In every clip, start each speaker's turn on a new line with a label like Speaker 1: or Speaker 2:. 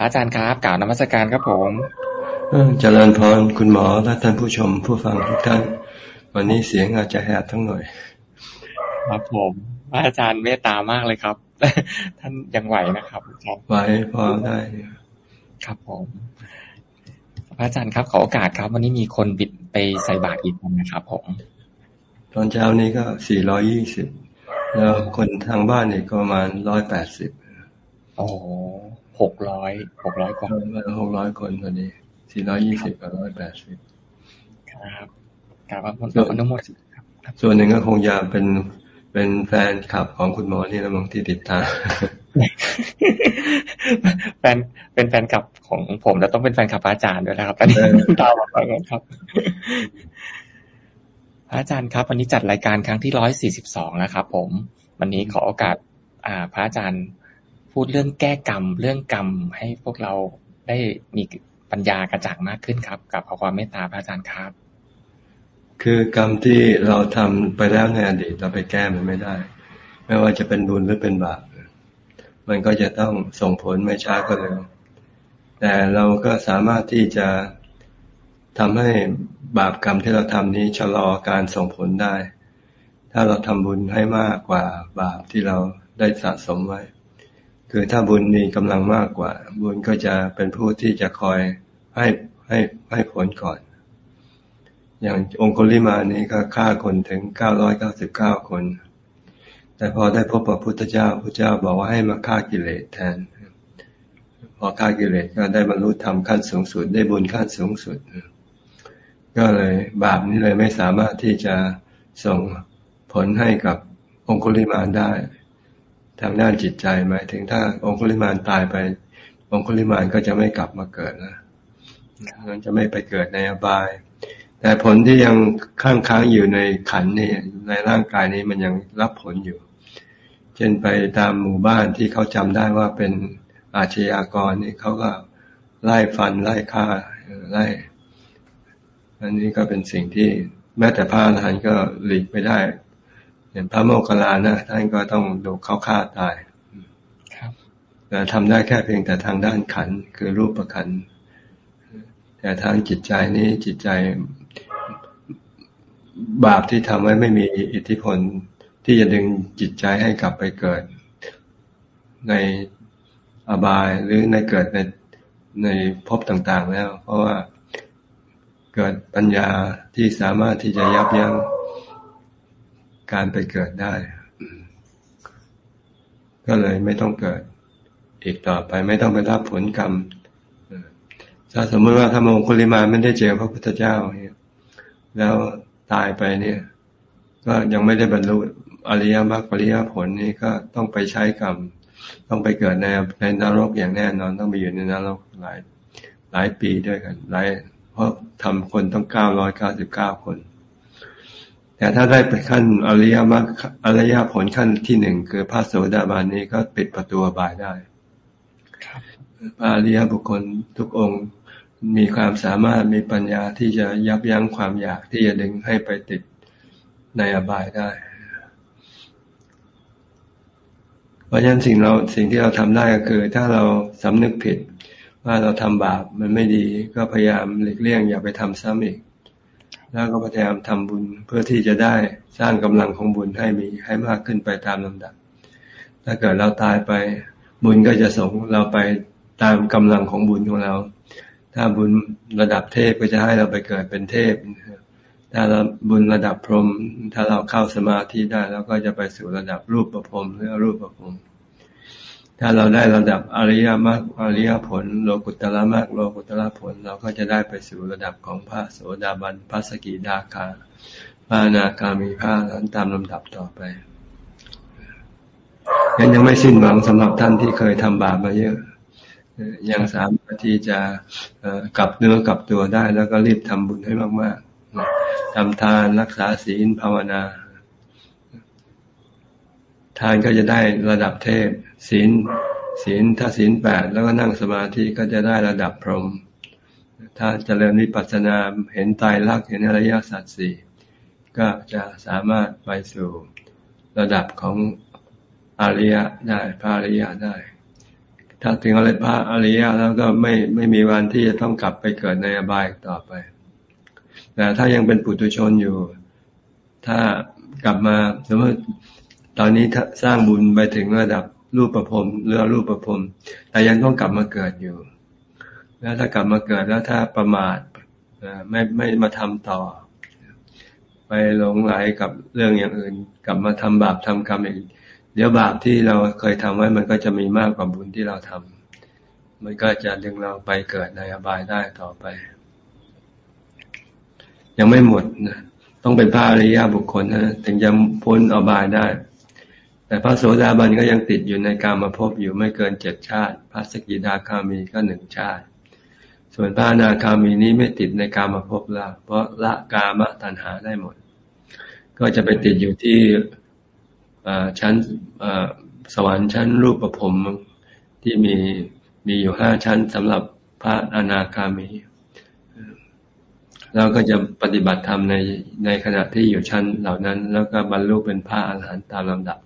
Speaker 1: ระอาจารย์ครับกล่าวนมัสการครับผม
Speaker 2: เจริญพรคุณหมอและท่านผู้ชมผู้ฟังทุกท่าน วันนี้เสียงอาจจะแหบทั้งหน่อย
Speaker 1: ครับผมพระอาจารย์เมตตามากเลยครับ ท่านยังไหวนะครับ
Speaker 2: ไหวพอได้
Speaker 1: ครับผมพระอาจารย์ครับขอโอกาสครับ วันนี้มีคนบิดไปใส่บาตรอีกคนนะครับผม
Speaker 2: ตอนเช้านี้ก็สี่ร้อยี่สิบแล้วคนทางบ้านนี่ก็ประมาณร้อยแปดสิบ
Speaker 1: โอ้ หกร้อยหกร้อยกว่า
Speaker 2: หกร้อยคนตอนนี้สี่ร้อยี่สิบกับร้อยแปดสิบ
Speaker 1: ครับกราบพระ
Speaker 2: อนุโมทนาส่วนหนึ่งก็คงจะเป็นเป็นแฟนคลับของคุณหมอนี่ละมั้งที่ติดตาม
Speaker 1: แฟนเป็นแฟนคลับของผมแล้วต้องเป็นแฟนคลับอาจารย์ด้วยนะครับตอนนี้ตามมาก่อนครับพระอาจารย์ครับ วันนี้จัดรายการครั้งที่ร้อยสี่สิบสองนะครับผม วันนี้ขอโอกาส อ่า พระอาจารย์ พูดเรื่องแก้กรรม เรื่องกรรมให้พวกเราได้มีปัญญากระจ่างมากขึ้นครับ กับขอความเมตตาพระอาจารย์ครับ
Speaker 2: คือกรรมที่เราทำไปแล้วในอดีตเราไปแก้มันไม่ได้ ไม่ว่าจะเป็นบุญหรือเป็นบาปมันก็จะต้องส่งผลไม่ช้าก็เร็วแต่เราก็สามารถที่จะทำให้บาปกรรมที่เราทำนี้ชะลอการส่งผลได้ ถ้าเราทำบุญให้มากกว่าบาปที่เราได้สะสมไว้ คือถ้าบุญมีกำลังมากกว่า บุญก็จะเป็นผู้ที่จะคอยให้ให้ให้ผลก่อน อย่างองคุลิมานี้ก็ฆ่าคนถึงเก้าร้อยเก้าสิบเก้าคน แต่พอได้พบพระพุทธเจ้าพระเจ้าบอกว่าให้มาฆ่ากิเลสแทน พอฆ่ากิเลสก็ได้บรรลุธรรมขั้นสูงสุด ได้บุญขั้นสูงสุด ก็เลยบาปนี้เลยไม่สามารถที่จะส่งผลให้กับองคุลิมาได้ ทางด้านจิตใจหมายถึงถ้าองคุลิมานตายไป องคุลิมานก็จะไม่กลับมาเกิดนะมันจะไม่ไปเกิดในอบาย แต่ผลที่ยังค้างค้างอยู่ในขันนี่ในร่างกายนี้มันยังรับผลอยู่ เช่นไปตามหมู่บ้านที่เขาจำได้ว่าเป็นอาชญากรนี่เขาก็ไล่ฟันไล่ฆ่าไล่อันนี้ก็เป็นสิ่งที่แม้แต่พระอรหันต์ก็หลีกไม่ได้ อย่างพระโมคคัลลานะท่านก็ต้องดูเขาฆ่าตายแต่ทำได้แค่เพียงแต่ทางด้านขันคือรูปประขันแต่ทางจิตใจนี้จิตใจบาปที่ทำไว้ไม่มีอิทธิพลที่จะดึงจิตใจให้กลับไปเกิด ในอบายหรือในเกิดในในภพต่าง ๆ แล้ว เพราะว่าเกิดปัญญาที่สามารถที่จะยับยั้ง การไปเกิดได้ ก็เลยไม่ต้องเกิด อีกต่อไปไม่ต้องไปรับผลกรรมถ้าสมมติว่าถ้ามงคุลิมาไม่ได้เจอพระพุทธเจ้าเนี่ยแล้วตายไปเนี่ย ก็ยังไม่ได้บรรลุอริยมรรคปริยผลนี่ก็ต้องไปใช้กรรม ต้องไปเกิดในในนรกอย่างแน่นอน ต้องไปอยู่ในนรกหลายหลายปีด้วยกันหลายเพราะทำคนต้องเก้าร้อยเก้าสิบเก้าคน แต่ถ้าได้ไปขั้นอริยมรรคอริยผลขั้นที่หนึ่งคือพระโสดาบันนี้ก็ปิดประตูบายได้พระอริยบุคคลทุกองค์มีความสามารถมีปัญญาที่จะยับยั้งความอยากที่จะดึงให้ไปติดในอบายได้ เพราะฉะนั้นสิ่งเราสิ่งที่เราทำได้ก็คือ ถ้าเราสำนึกผิดว่าเราทำบาปมันไม่ดีก็พยายามหลีกเลี่ยงอย่าไปทำซ้ำอีก แล้วก็พยายามทำบุญเพื่อที่จะได้สร้างกำลังของบุญให้มีให้มากขึ้นไปตามลำดับ ถ้าเกิดเราตายไปบุญก็จะส่งเราไปตามกำลังของบุญของเรา ถ้าบุญระดับเทพก็จะให้เราไปเกิดเป็นเทพ ถ้าเราบุญระดับพรหมถ้าเราเข้าสมาธิได้เราก็จะไปสู่ระดับรูปประพรมหรือรูปประพรม ถ้าเราได้ระดับอริยมรรคอริยผล โลกุตละมรรคโลกุตละผล เราก็จะได้ไปสู่ระดับของพระโสดาบันพระสกิดาคาพระนาคามีพระนั้นตามลำดับต่อไปยังยังไม่สิ้นหวังสำหรับท่านที่เคยทำบาปมาเยอะ ยังสามารถที่จะกลับเนื้อกลับตัวได้ แล้วก็รีบทำบุญให้มากๆทำทานรักษาศีลภาวนา ทานก็จะได้ระดับเทพ ศีลศีลถ้าศีลแปดแล้วก็นั่งสมาธิก็จะได้ระดับพรหมถ้าเจริญวิปัสสนาเห็นตายรักเห็นอริยสัจสี่ก็จะสามารถไปสู่ระดับของอริยได้พระอริยได้ ถ้าถึงอะไรพระอริยะแล้วก็ไม่ไม่มีวันที่จะต้องกลับไปเกิดในอบายต่อไปแต่ถ้ายังเป็นปุถุชนอยู่ ถ้ากลับมาสมมติตอนนี้สร้างบุญไปถึงระดับ รูปประพรมเรือรูปประพรมแต่ยังต้องกลับมาเกิดอยู่ แล้วถ้ากลับมาเกิดแล้วถ้าประมาทไม่ไม่มาทำต่อ ไปหลงไหลกับเรื่องอย่างอื่น กลับมาทำบาปทำกรรมอีกเดี๋ยวบาปที่เราเคยทำไว้มันก็จะมีมากกว่าบุญที่เราทำมันก็จะดึงเราไปเกิดในอบายได้ต่อไป ยังไม่หมดนะต้องเป็นพระอริยบุคคลนะถึงจะพ้นอบายได้ แต่พระโสดาบันก็ยังติดอยู่ในการมาพบอยู่ไม่เกินเจ็ดชาติ พระสกิดาคามีก็หนึ่งชาติ ส่วนพระนาคามีนี้ไม่ติดในการมาพบล้วเพราะละกามตัณหาได้หมด ก็จะไปติดอยู่ที่ชั้นสวรรค์ชั้นรูปประพรมที่มีมีอยู่ห้าชั้นสำหรับพระอนาคามีเราก็จะปฏิบัติธรรมในในขณะที่อยู่ชั้นเหล่านั้น แล้วก็บรรลุเป็นพระอรหันต์ตามลำดับ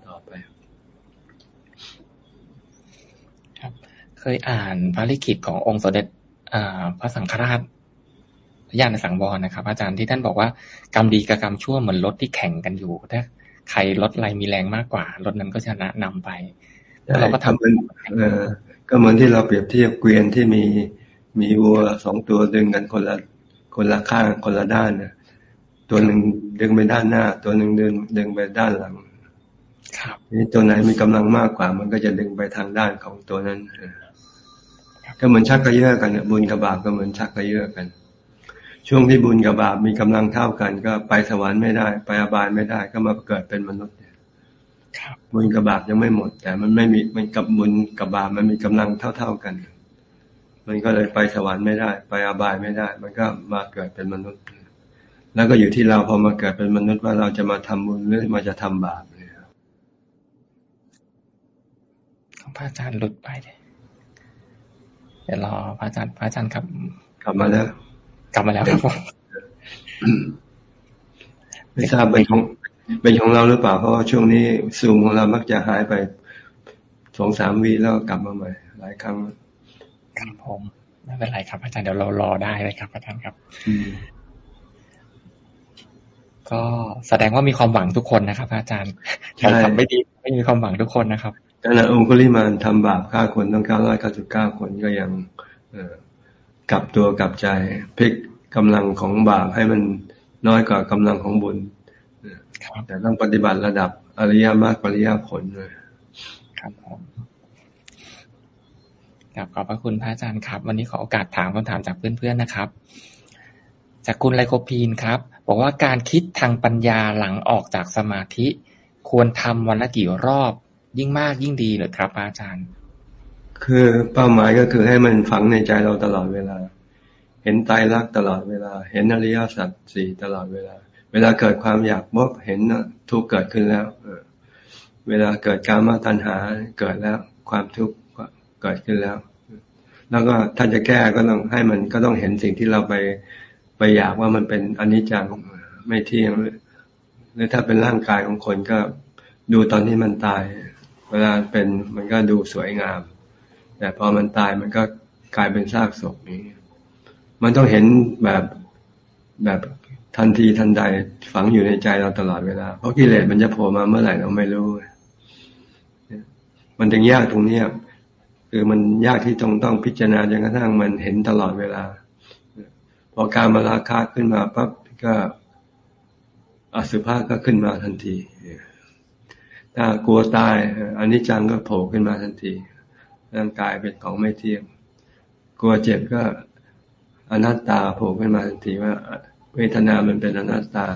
Speaker 1: เคยอ่านพระลิขิตขององค์สมเด็จพระสังฆราชญาณสังวรนะครับ อาจารย์ที่ท่านบอกว่ากรรมดีกับกรรมชั่วเหมือนรถที่แข่งกันอยู่ถ้าใครรถอะไรมีแรงมากกว่ารถนั้นก็ชนะนำไป
Speaker 2: เราก็ทำเป็นเออก็เหมือนที่เราเปรียบเทียบเกวียนที่มีมีวัวสองตัวดึงกันคนละคนละข้างคนละด้านนะตัวหนึ่งดึงไปด้านหน้า ตัวหนึ่งดึงดึงไปด้านหลัง ครับนี่ตัวไหนมีกำลังมากกว่า มันก็จะดึงไปทางด้านของตัวนั้น ก็เหมือนชักกระเยาะกันบุญกับบาปก็เหมือนชักกระเยาะกัน ช่วงที่บุญกับบาปมีกำลังเท่ากัน ก็ไปสวรรค์ไม่ได้ ไปอบายไม่ได้ ก็มาเกิดเป็นมนุษย์เนี่ยบุญกับบาปยังไม่หมด แต่มันไม่มีมันกับบุญกับบาปมันมีกำลังเท่า ๆกัน มันก็เลยไปสวรรค์ไม่ได้ ไปอบายไม่ได้ มันก็มาเกิดเป็นมนุษย์ แล้วก็อยู่ที่เราพอมาเกิดเป็นมนุษย์ว่าเราจะมาทำบุญหรือมาจะทำบาปเลย
Speaker 1: ของพระอาจารย์หลุดไปเลย เดี๋ยวรอพระอาจารย์พระอาจารย์ครับ
Speaker 2: กลับมาแล้ว
Speaker 1: กลับมาแล้วครับผม
Speaker 2: ไม่ทราบเป็นของเป็นของเราหรือเปล่า เพราะว่าช่วงนี้ซูมของเรามักจะหายไปสองสามวีแล้วกลับมาใหม่ หลายครั้ง
Speaker 1: ครับผมไม่เป็นไรครับ อาจารย์เดี๋ยวเรารอได้เลยครับอาจารย์ครับก็แสดงว่ามีความหวังทุกคนนะครับ อาจารย์ใครทำไม่ดีไม่มีความหวังทุกคนนะครับ
Speaker 2: ขณะองคุลิมานทำบาปฆ่าคนต้องเก้าร้อยเก้าสิบเก้าคนก็ยังกลับตัวกลับใจพลิกกำลังของบาปให้มันน้อยกว่ากำลังของบุญแต่ต้องปฏิบัติระดับอริยมากปริยผลเลย
Speaker 1: ครับผมครับขอบพระคุณพระอาจารย์ครับ วันนี้ขอโอกาสถามคำถามจากเพื่อนๆนะครับ จากคุณไลโคพีนครับ บอกว่าการคิดทางปัญญาหลังออกจากสมาธิ ควรทำวันละกี่รอบ ยิ่งมากยิ่งดีเลยครับอาจารย์
Speaker 2: คือเป้าหมายก็คือให้มันฝังในใจเราตลอดเวลา เห็นตายรักตลอดเวลา เห็นอริยสัจสี่ตลอดเวลา เวลาเกิดความอยากมบเห็นทุกข์เกิดขึ้นแล้วเวลาเกิดการมาตัณหาเกิดแล้วความทุกข์เกิดขึ้นแล้ว แล้วก็ถ้าจะแก้ก็ต้องให้มันก็ต้องเห็นสิ่งที่เราไปไปอยากว่ามันเป็นอนิจจังไม่เที่ยงหรือถ้าเป็นร่างกายของคนก็ดูตอนที่มันตาย เวลาเป็นมันก็ดูสวยงาม แต่พอมันตายมันก็กลายเป็นซากศพนี้ มันต้องเห็นแบบแบบทันทีทันใดฝังอยู่ในใจเราตลอดเวลา เพราะกิเลสมันจะโผล่มาเมื่อไหร่เราไม่รู้ มันถึงยากตรงนี้คือมันยากที่ต้องต้องพิจารณาจนกระทั่งมันเห็นตลอดเวลา พอการมาราคาขึ้นมาปั๊บก็อสุภะก็ขึ้นมาทันที ถ้ากลัวตายอันนี้จังก็โผล่ขึ้นมาทันที ร่างกายเป็นของไม่เที่ยง กลัวเจ็บก็อนัตตาโผล่ขึ้นมาทันทีว่า เวทนามันเป็นอนัตตา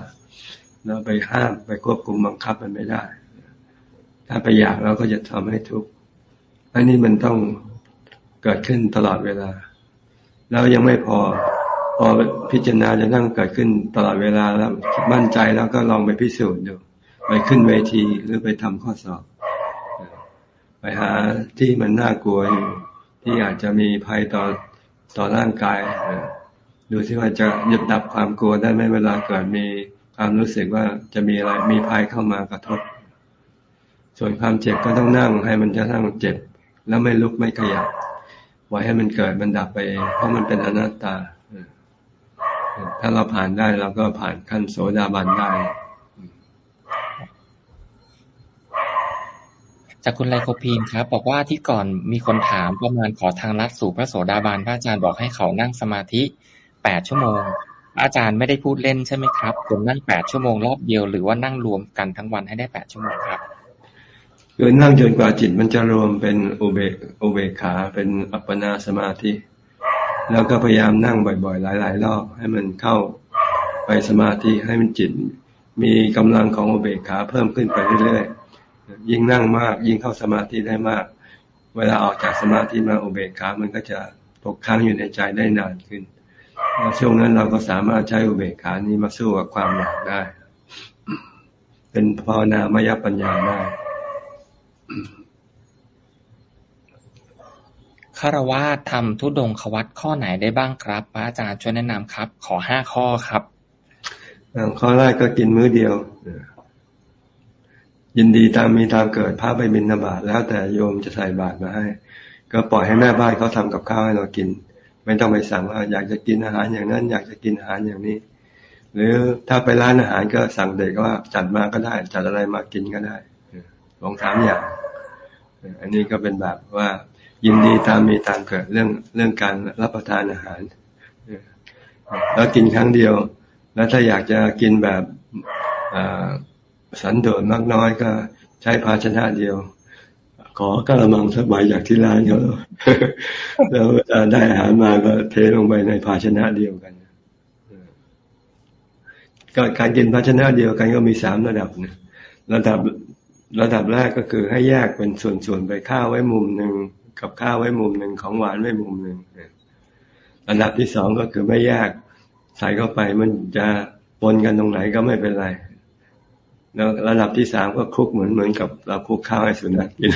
Speaker 2: เราไปห้ามไปควบคุมบังคับมันไม่ได้ ถ้าไปอยากเราก็จะทำให้ทุกข์อันนี้มันต้องเกิดขึ้นตลอดเวลา แล้วยังไม่พอพอพิจารณาจะนั่งเกิดขึ้นตลอดเวลาแล้วมั่นใจแล้วก็ลองไปพิสูจน์ดู ไปขึ้นเวทีหรือไปทำข้อสอบ ไปหาที่มันน่ากลัวอยู่ที่อาจจะมีภัยต่อต่อร่างกายดูที่ว่าจะหยุดดับความกลัวได้ไหมเวลาเกิดมีความรู้สึกว่าจะมีอะไรมีภัยเข้ามากระทบ ส่วนความเจ็บก็ต้องนั่งให้มันจะทั้งเจ็บ แล้วไม่ลุกไม่ขยับไว้ให้มันเกิดมันดับไปเองเพราะมันเป็นอนัตตาถ้าเราผ่านได้เราก็ผ่านขั้นโสดาบันได้
Speaker 1: จากคุณไลโคพีนครับ บอกว่าที่ก่อนมีคนถามประมาณขอทางลัดสู่พระโสดาบันพระอาจารย์บอกให้เขานั่งสมาธิแปดชั่วโมง อาจารย์ไม่ได้พูดเล่นใช่ไหมครับผมนั่งแปดชั่วโมงรอบเดียวหรือว่านั่งรวมกันทั้งวันให้ได้แปดชั่วโมงครับ
Speaker 2: คือนั่งจนกว่าจิตมันจะรวมเป็นอุเบกอุเบขา เป็นอัปปนาสมาธิ แล้วก็พยายามนั่งบ่อยๆ หลาย ๆ รอบ ให้มันเข้าไปสมาธิให้มันจิต มีกำลังของอุเบกขาเพิ่มขึ้นไปเรื่อยๆ ยิ่งนั่งมาก ยิ่งเข้าสมาธิได้มาก เวลาออกจากสมาธิมาอุเบกขา มันก็จะตกค้างอยู่ในใจได้นานขึ้นช่วงนั้นเราก็สามารถใช้อุเบกขานี้มาสู้กับความอยากได้ เป็นภาวนามยปัญญาได้
Speaker 1: คารวะทำทุดงควัตข้อไหนได้บ้างครับพระอาจารย์ช่วยแนะนำครับ ขอห้าข้อครับ
Speaker 2: ข้อแรกก็กินมื้อเดียว ยินดีตามมีตามเกิดพระไปบิณฑบาตแล้วแต่โยมจะใส่บาตรมาให้ ก็ปล่อยให้แม่บ้านเขาทำกับข้าวให้เรากิน ไม่ต้องไปสั่งว่าอยากจะกินอาหารอย่างนั้น อยากจะกินอาหารอย่างนี้ หรือถ้าไปร้านอาหารก็สั่งเด็กว่าจัดมาก็ได้ จัดอะไรมากินก็ได้ลองสามอย่าง อันนี้ก็เป็นแบบว่า ยินดีตามมีตามเกิดเรื่องเรื่องการรับประทานอาหาร แล้วกินครั้งเดียว แล้วถ้าอยากจะกินแบบ สันโดษมากน้อยก็ใช้ภาชนะเดียว ขอกระมังสักใบจากที่ร้านเขาแล้วได้อาหารมาก็เทลงไปในภาชนะเดียวกันก็การกินภาชนะเดียวกันก็มีสามระดับนะระดับระดับแรกก็คือให้แยกเป็นส่วนๆไปข้าวไว้มุมหนึ่งกับข้าวไว้มุมหนึ่งของหวานไว้มุมหนึ่งระดับที่สองก็คือไม่แยกใส่เข้าไปมันจะปนกันตรงไหนก็ไม่เป็นไร แล้วระดับที่สามก็คลุกเหมือนเหมือนกับเราคลุกข้าวให้สุนัขกิน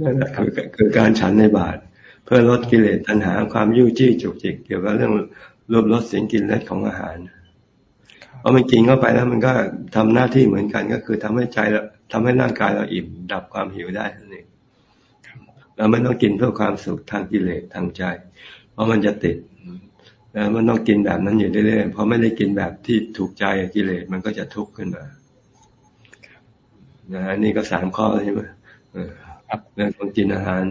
Speaker 2: นั่นแหละคือคือการฉันในบาตรเพื่อลดกิเลสตัณหาความยุ่ยจี้จุกจิกเกี่ยวกับเรื่องรวบลดสิ่งกินเล็ดของอาหารพอมันกินเข้าไปแล้วมันก็ทำหน้าที่เหมือนกันก็คือทำให้ใจเราทำให้ร่างกายเราอิ่มดับความหิวได้นั่นเองเราไม่ต้องกินเพื่อความสุขทางกิเลสทางใจ เพราะมันจะติด แล้วมันต้องกินแบบนั้นอยู่เรื่อยๆเพราะไม่ได้กินแบบที่ถูกใจกิเลสมันก็จะทุกข์ขึ้นมานะอันนี้ก็สามข้อใช่ไหมเรื่องของกินอาหาร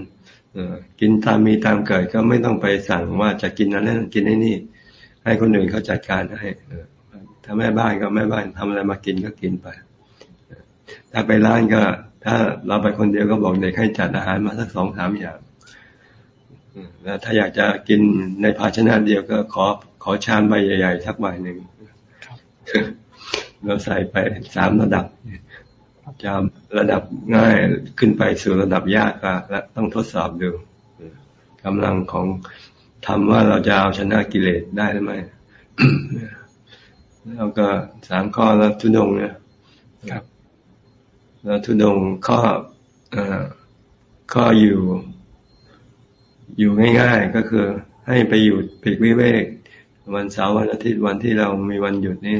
Speaker 2: กินตามมีตามเกิดก็ไม่ต้องไปสั่งว่าจะกินอะไรกินไอ้นี่ ให้คนอื่นเขาจัดการให้ถ้าแม่บ้านก็แม่บ้านทำอะไรมากินก็กินไป ถ้าไปร้านก็ ถ้าเราไปคนเดียวก็บอกเด็กให้จัดอาหารมาสักสองสามอย่างแล้ว ถ้าอยากจะกินในภาชนะเดียวก็ขอขอชามใบใหญ่ๆสักใบหนึ่งเราใส่ไปสามระดับจะระดับง่ายขึ้นไปสู่ระดับยากก็และต้องทดสอบดูกำลังของทำว่าเราจะเอาชนะกิเลสได้หรือไม่แล้วก็สามข้อแล้วทุดงเนี่ยครับแล้วทุดงข้ออข้ออยู่ อยู่ง่ายๆ ก็คือให้ไปอยู่ปีกวิเวก วันเสาร์วันอาทิตย์วันที่เรามีวันหยุดนี่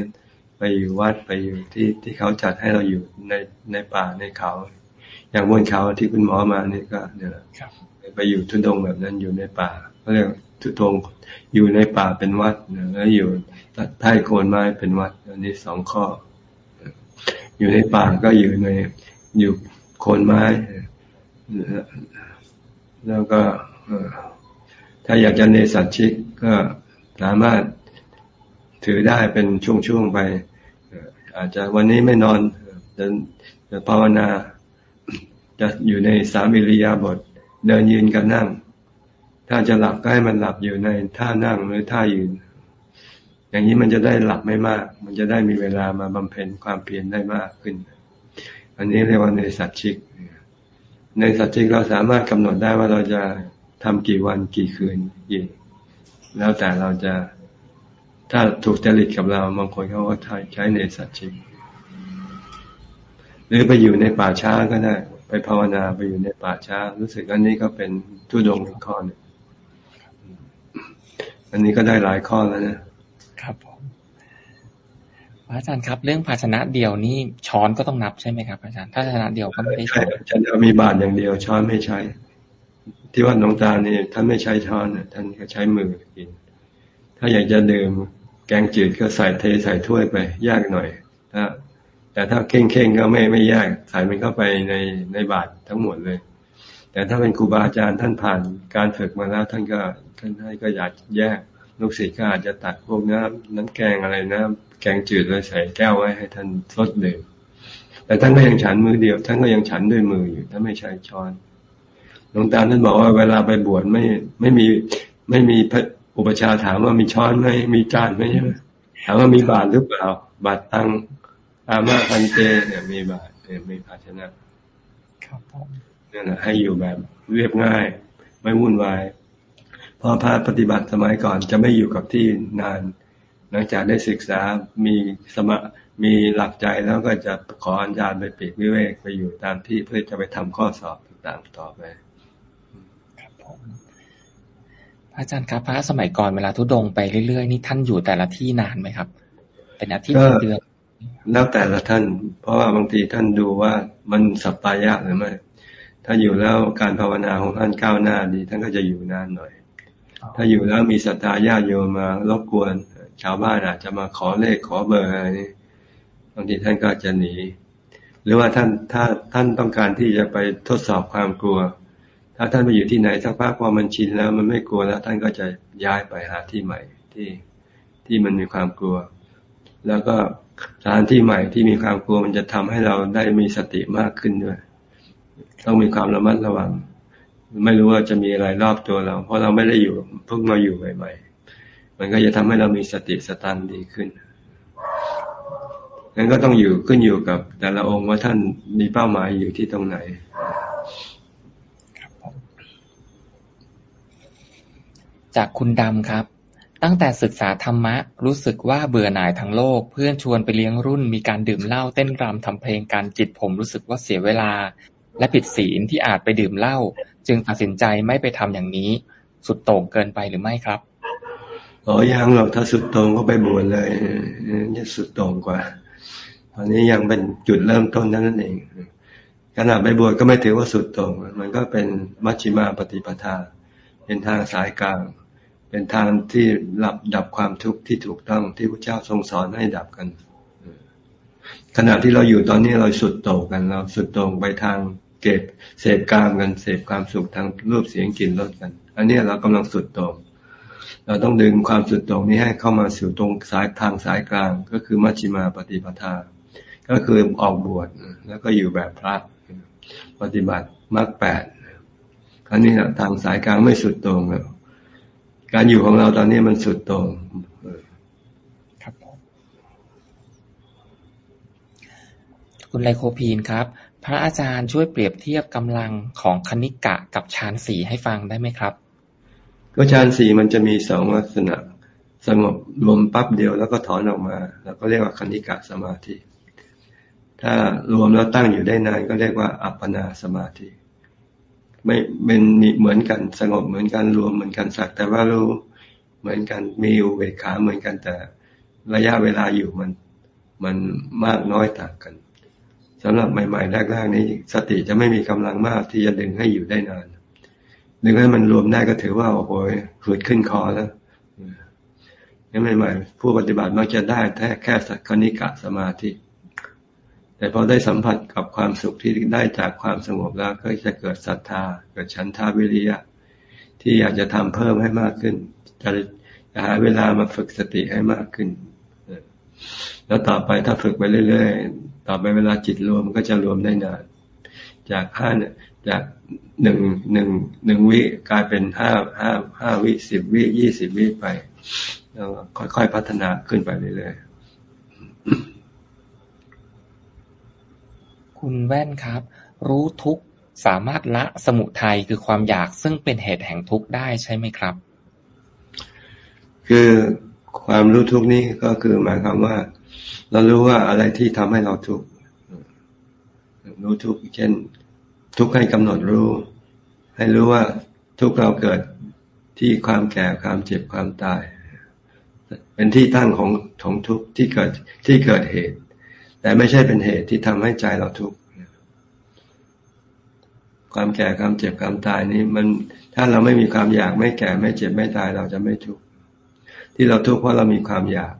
Speaker 2: ไปอยู่วัดไปอยู่ที่ที่เขาจัดให้เราอยู่ในในป่าในเขา อย่างบนเขาที่คุณหมอมานี่ก็เนี่ยไปอยู่ทุดงแบบนั้นอยู่ในป่าเขาเรียกทุดงอยู่ในป่าเป็นวัดแล้วอยู่ตัดใต้โคนไม้เป็นวัดอันนี้สองข้อ อยู่ในป่าก็อยู่ในอยู่โคนไม้แล้วก็ ถ้าอยากจะเนสัตชิกก็สามารถถือได้เป็นช่วงๆไป อาจจะวันนี้ไม่นอนจะจะภาวนา จะอยู่ในสามิริยาบท เดินยืนกับนั่ง ถ้าจะหลับก็ให้มันหลับอยู่ในท่านั่งหรือท่ายืน อย่างนี้มันจะได้หลับไม่มาก มันจะได้มีเวลามาบำเพ็ญความเพียรได้มากขึ้น อันนี้เรียกว่าในสัตชิก ในสัตชิกเราสามารถกำหนดได้ว่าเราจะ ทำกี่วันกี่คืนกี่แล้วแต่เราจะถ้าถูกจริตกับเราบางคนเขาก็ใช้ในสัตชิกหรือไปอยู่ในป่าช้าก็ได้ ไปภาวนาไปอยู่ในป่าช้า รู้สึกอันนี้ก็เป็นทุดงหนึ่งข้อนึงอันนี้ก็ได้หลายข้อแล้วนะ
Speaker 1: ครับผมพระอาจารย์ครับ เรื่องภาชนะเดียวนี่ช้อนก็ต้องนับใช่ไหมครับอาจารย์ถ้าภาชนะเดียวก็ไม่ได้
Speaker 2: ใช่ฉันมีบาทอย่างเดียวช้อนไม่ใช้ ที่วัดหนองตาเนี่ยท่านไม่ใช้ช้อนท่านก็ใช้มือกิน ถ้าอยากจะดื่มแกงจืดก็ใส่เทใส่ถ้วยไป ยากหน่อยถ้าแต่ถ้าเข่งๆก็ไม่ไม่ยากใส่มันเข้าไปในในบาททั้งหมดเลย แต่ถ้าเป็นครูบาอาจารย์ท่านผ่านการฝึกมาแล้ว ท่านก็ท่านให้ก็อยากแยกลูกศิษย์ก็อาจจะตักพวกน้ำน้ำแกงอะไรน้ำแกงจืดเลยใส่แก้วไว้ให้ท่านสดดื่มแต่ท่านก็ยังฉันมือเดียว ท่านก็ยังฉันด้วยมืออยู่ถ้านไม่ใช้ช้อน หลวงตาท่านบอกว่าเวลาไปบวชไม่ไม่มีไม่มีอุปชาถามว่ามีช้อนไหมมีจานไหมใช่ไหมถามว่ามีบาตรหรือเปล่าบาตรตังอามาพันเตเนี่ยมีบาตรมีภาชนะ
Speaker 1: ครับผม
Speaker 2: นี่นแหละให้อยู่แบบเรียบง่าย ไม่วุ่นวายพอพระปฏิบัติสมัยก่อนจะไม่อยู่กับที่นาน หลังจากได้ศึกษามีสมะมีหลักใจแล้วก็จะขออาจารย์ไปปีกวิเวกไปอยู่ตามที่เพื่อจะไปทำข้อสอบต่างๆต่อไป
Speaker 1: ครับผม พระอาจารย์ครับพระสมัยก่อนเวลาทุดงไปเรื่อยๆนี่ท่านอยู่แต่ละที่นานไหมครับ เป็นอาทิตย์เดือน
Speaker 2: แล้วแต่ละท่าน เพราะว่าบางทีท่านดูว่ามันสัปปายะหรือไม่ถ้าอยู่แล้วการภาวนาของท่านก้าวหน้าดี ท่านก็จะอยู่นานหน่อย ถ้าอยู่แล้วมีศรัทธาญาติโยมมารบกวน ชาวบ้านอาจจะมาขอเลขขอเบอร์อะไรนี่บางทีท่านก็จะหนี หรือว่าท่านถ้าท่านต้องการที่จะไปทดสอบความกลัว ถ้าท่านไปอยู่ที่ไหนสักพักพอมันชินแล้ว มันไม่กลัวแล้ว ท่านก็จะย้ายไปหาที่ใหม่ที่ที่มันมีความกลัว แล้วก็สถานที่ใหม่ที่มีความกลัวมันจะทำให้เราได้มีสติมากขึ้นด้วย ต้องมีความระมัดระวัง ไม่รู้ว่าจะมีอะไรรอบตัวเรา เพราะเราไม่ได้อยู่เพิ่งมาอยู่ใหม่ๆมันก็จะทำให้เรามีสติสตังดีขึ้นงั้นก็ต้องอยู่ขึ้นอยู่กับแต่ละองค์ว่าท่านมีเป้าหมายอยู่ที่ตรงไหน
Speaker 1: จากคุณดำครับ ตั้งแต่ศึกษาธรรมะ รู้สึกว่าเบื่อหน่ายทั้งโลก เพื่อนชวนไปเลี้ยงรุ่น มีการดื่มเหล้าเต้นรำทำเพลงการจิตผมรู้สึกว่าเสียเวลา และผิดศีลที่อาจไปดื่มเหล้าจึงตัดสินใจไม่ไปทำอย่างนี้ สุดโต่งเกินไปหรือไม่ครับ
Speaker 2: อ๋อยังหรอกถ้าสุดโต่งก็ไปบวชเลยจะสุดโต่งกว่าตอนนี้ยังเป็นจุดเริ่มต้นนั่นเองขณะไปบวชก็ไม่ถือว่าสุดโต่งมันก็เป็นมัชฌิมาปฏิปทาเป็นทางสายกลาง เป็นทางที่หลับดับความทุกข์ที่ถูกต้องที่พระเจ้าทรงสอนให้ดับกัน ขณะที่เราอยู่ตอนนี้เราสุดโต่งกันเราสุดโต่งไปทางเก็บเสพกามกันเสพความสุขทางรูปเสียงกลิ่นรสกัน อันนี้เรากำลังสุดโตรงเราต้องดึงความสุดโตรงนี้ให้เข้ามาสู่ตรงสายทางสายกลาง ก็คือมัชฌิมาปฏิปทา ก็คือออกบวชแล้วก็อยู่แบบพระปฏิบัติมรรคแปดอันนี้นะทางสายกลางไม่สุดโตรงแล้ว การอยู่ของเราตอนนี้มันสุดตรง
Speaker 1: ครับคุณไลโคพีนครับ พระอาจารย์ช่วยเปรียบเทียบกำลังของคณิกะกับฌานสีให้ฟังได้ไหมครับ
Speaker 2: ก็ฌานสีมันจะมีสองลักษณะสงบรวมปั๊บเดียวแล้วก็ถอนออกมาแล้วก็เรียกว่าคณิกะสมาธิ ถ้ารวมแล้วตั้งอยู่ได้นานก็เรียกว่าอัปปนาสมาธิ ไม่เป็นเหมือนกันสงบเหมือนกันรวมเหมือนกันสักแต่ว่ารู้เหมือนกันมีอุเบกขาเหมือนกันแต่ระยะเวลาอยู่มันมันมากน้อยต่างกันสำหรับใหม่ๆแรกๆนี้สติจะไม่มีกำลังมากที่จะดึงให้อยู่ได้นานดึงให้มันรวมได้ก็ถือว่าโอ้โหหืดขึ้นคอแล้วยังใหม่ๆผู้ปฏิบัติมักจะได้แค่แค่สักคณิกะสมาธิ แต่พอได้สัมผัสกับความสุขที่ได้จากความสงบแล้ว ก็จะเกิดศรัทธา เกิดฉันทาวิริยะ ที่อยากจะทำเพิ่มให้มากขึ้น จะจะหาเวลามาฝึกสติให้มากขึ้น แล้วต่อไปถ้าฝึกไปเรื่อยๆ ต่อไปเวลาจิตรวมก็จะรวมได้นาน จากห้าเนี่ยจากหนึ่งหนึ่งหนึ่งวิกลายเป็นห้าห้าห้าวิสิบวิยี่สิบวิไปแล้วค่อยๆพัฒนาขึ้นไปเรื่อย
Speaker 1: ๆ คุณแว่นครับ รู้ทุกสามารถละสมุทัยคือความอยากซึ่งเป็นเหตุแห่งทุกข์ได้ใช่ไหมครับ
Speaker 2: คือความรู้ทุกนี้ก็คือหมายความว่า เรารู้ว่าอะไรที่ทำให้เราทุกข์รู้ทุกข์เช่น ทุกข์ให้กำหนดรู้ ให้รู้ว่าทุกข์เราเกิดที่ความแก่ความเจ็บความตาย เป็นที่ตั้งของของทุกข์ที่เกิดที่เกิดเหตุ แต่ไม่ใช่เป็นเหตุที่ทำให้ใจเราทุกข์ความแก่ความเจ็บความตายนี้มันถ้าเราไม่มีความอยากไม่แก่ไม่เจ็บไม่ตายเราจะไม่ทุกข์ที่เราทุกข์เพราะเรามีความอยาก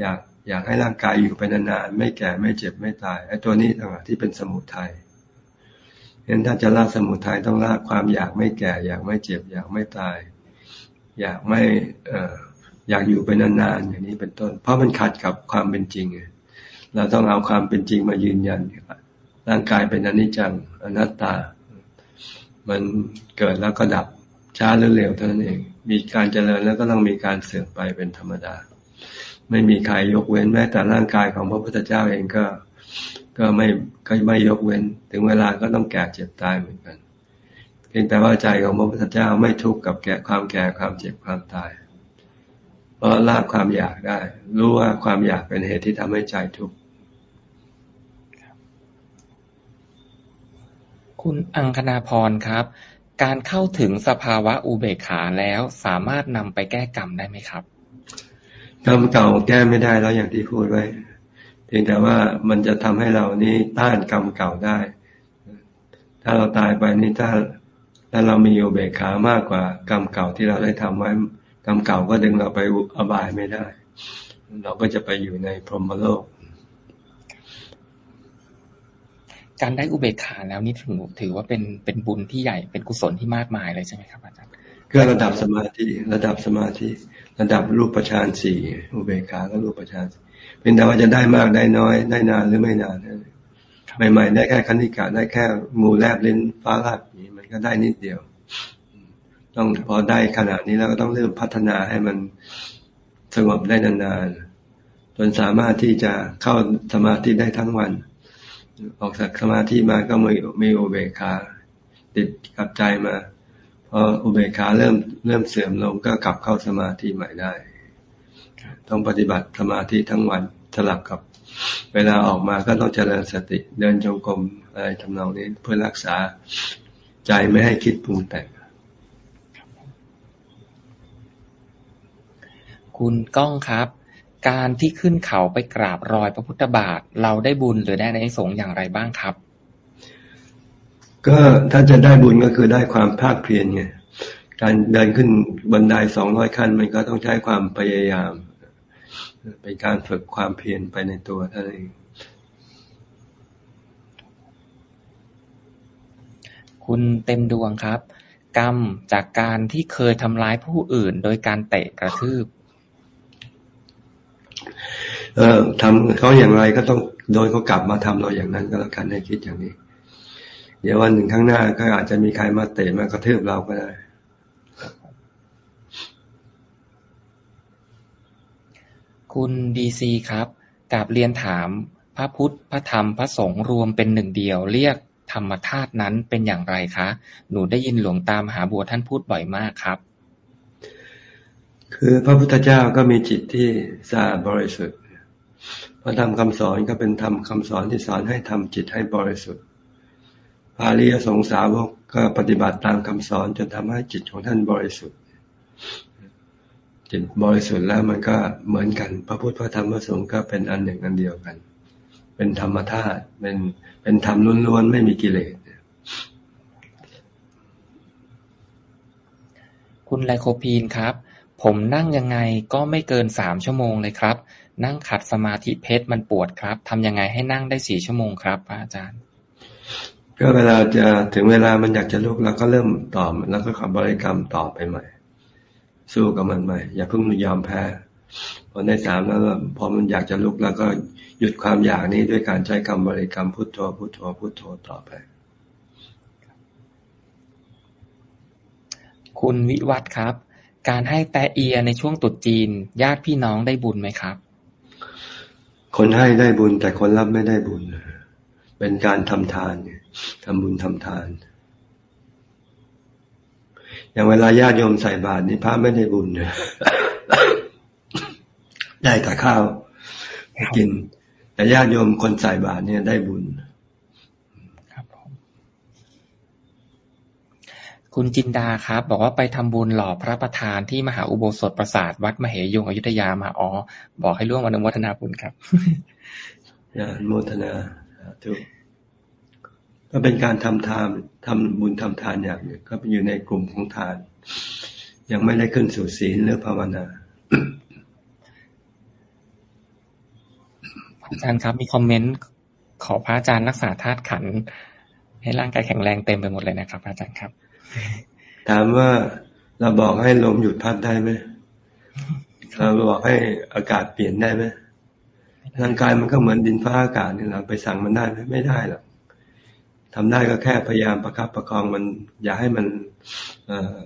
Speaker 2: อยากอยากให้ร่างกายอยู่ไปนานๆไม่แก่ไม่เจ็บไม่ตายไอ้ตัวนี้ต่างหากที่เป็นสมุทัยเห็นถ้าจะละสมุทัยต้องละความอยากไม่แก่ อยากไม่เจ็บ อยากไม่ตาย อยากไม่เอ่ออยากอยู่ไปนานๆอย่างนี้เป็นต้น เพราะมันขัดกับความเป็นจริงไง เราต้องเอาความเป็นจริงมายืนยันร่างกายเป็นอนิจจังอนัตตา มันเกิดแล้วก็ดับช้าหรือเร็วเท่านั้นเอง มีการเจริญแล้วก็ต้องมีการเสื่อมไปเป็นธรรมดา ไม่มีใครยกเว้นแม้แต่ร่างกายของพระพุทธเจ้าเองก็ ก็ไม่ก็ไม่ยกเว้น ถึงเวลาก็ต้องแก่เจ็บตายเหมือนกัน เพียงแต่ว่าใจของพระพุทธเจ้าไม่ทุกข์กับแก่ความแก่ความเจ็บความตาย เพราะละความอยากได้ รู้ว่าความอยากเป็นเหตุที่ทำให้ใจทุกข์
Speaker 1: คุณอังคณาพรครับ การเข้าถึงสภาวะอุเบกขาแล้วสามารถนำไปแก้กรรมได้ไหมครับ
Speaker 2: กรรมเก่าแก้ไม่ได้แล้วอย่างที่พูดไว้เพียงแต่ว่ามันจะทำให้เรานี้ต้านกรรมเก่าได้ ถ้าเราตายไปนี่ถ้าถ้าเรามีอุเบกขามากกว่ากรรมเก่าที่เราได้ทำไว้กรรมเก่าก็ดึงเราไปอบายไม่ได้ เราก็จะไปอยู่ในพรหมโลก
Speaker 1: การได้อุเบกขาแล้วนี่ถือถือว่าเป็นเป็นบุญที่ใหญ่เป็นกุศลที่มากมายเลยใช่ไหมครับอาจารย์
Speaker 2: ก็ระดับสมาธิระดับสมาธิ ระดับรูปฌานสี่อุเบกขาก็รูปฌานเป็นแต่ว่าจะได้มากได้น้อย ได้นานหรือไม่นานใหม่ๆได้แค่คณิกาได้แค่งูแลบเลิ้นฟ้าลาดนี้มันก็ได้นิดเดียว ต้องพอได้ขนาดนี้แล้วก็ต้องเริ่มพัฒนาให้มันสงบได้นานๆจนสามารถที่จะเข้าสมาธิได้ทั้งวัน ออกจากสมาธิมาก็มีมีอุเบกขาติดกับใจมาพออุเบกขาเริ่มเริ่มเสื่อมลงก็กลับเข้าสมาธิใหม่ได้ ต้องปฏิบัติสมาธิทั้งวันสลับกับ เวลาออกมาก็ต้องเจริญสติเดินจงกรมอะไรทำนองนี้เพื่อรักษาใจไม่ให้คิดปรุงแต่ง
Speaker 1: คุณก้องครับ การที่ขึ้นเขาไปกราบรอยพระพุทธบาท เราได้บุญหรือได้ในสงอย่างไรบ้างครับ
Speaker 2: ก็ถ้าจะได้บุญก็คือได้ความภาคเพียรไงการเดินขึ้นบันไดสองร้อยขั้น มันก็ต้องใช้ความพยายาม เป็นการฝึกความเพียรไปในตัวท่านเอง
Speaker 1: คุณเต็มดวงครับ กรรมจากการที่เคยทำร้ายผู้อื่น โดยการเตะกระทืบ
Speaker 2: เออทำเขาอย่างไรก็ต้องโดนเขากลับมาทำเราอย่างนั้นก็แล้วกันให้คิดอย่างนี้ เดี๋ยววันหนึ่งข้างหน้าก็อาจจะมีใครมาเตะมากระทืบเราก็ได้
Speaker 1: คุณดีซีครับกาบเรียนถามพระพุทธพระธรรมพระสงฆ์รวมเป็นหนึ่งเดียวเรียกธรรมธาตุนั้นเป็นอย่างไรคะ หนูได้ยินหลวงตามหาบัวท่านพูดบ่อยมากครับ
Speaker 2: คือพระพุทธเจ้าก็มีจิตที่สะอาดบริสุทธิ์ พระธรรมคำสอนก็เป็นธรรมคาสอนที่สอนให้ทำจิตให้บริสุทธิ์พาลียสงสาวกก็ปฏิบัติตามคำสอนจนทำให้จิตของท่านบริสุทธิ์ จิตบริสุทธิ์แล้วมันก็เหมือนกัน พระพุทธพระธรรมพระสงฆ์ก็เป็นอันหนึ่งอันเดียวกัน เป็นธรรมธาตุเป็นเป็นธรรมล้วนๆไม่มีกิเลส
Speaker 1: คุณไลโคพีนครับ ผมนั่งยังไงก็ไม่เกินสามชั่วโมงเลยครับ นั่งขัดสมาธิเพชรมันปวดครับ ทำยังไงให้นั่งได้สี่ชั่วโมงครับอาจารย์
Speaker 2: ก็เวลาจะถึงเวลามันอยากจะลุกเราก็เริ่มตอบแล้วก็ขับบริกรรมต่อไปใหม่ สู้กับมันใหม่ อย่าเพิ่งยอมแพ้พอในสามแล้วพอมันอยากจะลุกแล้วก็หยุดความอยากนี้ด้วยการใช้คำบริกรรมพุทโธพุทโธพุทโธต่อไป
Speaker 1: คุณวิวัฒครับ การให้แตเอียในช่วงตุดจีน ญาติพี่น้องได้บุญไหมครับ
Speaker 2: คนให้ได้บุญแต่คนรับไม่ได้บุญ เป็นการทำทานทำบุญทำทาน อย่างเวลาญาติโยมใส่บาตรนี่พระไม่ได้บุญได้แต่ข้าวกิน แต่ญาติโยมคนใส่บาตรเนี่ยได้บุญ
Speaker 1: คุณจินดาครับ บอกว่าไปทำบุญหล่อพระประธานที่มหาอุโบสถปราสาทวัดมเหยงอยุธยามาอ๋อบอกให้ร่วมอนุโมทนาบุญครับ
Speaker 2: อนุโมทนาถูกก็เป็นการทำทานทำบุญทำทานอย่างหนึ่งก็อยู่ในกลุ่มของทาน ยังไม่ได้ขึ้นสู่ศีลหรือภาวนา
Speaker 1: อาจารย์ครับ มีคอมเมนต์ขอพระอาจารย์รักษาธาตุขันให้ร่างกายแข็งแรงเต็มไปหมดเลยนะครับ อาจารย์ครับ
Speaker 2: ถามว่าเราบอกให้ลมหยุดพัดได้ไหมเราบอกให้อากาศเปลี่ยนได้ไหมร่างกายมันก็เหมือนดินฟ้าอากาศนี่เราไปสั่งมันได้ไหมไม่ได้หรอกทำได้ก็แค่พยายามประคับประคองมัน อย่าให้มันเอ่อ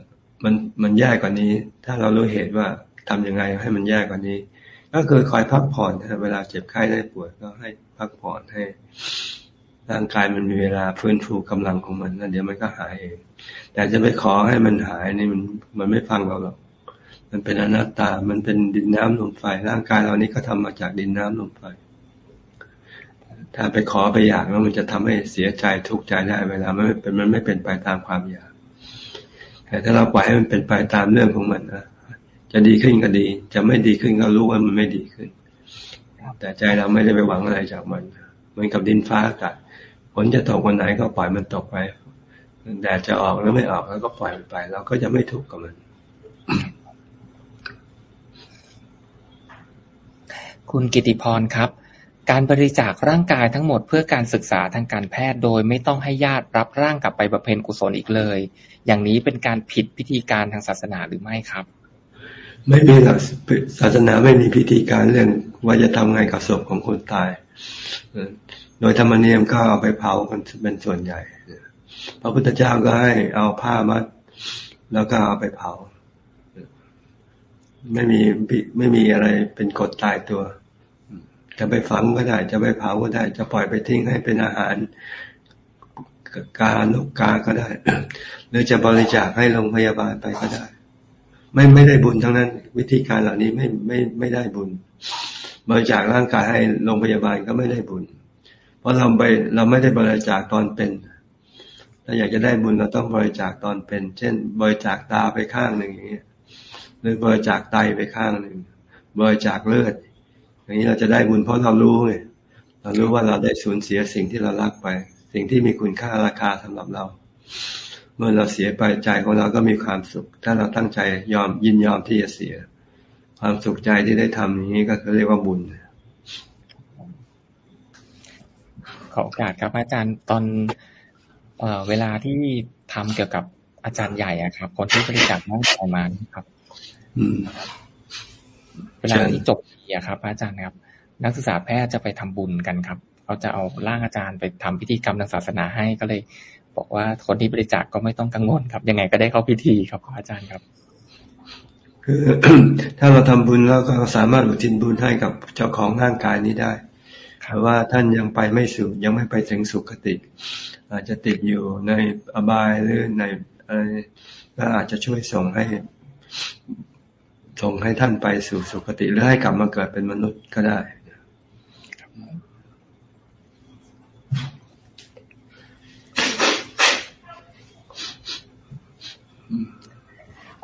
Speaker 2: มันมันแย่กว่านี้ ถ้าเรารู้เหตุว่าทํำยังไงให้มันแย่กว่านี้ ก็คือคอยพักผ่อนเวลาเจ็บไข้ได้ป่วยก็ให้พักผ่อนให้ ร่างกายมันมีเวลาฟื้นฟูกำลังของมันแล้วเดี๋ยวมันก็หายเอง แต่จะไปขอให้มันหายนี่มันมันไม่ฟังเราหรอก มันเป็นอนัตตา มันเป็นดินน้ำลมไฟ ร่างกายเรานี้ก็ทำมาจากดินน้ำลมไฟ ถ้าไปขอไปอยากแล้วมันจะทำให้เสียใจทุกข์ใจได้เวลามันไม่เป็นมันไม่เป็นไปตามความอยาก แต่ถ้าเราปล่อยให้มันเป็นไปตามเรื่องของมันนะจะดีขึ้นก็ดี จะไม่ดีขึ้นก็รู้ว่ามันไม่ดีขึ้น แต่ใจเราไม่ได้ไปหวังอะไรจากมัน เหมือนกับดินฟ้าอากาศฝนจะตกวันไหนก็ปล่อยมันตกไป แดดจะออกแล้วไม่ออกแล้วก็ปล่อยมันไป เราก็จะไม่ทุกข์กับมัน
Speaker 1: คุณกิติพรครับ การบริจาคร่างกายทั้งหมดเพื่อการศึกษาทางการแพทย์โดยไม่ต้องให้ญาติรับร่างกลับไปบำเพ็ญกุศลอีกเลย อย่างนี้เป็นการผิดพิธีการทางศาสนาหรือไม่ครับ
Speaker 2: ไม่มีหลักศาสนาไม่มีพิธีการเรื่องว่าจะทำไงกับศพของคนตาย โดยธรรมเนียมก็เอาไปเผากันเป็นส่วนใหญ่ พระพุทธเจ้าก็ให้เอาผ้ามัดแล้วก็เอาไปเผา ไม่มีไม่มีอะไรเป็นกฎตายตัว จะไปฝังก็ได้ จะไปเผาก็ได้ จะปล่อยไปทิ้งให้เป็นอาหารกานกกาก็ได้ หรือจะบริจาคให้โรงพยาบาลไปก็ได้ ไม่ไม่ได้บุญทั้งนั้น วิธีการเหล่านี้ไม่ไม่ไม่ได้บุญ บริจาคร่างกายให้โรงพยาบาลก็ไม่ได้บุญ เพราะเราไปเราไม่ได้บริจาคตอนเป็น ถ้าอยากจะได้บุญเราต้องบริจาคตอนเป็น เช่น บริจาคตาไปข้างหนึ่งอย่างเงี้ย หรือบริจาคไตไปข้างหนึ่ง บริจาคเลือด อย่างนี้เราจะได้บุญเพราะเรารู้ไง เรารู้ว่าเราได้สูญเสียสิ่งที่เรารักไป สิ่งที่มีคุณค่าราคาสำหรับเรา เมื่อเราเสียไปใจของเราก็มีความสุข ถ้าเราตั้งใจยอมยินยอมที่จะเสีย ความสุขใจที่ได้ทำอย่างนี้ก็เรียกว่าบุญ
Speaker 1: ขอโอกาสครับอาจารย์ตอน เอเวลาที่ทำเกี่ยวกับอาจารย์ใหญ่อะครับ คนที่บริจาคน้องชายมาครับ
Speaker 2: อืม
Speaker 1: เวลาที่จบปีอะครับ อาจารย์ครับ นักศึกษาแพทย์จะไปทำบุญกันครับเขาจะเอาร่างอาจารย์ไปทำพิธีกรรมทางศาสนาให้ก็เลย บอกว่าคนที่บริจาคกก็ไม่ต้องกังวลครับ ยังไงก็ได้เข้าพิธีครับอาจารย์ครับ
Speaker 2: คือถ้าเราทำบุญแล้วก็สามารถอุทิศบุญให้กับเจ้าของร่างกายนี้ได้แต่ว่าท่านยังไปไม่สู่ยังไม่ไปถึงสุคติ อาจจะติดอยู่ในอบายหรือในอะไรก็อาจจะช่วยส่งให้ส่งให้ท่านไปสู่สุคติหรือให้กลับมาเกิดเป็นมนุษย์ก็ได้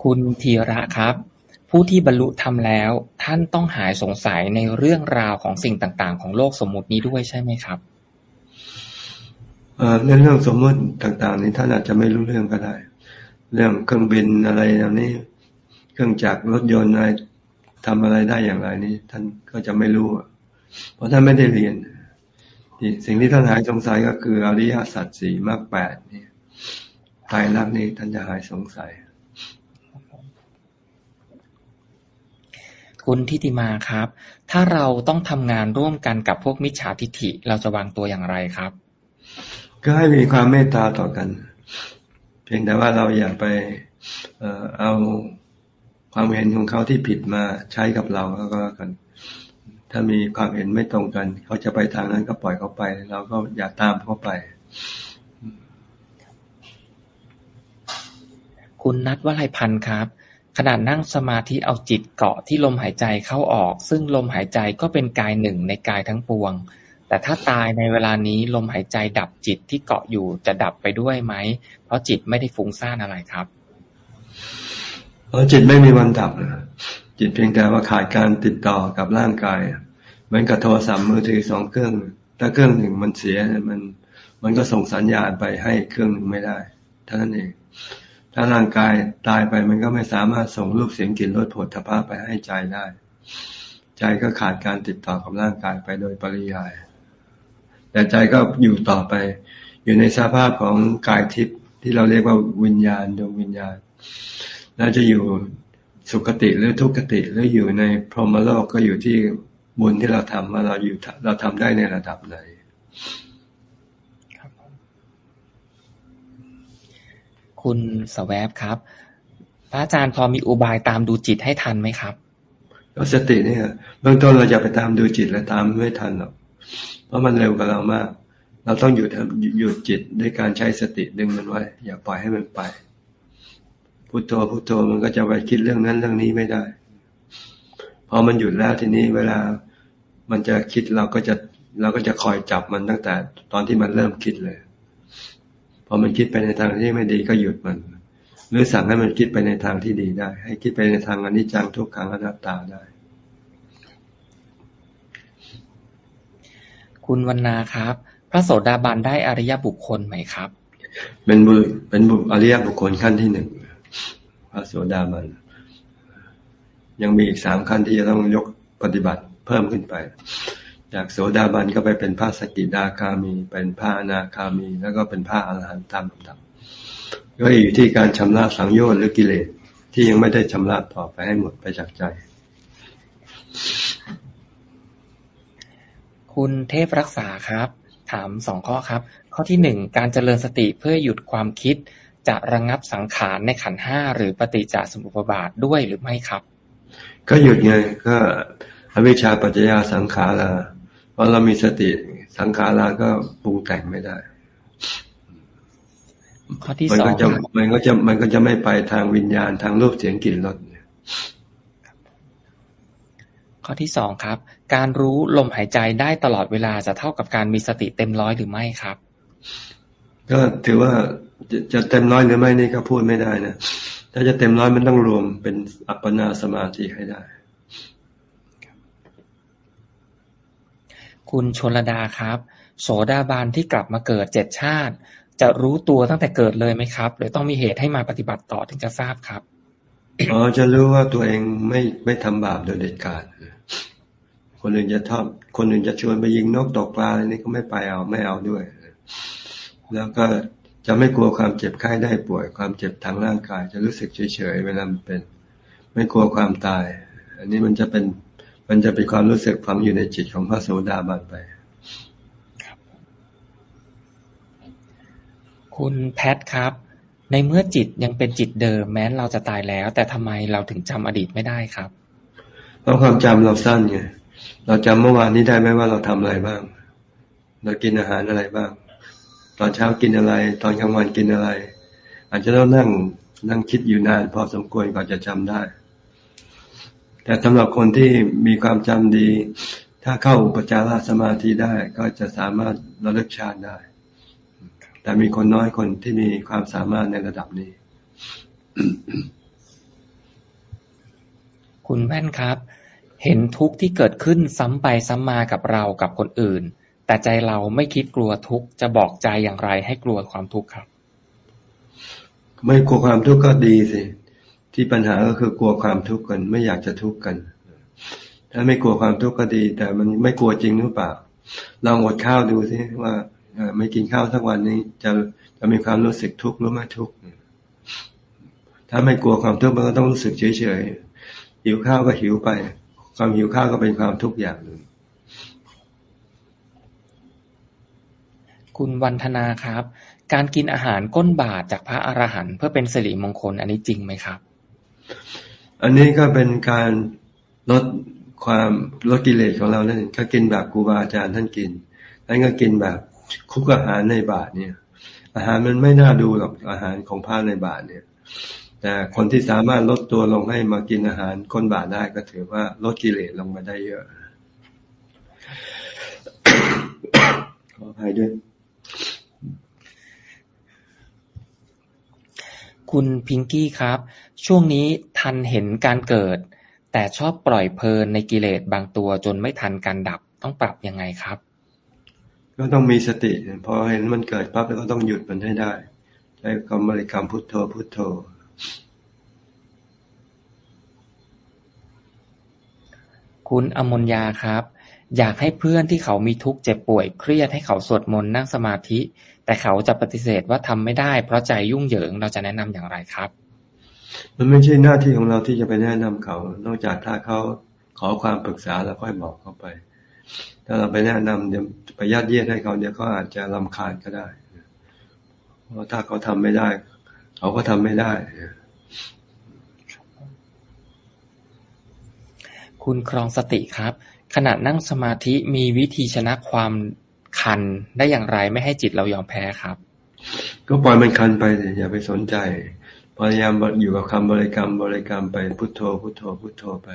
Speaker 1: คุณธีระครับ ผู้ที่บรรลุธรรมแล้ว ท่านต้องหายสงสัยในเรื่องราวของสิ่งต่าง ๆ ของโลกสมมุตินี้ด้วยใช่ไหมครับ
Speaker 2: เรื่องเรื่องสมมติต่าง ๆ นี้ท่านอาจจะไม่รู้เรื่องก็ได้ เรื่องเครื่องบินอะไรอย่างนี้ เครื่องจักรรถยนต์อะไรทำอะไรได้อย่างไรนี้ ท่านก็จะไม่รู้เพราะท่านไม่ได้เรียนสิ่งที่ท่านหายสงสัยก็คืออริยสัจสี่มรรคแปดนี่ตายรักนี้ท่านจะหายสงสัย
Speaker 1: คุณทิติมาครับ ถ้าเราต้องทำงานร่วมกันกับพวกมิจฉาทิฐิเราจะวางตัวอย่างไรครับ
Speaker 2: ก็ให้มีความเมตตาต่อกัน เพียงแต่ว่าเราอย่าไปเอาความเห็นของเขาที่ผิดมาใช้กับเราแล้วก็กัน ถ้ามีความเห็นไม่ตรงกัน เขาจะไปทางนั้นก็ปล่อยเขาไป เราก็อย่าตามเขาไป
Speaker 1: คุณนัทวลัยพันธ์ครับขณะนั่งสมาธิเอาจิตเกาะที่ลมหายใจเข้าออก ซึ่งลมหายใจก็เป็นกายหนึ่งในกายทั้งปวง แต่ถ้าตายในเวลานี้ลมหายใจดับจิตที่เกาะอยู่จะดับไปด้วยไหม เพราะจิตไม่ได้ฟุ้งซ่านอะไรครับ
Speaker 2: เพราะจิตไม่มีวันดับนะจิตเพียงแต่ว่าขาดการติดต่อกับร่างกาย เหมือนกับโทรศัพท์มือถือสองเครื่อง ถ้าเครื่องหนึ่งมันเสียมันมันก็ส่งสัญญาณไปให้เครื่องหนึ่งไม่ได้เท่านั้นเอง ถ้าร่างกายตายไปมันก็ไม่สามารถส่งรูปเสียงกลิ่นรสผลทพะไปให้ใจได้ ใจก็ขาดการติดต่อกับร่างกายไปโดยปริยาย แต่ใจก็อยู่ต่อไป อยู่ในสภาพของกายทิพย์ที่เราเรียกว่าวิญญาณดวงวิญญาณน่าจะอยู่สุคติหรือทุกขติหรืออยู่ในพรหมโลกก็อยู่ที่บุญที่เราทำว่าเราอยู่เราทำได้ในระดับไหน
Speaker 1: คุณสแวบครับ พระอาจารย์พอมีอุบายตามดูจิตให้ทันไหมครับ
Speaker 2: ก็สติเนี่ยเบื้องต้นเราจะไปตามดูจิตและตามไม่ทันหรอก เพราะมันเร็วกว่าเรามาก เราต้องหยุดหยุดจิตด้วยการใช้สติดึงมันไว้ อย่าปล่อยให้มันไปพุโทโธพุโทโธมันก็จะไปคิดเรื่องนั้นเรื่องนี้ไม่ได้พอมันหยุดแล้วทีนี้เวลามันจะคิดเราก็จะเราก็จะคอยจับมันตั้งแต่ตอนที่มันเริ่มคิดเลย พอมันคิดไปในทางที่ไม่ดีก็หยุดมัน หรือสั่งให้มันคิดไปในทางที่ดีได้ ให้คิดไปในทางอนิจจังทุกขังอนัตตาได้
Speaker 1: คุณวรรณาครับ พระโสดาบันได้อริยบุคคลไหมครับ
Speaker 2: เป็นบุเป็นบุอริยบุคคลขั้นที่หนึ่งพระโสดาบัน ยังมีอีกสามขั้นที่จะต้องยกปฏิบัติเพิ่มขึ้นไป จากโสดาบันก็ไปเป็นพระสกิดาคามี เป็นพระอนาคามี แล้วก็เป็นพระอรหันต์ตามลำดับก็อยู่ที่การชำระสังโยชน์หรือกิเลสที่ยังไม่ได้ชำระต่อไปให้หมดไปจากใจ
Speaker 1: คุณเทพรักษาครับ ถามสองข้อครับ ข้อที่หนึ่งการเจริญสติเพื่อหยุดความคิด จะระงงับสังขารในขันห้าหรือปฏิจจสมุปบาทด้วยหรือไม่ครับ
Speaker 2: ก็หยุดไงก็อวิชชาปัจจยาสังขาราเพราะเรามีสติสังขาราก็ปรุงแต่งไม่ได้
Speaker 1: ข้อที่สองมันก็
Speaker 2: จะมันก็จะมันก็จะไม่ไปทางวิญญาณทางรูปเสียงกลิ่นรส
Speaker 1: ข้อที่สองครับ การรู้ลมหายใจได้ตลอดเวลาจะเท่ากับการมีสติเต็มร้อยหรือไม่ครับ
Speaker 2: ก็ถือว่าจะเต็มร้อยหรือไม่นี่ก็พูดไม่ได้นะถ้าจะเต็มร้อยมันต้องรวมเป็นอัปปนาสมาธิให้ได้
Speaker 1: คุณชนลดาครับ โสดาบานที่กลับมาเกิดเจ็ดชาติ จะรู้ตัวตั้งแต่เกิดเลยไหมครับหรือต้องมีเหตุให้มาปฏิบัติต่อถึงจะทราบครับ
Speaker 2: อ๋อจะรู้ว่าตัวเองไม่ไม่ทำบาปโดยเด็ดขาด คนอื่นจะทอบคนอื่นจะชวนไปยิงนกตกปลาอะไรนี่ก็ไม่ไปเอาไม่เอาด้วย แล้วก็จะไม่กลัวความเจ็บไข้ได้ป่วย ความเจ็บทางร่างกาย จะรู้สึกเฉยๆเวลามันเป็น ไม่กลัวความตาย อันนี้มันจะเป็นมันจะเป็นความรู้สึกฝังอยู่ในจิตของพระโสดาบันไป
Speaker 1: คุณแพทครับ ในเมื่อจิตยังเป็นจิตเดิม แม้เราจะตายแล้ว แต่ทำไมเราถึงจำอดีตไม่ได้ครับ
Speaker 2: เพราะความจำเราสั้นไง เราจำเมื่อวานนี้ได้ไหมว่าเราทำอะไรบ้าง เรากินอาหารอะไรบ้าง ตอนเช้ากินอะไร ตอนกลางวันกินอะไร อาจจะต้องนั่งนั่งคิดอยู่นาน พอสมควรกว่าจะจำได้ แต่สำหรับคนที่มีความจำดี ถ้าเข้าอุปจารสมาธิได้ ก็จะสามารถระลึกชาติได้ แต่มีคนน้อยคนที่มีความสามารถในระดับนี้
Speaker 1: คุณแว่นครับ เห็นทุกข์ที่เกิดขึ้นซ้ำไปซ้ำมากับเรากับคนอื่น แต่ใจเราไม่คิดกลัวทุกข์จะบอกใจอย่างไรให้กลัวความทุกข์ครับ
Speaker 2: ไม่กลัวความทุกข์ก็ดีสิที่ปัญหาก็คือกลัวความทุกข์กัน ไม่อยากจะทุกข์กัน ถ้าไม่กลัวความทุกข์ก็ดี แต่มันไม่กลัวจริงหรือเปล่าลองอดข้าวดูสิว่าไม่กินข้าวสักวันนี้จะจะมีความรู้สึกทุกข์หรือไม่ทุกข์ถ้าไม่กลัวความทุกข์มันก็ต้องรู้สึกเฉยๆหิวข้าวก็หิวไป ความหิวข้าวก็เป็นความทุกข์อย่างหนึ่ง
Speaker 1: คุณวันธนาครับ การกินอาหารก้นบาทจากพระอรหันต์เพื่อเป็นสิริมงคล อันนี้จริงไหมครับ
Speaker 2: อันนี้ก็เป็นการลดความลดกิเลสของเรานั่นก็กินแบบครูบาอาจารย์ท่านกินท่านก็กินแบบคุกอาหารในบาทเนี่ย อาหารมันไม่น่าดูหรอกอาหารของพระในบาทเนี่ย แต่คนที่สามารถลดตัวลงให้มากินอาหารก้นบาทได้ก็ถือว่าลดกิเลสลงมาได้เยอะออภัยด้วย
Speaker 1: คุณพิงกี้ครับ ช่วงนี้ทันเห็นการเกิด แต่ชอบปล่อยเพลินในกิเลสบางตัวจนไม่ทันการดับต้องปรับยังไงครับ
Speaker 2: ก็ต้องมีสติพอเห็นมันเกิดปั๊บแล้วก็ต้องหยุดมันให้ได้ใช้คำบริกรรมพุทโธพุทโธ
Speaker 1: คุณอมนยาครับ อยากให้เพื่อนที่เขามีทุกข์เจ็บป่วยเครียดให้เขาสวดมนต์นั่งสมาธิ แต่เขาจะปฏิเสธว่าทำไม่ได้ เพราะใจยุ่งเหยิงเราจะแนะนำอย่างไรครับ
Speaker 2: มันไม่ใช่หน้าที่ของเราที่จะไปแนะนำเขา นอกจากถ้าเขาขอความปรึกษาเราค่อยบอกเขาไป ถ้าเราไปแนะนำเดี๋ยวไปยัดเยียดให้เขาเดี๋ยวเขาอาจจะลำคาญก็ได้เพราะถ้าเขาทำไม่ได้ เขาก็ทำไม่ได้
Speaker 1: คุณครองสติครับ ขณะนั่งสมาธิมีวิธีชนะความคันได้อย่างไรไม่ให้จิตเรายอมแพ้ครับ
Speaker 2: ก็ปล่อยมันคันไปเลยอย่าไปสนใจพยายามอยู่กับคำบริกรรมบริกรรมไปพุทโธ พุทโธพุทโธไป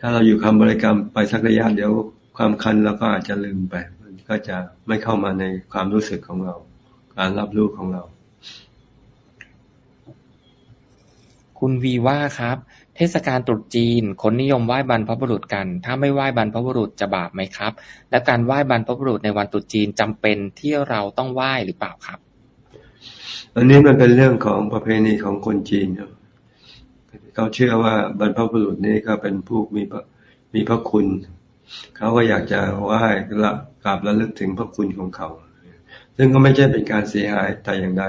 Speaker 2: ถ้าเราอยู่คำบริกรรมไปสักระยะเดี๋ยวความคันเราก็อาจจะลืมไป มันก็จะไม่เข้ามาในความรู้สึกของเรา การรับรู้ของเรา
Speaker 1: คุณวีว่าครับ เทศกาลตรุษจีน คนนิยมไหว้บรรพบุรุษกัน ถ้าไม่ไหว้บรรพบุรุษจะบาปไหมครับ และการไหว้บรรพบุรุษในวันตรุษจีนจำเป็นที่เราต้องไหว้หรือเปล่าครับ
Speaker 2: อันนี้มันเป็นเรื่องของประเพณีของคนจีนครับเขาเชื่อว่าบรรพบุรุษนี้ก็เป็นผู้มีมีพระคุณ เขาก็อยากจะไหว้ละกราบระลึกถึงพระคุณของเขา ซึ่งก็ไม่ใช่เป็นการเสียหายแต่อย่างใด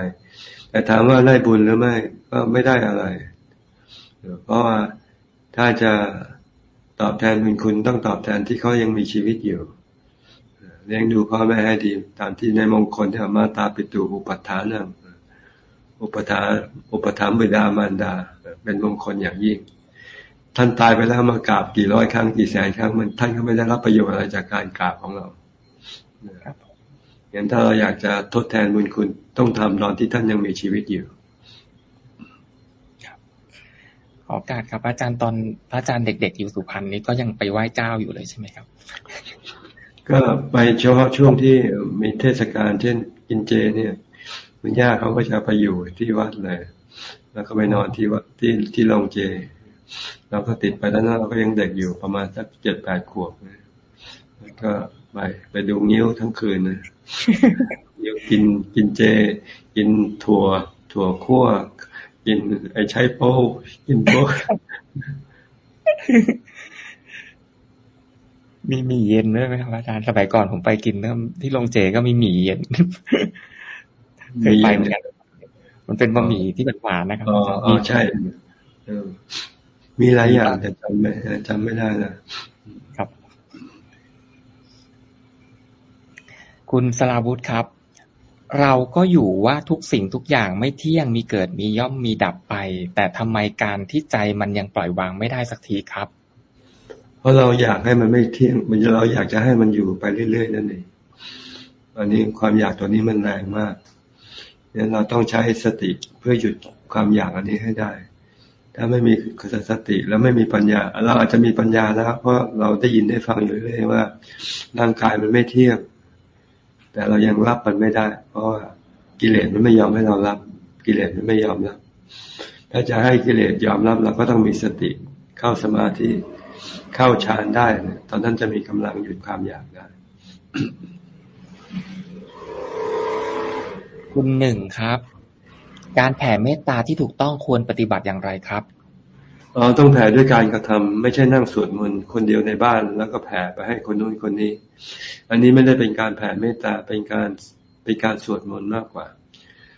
Speaker 2: แต่ถามว่าได้บุญหรือไม่ก็ไม่ได้อะไร เพราะว่าถ้าจะตอบแทนบุญคุณต้องตอบแทนที่เขายังมีชีวิตอยู่เลี้ยงดูพ่อแม่ให้ดี ตามที่ในมงคลที่มาตาปิตูอุปัฏฐานังอุปถาอุปถัมภ์บิดามารดา เป็นมงคลอย่างยิ่ง ท่านตายไปแล้วมากราบกี่ร้อยครั้งกี่แสนครั้งมันท่านก็ไม่ได้รับประโยชน์อะไรจากการกราบของเราอย่างถ้าเราอยากจะทดแทนบุญคุณต้องทำตอนที่ท่านยังมีชีวิตอยู่
Speaker 1: ขอโอกาสครับ อาจารย์ตอนพระอาจารย์เด็ก ๆ อยู่สุพรรณนี้ก็ยังไปไหว้เจ้าอยู่เลยใช่ไหมครับ
Speaker 2: ก็ไปเฉพาะช่วงที่มีเทศกาลเช่นกินเจเนี่ยคุณย่าเขาก็จะไปอยู่ที่วัดเลย แล้วก็ไปนอนที่วัดที่ที่โรงเจเราก็ติดไปแล้วนั้นเราก็ยังเด็กอยู่ประมาณสักเจ็ดแปดขวบแล้วก็ไปไปดูนิ้วทั้งคืนนะนิ้วกินกินเจ กินถั่ว ถั่วคั่ว กิน ไอ้ใช้โป้กินโป้
Speaker 1: มีหมี่เย็นด้วยไหมครับอาจารย์สมัยก่อนผมไปกินที่โรงเจก็มีหมี่เย็นเคยไปเหมือนกันมันเป็นบะหมี่ที่หวานนะครับ
Speaker 2: อ๋อใช่มีหลายอย่างแต่จำไม่จำไม่ได้นะครับ
Speaker 1: คุณสลาวุธครับ เราก็อยู่ว่าทุกสิ่งทุกอย่างไม่เที่ยงมีเกิดมีย่อมมีดับไป แต่ทำไมการที่ใจมันยังปล่อยวางไม่ได้สักทีครับ
Speaker 2: เพราะเราอยากให้มันไม่เที่ยง มันเราอยากจะให้มันอยู่ไปเรื่อยๆนั่นเองอันนี้ความอยากตัวนี้มันแรงมากเนี่ยเราต้องใช้สติเพื่อหยุดความอยากอันนี้ให้ได้ ถ้าไม่มีสติแล้วไม่มีปัญญา เราอาจจะมีปัญญาแล้วเพราะเราได้ยินได้ฟังอยู่เรื่อยว่าร่างกายมันไม่เที่ยง แต่เรายังรับมันไม่ได้ เพราะว่ากิเลสมันไม่ยอมให้เรารับ กิเลสมันไม่ยอมรับ ถ้าจะให้กิเลสยอมรับเราก็ต้องมีสติ เข้าสมาธิเข้าฌานได้ตอนนั้นจะมีกำลังหยุดความอยากได้
Speaker 1: คุณหนึ่งครับ การแผ่เมตตาที่ถูกต้องควรปฏิบัติอย่างไรครับ
Speaker 2: อ๋อต้องแผ่ด้วยการกระทำไม่ใช่นั่งสวดมนต์คนเดียวในบ้าน แล้วก็แผ่ไปให้คนนู้นคนนี้ อันนี้ไม่ได้เป็นการแผ่เมตตาเป็นการเป็นการสวดมนต์มากกว่า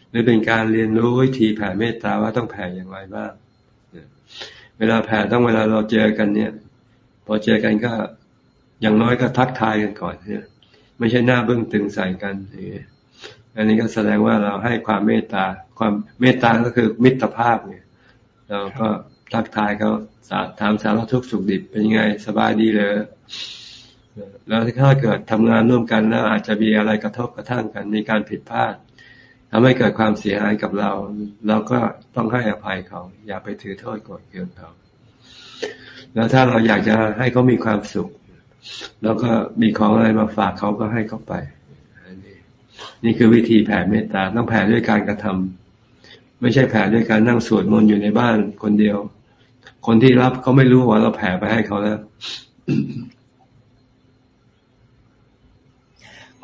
Speaker 2: หรือเป็นการเรียนรู้วิธีแผ่เมตตาว่าต้องแผ่อย่างไรบ้างเวลาแผ่ต้องเวลาเราเจอกันเนี่ย พอเจอกันก็อย่างน้อยก็ทักทายกันก่อนเนี่ยไม่ใช่หน้าเบื้องตึงใส่กันเนี่ยอันนี้ก็แสดงว่าเราให้ความเมตตาความเมตตาก็คือมิตรภาพเนี่ยเราก็ ทักทายเขาถามสารทุกข์สุขดิบเป็นยังไงสบายดีเลยแล้วถ้าเกิดทำงานร่วมกันแล้วอาจจะมีอะไรกระทบกระทั่งกันมีการผิดพลาดทำให้เกิดความเสียหายกับเรา เราก็ต้องให้อภัยเขา อย่าไปถือโทษโกรธเคืองเขา แล้วถ้าเราอยากจะให้เขามีความสุขแล้วก็มีของอะไรมาฝากเขาก็ให้เขาไปนี่คือวิธีแผ่เมตตาต้องแผ่ด้วยการกระทำไม่ใช่แผ่ด้วยการนั่งสวดมนต์อยู่ในบ้านคนเดียว คนที่รับเขาไม่รู้ว่าเราแผ่ไปให้เขาแล้ว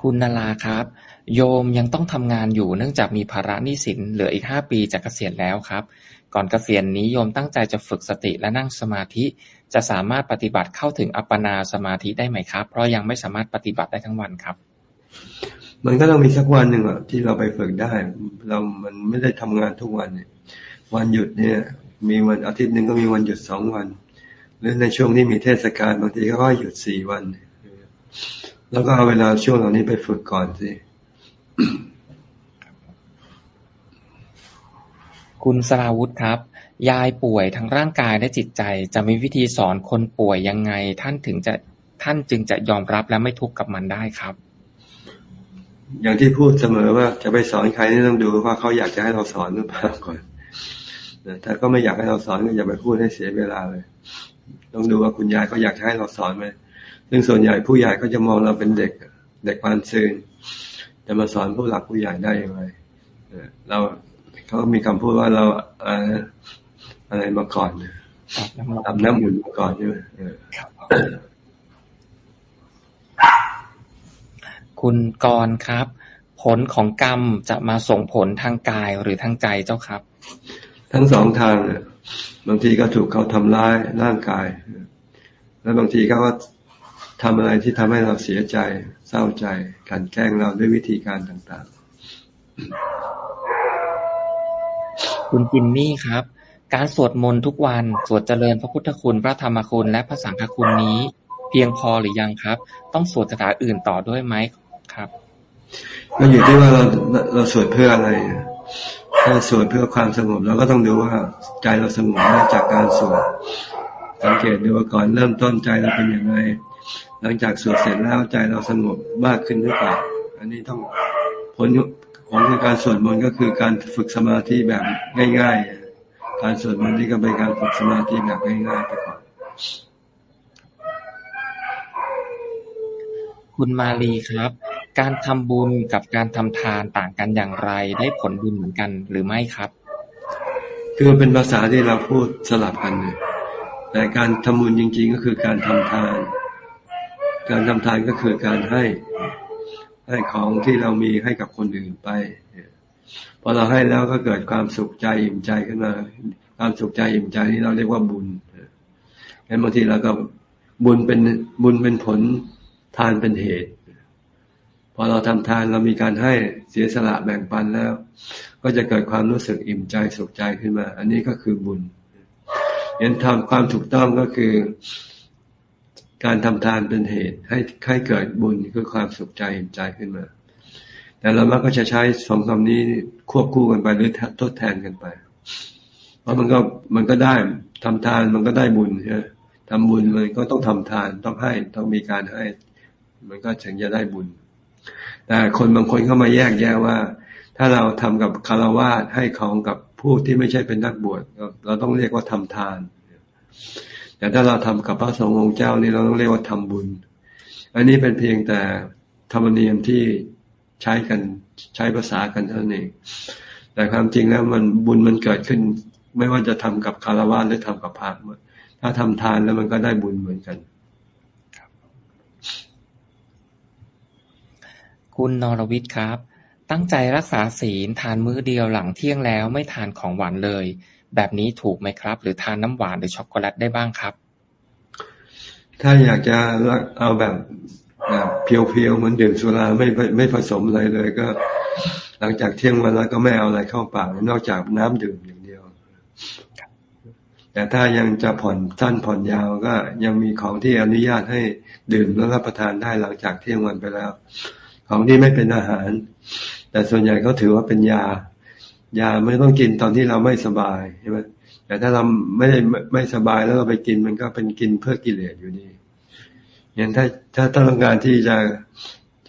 Speaker 1: คุณนาราครับ โยมยังต้องทำงานอยู่เนื่องจากมีภาระหนี้สินเหลืออีกห้าปีจะเกษียณแล้วครับ ก่อนเกษียณนี้โยมตั้งใจจะฝึกสติและนั่งสมาธิ จะสามารถปฏิบัติเข้าถึงอัปปนาสมาธิได้ไหมครับ เพราะยังไม่สามารถปฏิบัติได้ทั้งวันครับ
Speaker 2: มันก็ต้องมีสักวันหนึ่งอะที่เราไปฝึกได้ เรา มันไม่ได้ทำงานทุกวันเนี่ย วันหยุดเนี่ย มีวันอาทิตย์หนึ่งก็มีวันหยุดสองวัน หรือในช่วงที่มีเทศกาลบางทีก็หยุดสี่วัน แล้วก็เอาเวลาช่วงเหล่านี้ไปฝึกก่อนสิ
Speaker 1: คุณสราวุธครับ ยายป่วยทั้งร่างกายและจิตใจ จะมีวิธีสอนคนป่วยยังไง ท่านถึงจะท่านจึงจะยอมรับและไม่ทุกข์กับมันได้ครับ
Speaker 2: อย่างที่พูดเสมอว่าจะไปสอนใครนี่ต้องดูว่าเขาอยากจะให้เราสอนหรือเปล่าก่อน ถ้าก็ไม่อยากให้เราสอนก็อย่าไปพูดให้เสียเวลาเลย ต้องดูว่าคุณยายก็อยากให้เราสอนไหมซึ่งส่วนใหญ่ผู้ใหญ่ก็จะมองเราเป็นเด็ก เด็กปานซึนจะมาสอนผู้หลักผู้ใหญ่ได้ยังไงเราเขามีคำพูดว่าเราอะไรมาก่อนทำน้ำอุ่นมาก่อนใช่ไหม
Speaker 1: คุณกรครับ ผลของกรรมจะมาส่งผลทางกายหรือทางใจเจ้าครับ
Speaker 2: ทั้งสองทางเนี่ยบางทีก็ถูกเขาทำร้ายร่างกาย แล้วบางทีเขาก็ทำอะไรที่ทำให้เราเสียใจเศร้าใจกันแกล้งเราด้วยวิธีการต่าง
Speaker 1: ๆ คุณจินนี่ครับ การสวดมนต์ทุกวันสวดเจริญพระพุทธคุณพระธรรมคุณและพระสังฆคุณนี้ เพียงพอหรือยังครับ ต้องสวดคาถาอื่นต่อด้วยไหมครับ
Speaker 2: ก็อยู่ที่ว่าเราเราสวดเพื่ออะไร ถ้าสวดเพื่อความสงบเราก็ต้องดูว่าใจเราสงบมาจากการสวดสังเกตดูว่าก่อนเริ่มต้นใจเราเป็นอย่างไรหลังจากสวดเสร็จแล้วใจเราสงบมากขึ้นหรือเปล่าอันนี้ต้องผลของการสวดมนต์ก็คือการฝึกสมาธิแบบง่าย ๆ การสวดมนต์นี่ก็เป็นการฝึกสมาธิแบบง่ายๆไปก่อน
Speaker 1: คุณมาลีครับ การทำบุญกับการทำทานต่างกันอย่างไร ได้ผลบุญเหมือนกันหรือไม่ครับ
Speaker 2: คือเป็นภาษาที่เราพูดสลับกันเลยแต่การทำบุญจริง ๆ ก็คือการทำทาน การทำทานก็คือการให้ให้ของที่เรามีให้กับคนอื่นไปพอเราให้แล้วก็เกิดความสุขใจอิ่มใจขึ้นมา ความสุขใจอิ่มใจนี้เราเรียกว่าบุญงั้นบางทีเราก็บุญเป็นบุญเป็นผลทานเป็นเหตุ พอเราทำทานเรามีการให้เสียสละแบ่งปันแล้ว ก็จะเกิดความรู้สึกอิ่มใจสุขใจขึ้นมา อันนี้ก็คือบุญยันทำความถูกต้องก็คือ การทำทานเป็นเหตุ ให้ให้เกิดบุญคือความสุขใจอิ่มใจขึ้นมา แต่เรามักก็จะใช้สองคำนี้ควบคู่กันไปหรือทดแทนกันไป เพราะมันก็มันก็ได้ทำทานมันก็ได้บุญใช่ไหมทำบุญมันก็ต้องทำทานต้องให้ต้องมีการให้ มันก็ถึงจะได้บุญ แต่คนบางคนเข้ามาแยกแยะว่า ถ้าเราทำกับคารวะให้ของกับผู้ที่ไม่ใช่เป็นนักบวชเราต้องเรียกว่าทำทาน แต่ถ้าเราทำกับพระสงฆ์องค์เจ้านี่เราต้องเรียกว่าทำบุญ อันนี้เป็นเพียงแต่ธรรมเนียมที่ใช้กันใช้ภาษากันเท่านั้นเอง แต่ความจริงแล้วมันบุญมันเกิดขึ้น ไม่ว่าจะทำกับคารวะหรือทำกับพระถ้าทำทานแล้วมันก็ได้บุญเหมือนกัน
Speaker 1: คุณนรวิทย์ครับ ตั้งใจรักษาศีลทานมื้อเดียวหลังเที่ยงแล้วไม่ทานของหวานเลย แบบนี้ถูกไหมครับ หรือทานน้ำหวานหรือช็อกโกแลตได้บ้างครับ
Speaker 2: ถ้าอยากจะเอาแบบเพียวๆเหมือนดื่มสุราไม่ไม่ผสมอะไรเลยก็ หลังจากเที่ยงวันแล้วก็ไม่เอาอะไรเข้าปากนอกจากน้ำดื่มอย่างเดียว แต่ถ้ายังจะผ่อนสั้นผ่อนยาวก็ยังมีของที่อนุญาตให้ดื่มแล้วรับประทานได้หลังจากเที่ยงวันไปแล้ว ของที่ไม่เป็นอาหาร แต่ส่วนใหญ่เขาถือว่าเป็นยา ยาไม่ต้องกินตอนที่เราไม่สบายใช่ไหมแต่ถ้าเราไม่ได้ไม่สบายแล้วเราไปกินมันก็เป็นกินเพื่อกิเลสอยู่ดีอย่างถ้าถ้าต้องการที่จะ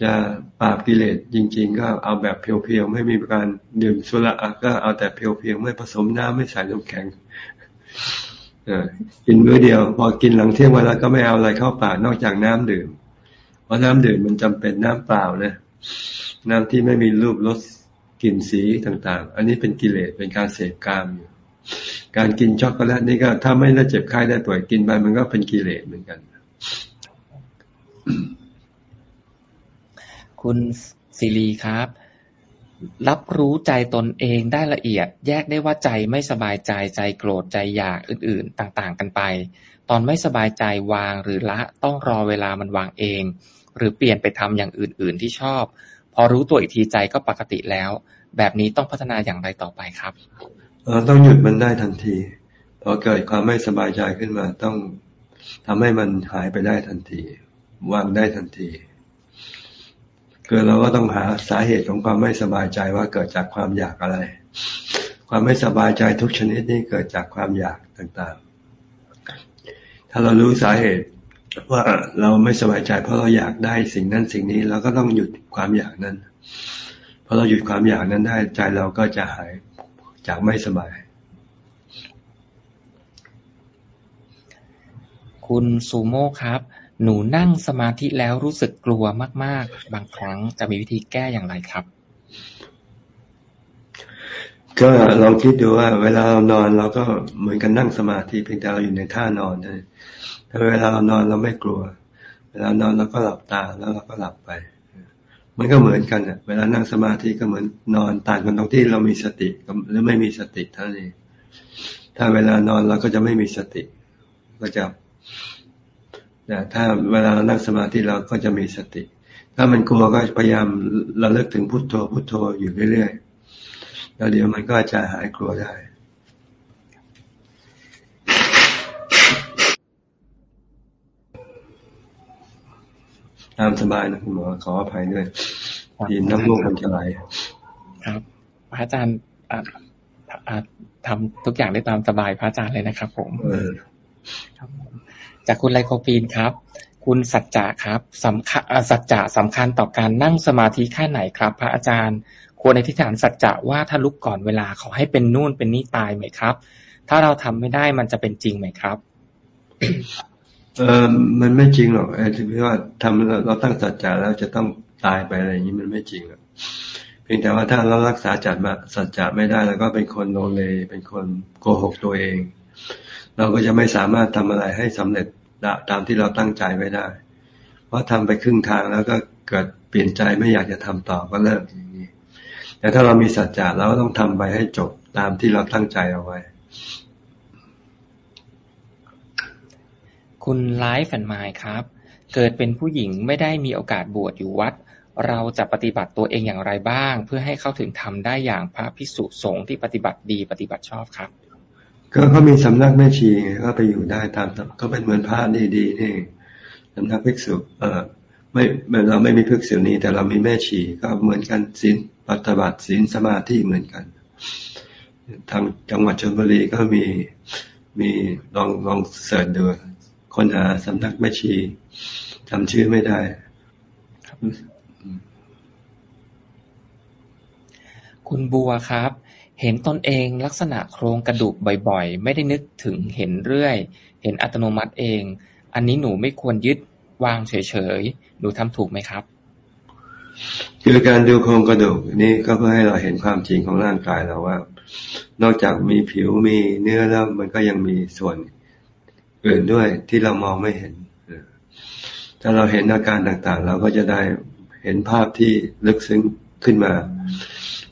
Speaker 2: จะปราบกิเลสจริง ๆ ก็เอาแบบเพียวๆไม่มีการดื่มสุราก็เอาแต่เพียวๆไม่ผสมน้ำไม่ใส่น้ำแข็งกินมื้อเดียว พอกินหลังเที่ยงวันแล้วก็ไม่เอาอะไรเข้าปากนอกจากน้ำดื่ม เพราะน้ำดื่มมันจำเป็นน้ำเปล่านะน้ำที่ไม่มีรูปรสกลิ่นสีต่างๆ อันนี้เป็นกิเลสเป็นการเสพกามอยู่ การกินช็อกโกแลตนี่ก็ถ้าไม่ได้เจ็บไข้ได้ป่วยกินไปมันก็เป็นกิเลสเหมือนกัน
Speaker 1: คุณศิรีครับ รับรู้ใจตนเองได้ละเอียด แยกได้ว่าใจไม่สบายใจใจโกรธใจอยากอื่น ๆ ต่าง ๆ กันไป ตอนไม่สบายใจวางหรือละต้องรอเวลามันวางเอง หรือเปลี่ยนไปทำอย่างอื่น ๆ ที่ชอบ พอรู้ตัวอีกทีใจก็ปกติแล้ว แบบนี้ต้องพัฒนาอย่างไรต่อไปครับ
Speaker 2: เราต้องหยุดมันได้ทันทีพอเกิดความไม่สบายใจขึ้นมา ต้องทำให้มันหายไปได้ทันทีวางได้ทันทีคือเราก็ต้องหาสาเหตุของความไม่สบายใจว่าเกิดจากความอยากอะไร ความไม่สบายใจทุกชนิดนี้เกิดจากความอยากต่างๆ ถ้าเรารู้สาเหตุ ว่าเราไม่สบายใจ เพราะเราอยากได้สิ่งนั้นสิ่งนี้เราก็ต้องหยุดความอยากนั้นพอเราหยุดความอยากนั้นได้ ใจเราก็จะหายจากไม่สบาย
Speaker 1: คุณซูโม่ครับ หนูนั่งสมาธิแล้วรู้สึกกลัวมาก ๆ บางครั้งจะมีวิธีแก้อย่างไรครับ
Speaker 2: ก็ลองคิดดูว่า เวลาเรานอนเราก็เหมือนกันนั่งสมาธิเพียงแต่เราอยู่ในท่านอนนะ ถ้าเวลาเรานอนเราไม่กลัว เวลานอนเราก็หลับตาแล้วเราก็หลับไป มันก็เหมือนกันอะ เวลานั่งสมาธิก็เหมือนนอนต่างกันตรงที่เรามีสติหรือไม่มีสติเท่านี้ถ้าเวลานอนเราก็จะไม่มีสติ ก็จะแต่ถ้าเวลาเรานั่งสมาธิเราก็จะมีสติ ถ้ามันกลัวก็พยายามระลึกถึงพุทโธพุทโธอยู่เรื่อยๆ แล้วเดี๋ยวมันก็จะหายกลัวได้ ตามสบายนะคุณหมอขออภัยด้วยทีน้ำมูกมันจะไหล
Speaker 1: ครับพระอาจารย์ทำทุกอย่างได้ตามสบายพระอาจารย์เลยนะครับผมครับ ผมจากคุณไลโคปีนครับ คุณสัจจะครับสำคัญสัจจะสำคัญต่อการนั่งสมาธิแค่ไหนครับ พระอาจารย์ ควรในทิฏฐานสัจจะว่าถ้าลุกก่อนเวลาขอให้เป็นนู่นเป็นนี่ตายไหมครับ ถ้าเราทำไม่ได้มันจะเป็นจริงไหมครับ
Speaker 2: เออมันไม่จริงหรอกไอ้ที่ว่าทำเราตั้งสัจจะแล้วจะต้องตายไปอะไรอย่างนี้มันไม่จริงหรอกเพียงแต่ว่าถ้าเรารักษาจัดมาสัจจะไม่ได้ แล้วก็เป็นคนโลเลเป็นคนโกหกตัวเอง เราก็จะไม่สามารถทำอะไรให้สำเร็จตามที่เราตั้งใจไว้ได้ เพราะทำไปครึ่งทางแล้วก็เกิดเปลี่ยนใจไม่อยากจะทำต่อก็เลิกอย่างนี้ แต่ถ้าเรามีสัจจะเราก็ต้องทำไปให้จบตามที่เราตั้งใจเอาไว้
Speaker 1: คุณไลฟ์แอนไมล์ครับ เกิดเป็นผู้หญิงไม่ได้มีโอกาสบวชอยู่วัด เราจะปฏิบัติตัวเองอย่างไรบ้าง เพื่อให้เข้าถึงทำได้อย่างพระพิสุสงฆ์ที่ปฏิบัติดีปฏิบัติชอบครับ
Speaker 2: ก็เขามีสำนักแม่ชีก็ไปอยู่ได้ตามก็เป็นเหมือนพระดีๆนี่สำนักภิกษุเออไม่เราไม่มีภิกษุนี้ แต่เรามีแม่ชีก็เหมือนกันศีลปฏิบัติศีลสมาธิเหมือนกัน ทางจังหวัดชลบุรีก็มีมีลองลองเสิร์ชดู ค้นหาสำนักแม่ชีจำชื่อไม่ได้
Speaker 1: คุณบัวครับ เห็นตนเองลักษณะโครงกระดูกบ่อยๆ ไม่ได้นึกถึงเห็นเรื่อย เห็นอัตโนมัติเอง อันนี้หนูไม่ควรยึดวางเฉยๆ หนูทำถูกไหมครับ
Speaker 2: คือการดูโครงกระดูกนี่ก็เพื่อให้เราเห็นความจริงของร่างกายเราว่า นอกจากมีผิวมีเนื้อแล้วมันก็ยังมีส่วน อื่นด้วยที่เรามองไม่เห็น ถ้าเราเห็นอาการต่างๆ เราก็จะได้เห็นภาพที่ลึกซึ้งขึ้นมา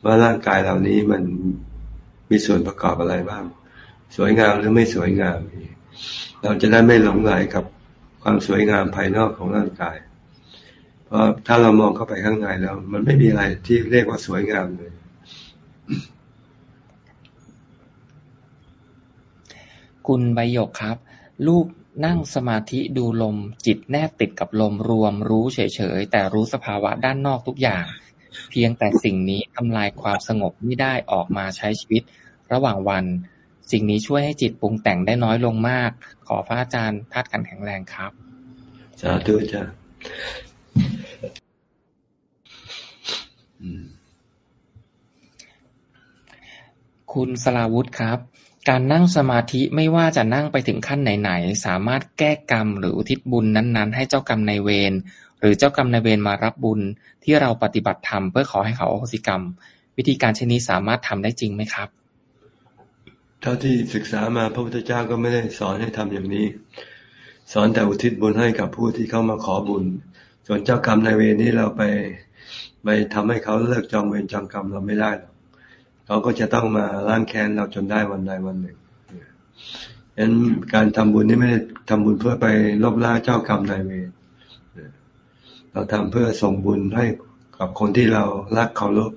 Speaker 2: ว่าร่างกายเหล่านี้มันมีส่วนประกอบอะไรบ้าง สวยงามหรือไม่สวยงาม เราจะได้ไม่หลงไหลกับความสวยงามภายนอกของร่างกาย เพราะถ้าเรามองเข้าไปข้างในแล้ว มันไม่มีอะไรที่เรียกว่าสวยงามเลย
Speaker 1: คุณใบหยกครับ ลูกนั่งสมาธิดูลม จิตแนบติดกับลมรวมรู้เฉยๆ แต่รู้สภาวะด้านนอกทุกอย่าง เพียงแต่สิ่งนี้ทำลายความสงบไม่ได้ออกมาใช้ชีวิต ระหว่างวัน สิ่งนี้ช่วยให้จิตปรุงแต่งได้น้อยลงมาก ขอพระอาจารย์ทัดกันแข็งแรงครับ
Speaker 2: สาธุจ้ะ
Speaker 1: คุณสลาวุธครับ การนั่งสมาธิไม่ว่าจะนั่งไปถึงขั้นไหนๆ สามารถแก้กรรมหรืออุทิศบุญนั้น ๆ ให้เจ้ากรรมนายเวรหรือเจ้ากรรมนายเวรมารับบุญที่เราปฏิบัติธรรมเพื่อขอให้เขาอโหสิกรรม วิธีการเช่นนี้สามารถทำได้จริงไหมครับ
Speaker 2: เท่าที่ศึกษามาพระพุทธเจ้าก็ไม่ได้สอนให้ทำอย่างนี้ สอนแต่อุทิศบุญให้กับผู้ที่เข้ามาขอบุญ ส่วนเจ้ากรรมนายเวรนี้เราไปไปทำให้เขาเลิกจองเวรจองกรรมเราไม่ได้หรอก เขาก็จะต้องมาล้างแค้นเราจนได้วันใดวันหนึ่งฉะนั้นการทำบุญนี่ไม่ได้ทำบุญเพื่อไปลบล้างเจ้ากรรมนายเวรเราทำเพื่อส่งบุญให้กับคนที่เรารักเคารพ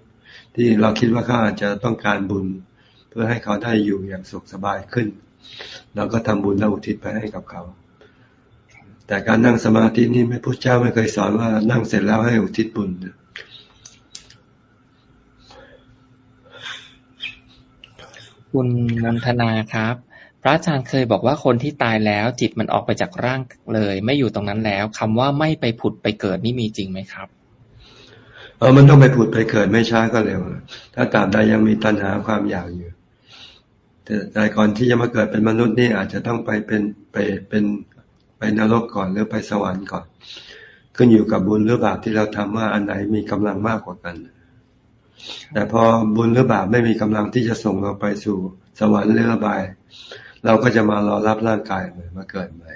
Speaker 2: ที่เราคิดว่าเขาอาจจะต้องการบุญ เพื่อให้เขาได้อยู่อย่างสุขสบายขึ้น เราก็ทำบุญแล้วอุทิศไปให้กับเขา แต่การนั่งสมาธินี่ไม่พุทธเจ้าไม่เคยสอนว่านั่งเสร็จแล้วให้อุทิศบุญ
Speaker 1: คุณมนทนาครับ พระอาจารย์เคยบอกว่าคนที่ตายแล้ว จิตมันออกไปจากร่างเลย ไม่อยู่ตรงนั้นแล้วคำว่าไม่ไปผุดไปเกิดนี่มีจริงไหมครับ
Speaker 2: เออมันต้องไปผุดไปเกิดไม่ช้าก็เร็วถ้าตามใดยังมีตัณหาความอยากอยู่ แต่แต่ก่อนที่จะมาเกิดเป็นมนุษย์นี่อาจจะต้องไปเป็นไปเป็นไปนรกก่อนหรือไปสวรรค์ก่อน ขึ้นอยู่กับบุญหรือบาปที่เราทำว่าอันไหนมีกำลังมากกว่ากัน แต่พอบุญหรือบาปไม่มีกำลังที่จะส่งเราไปสู่สวรรค์หรือระบาย เราก็จะมารอรับร่างกายใหม่มาเกิดใหม่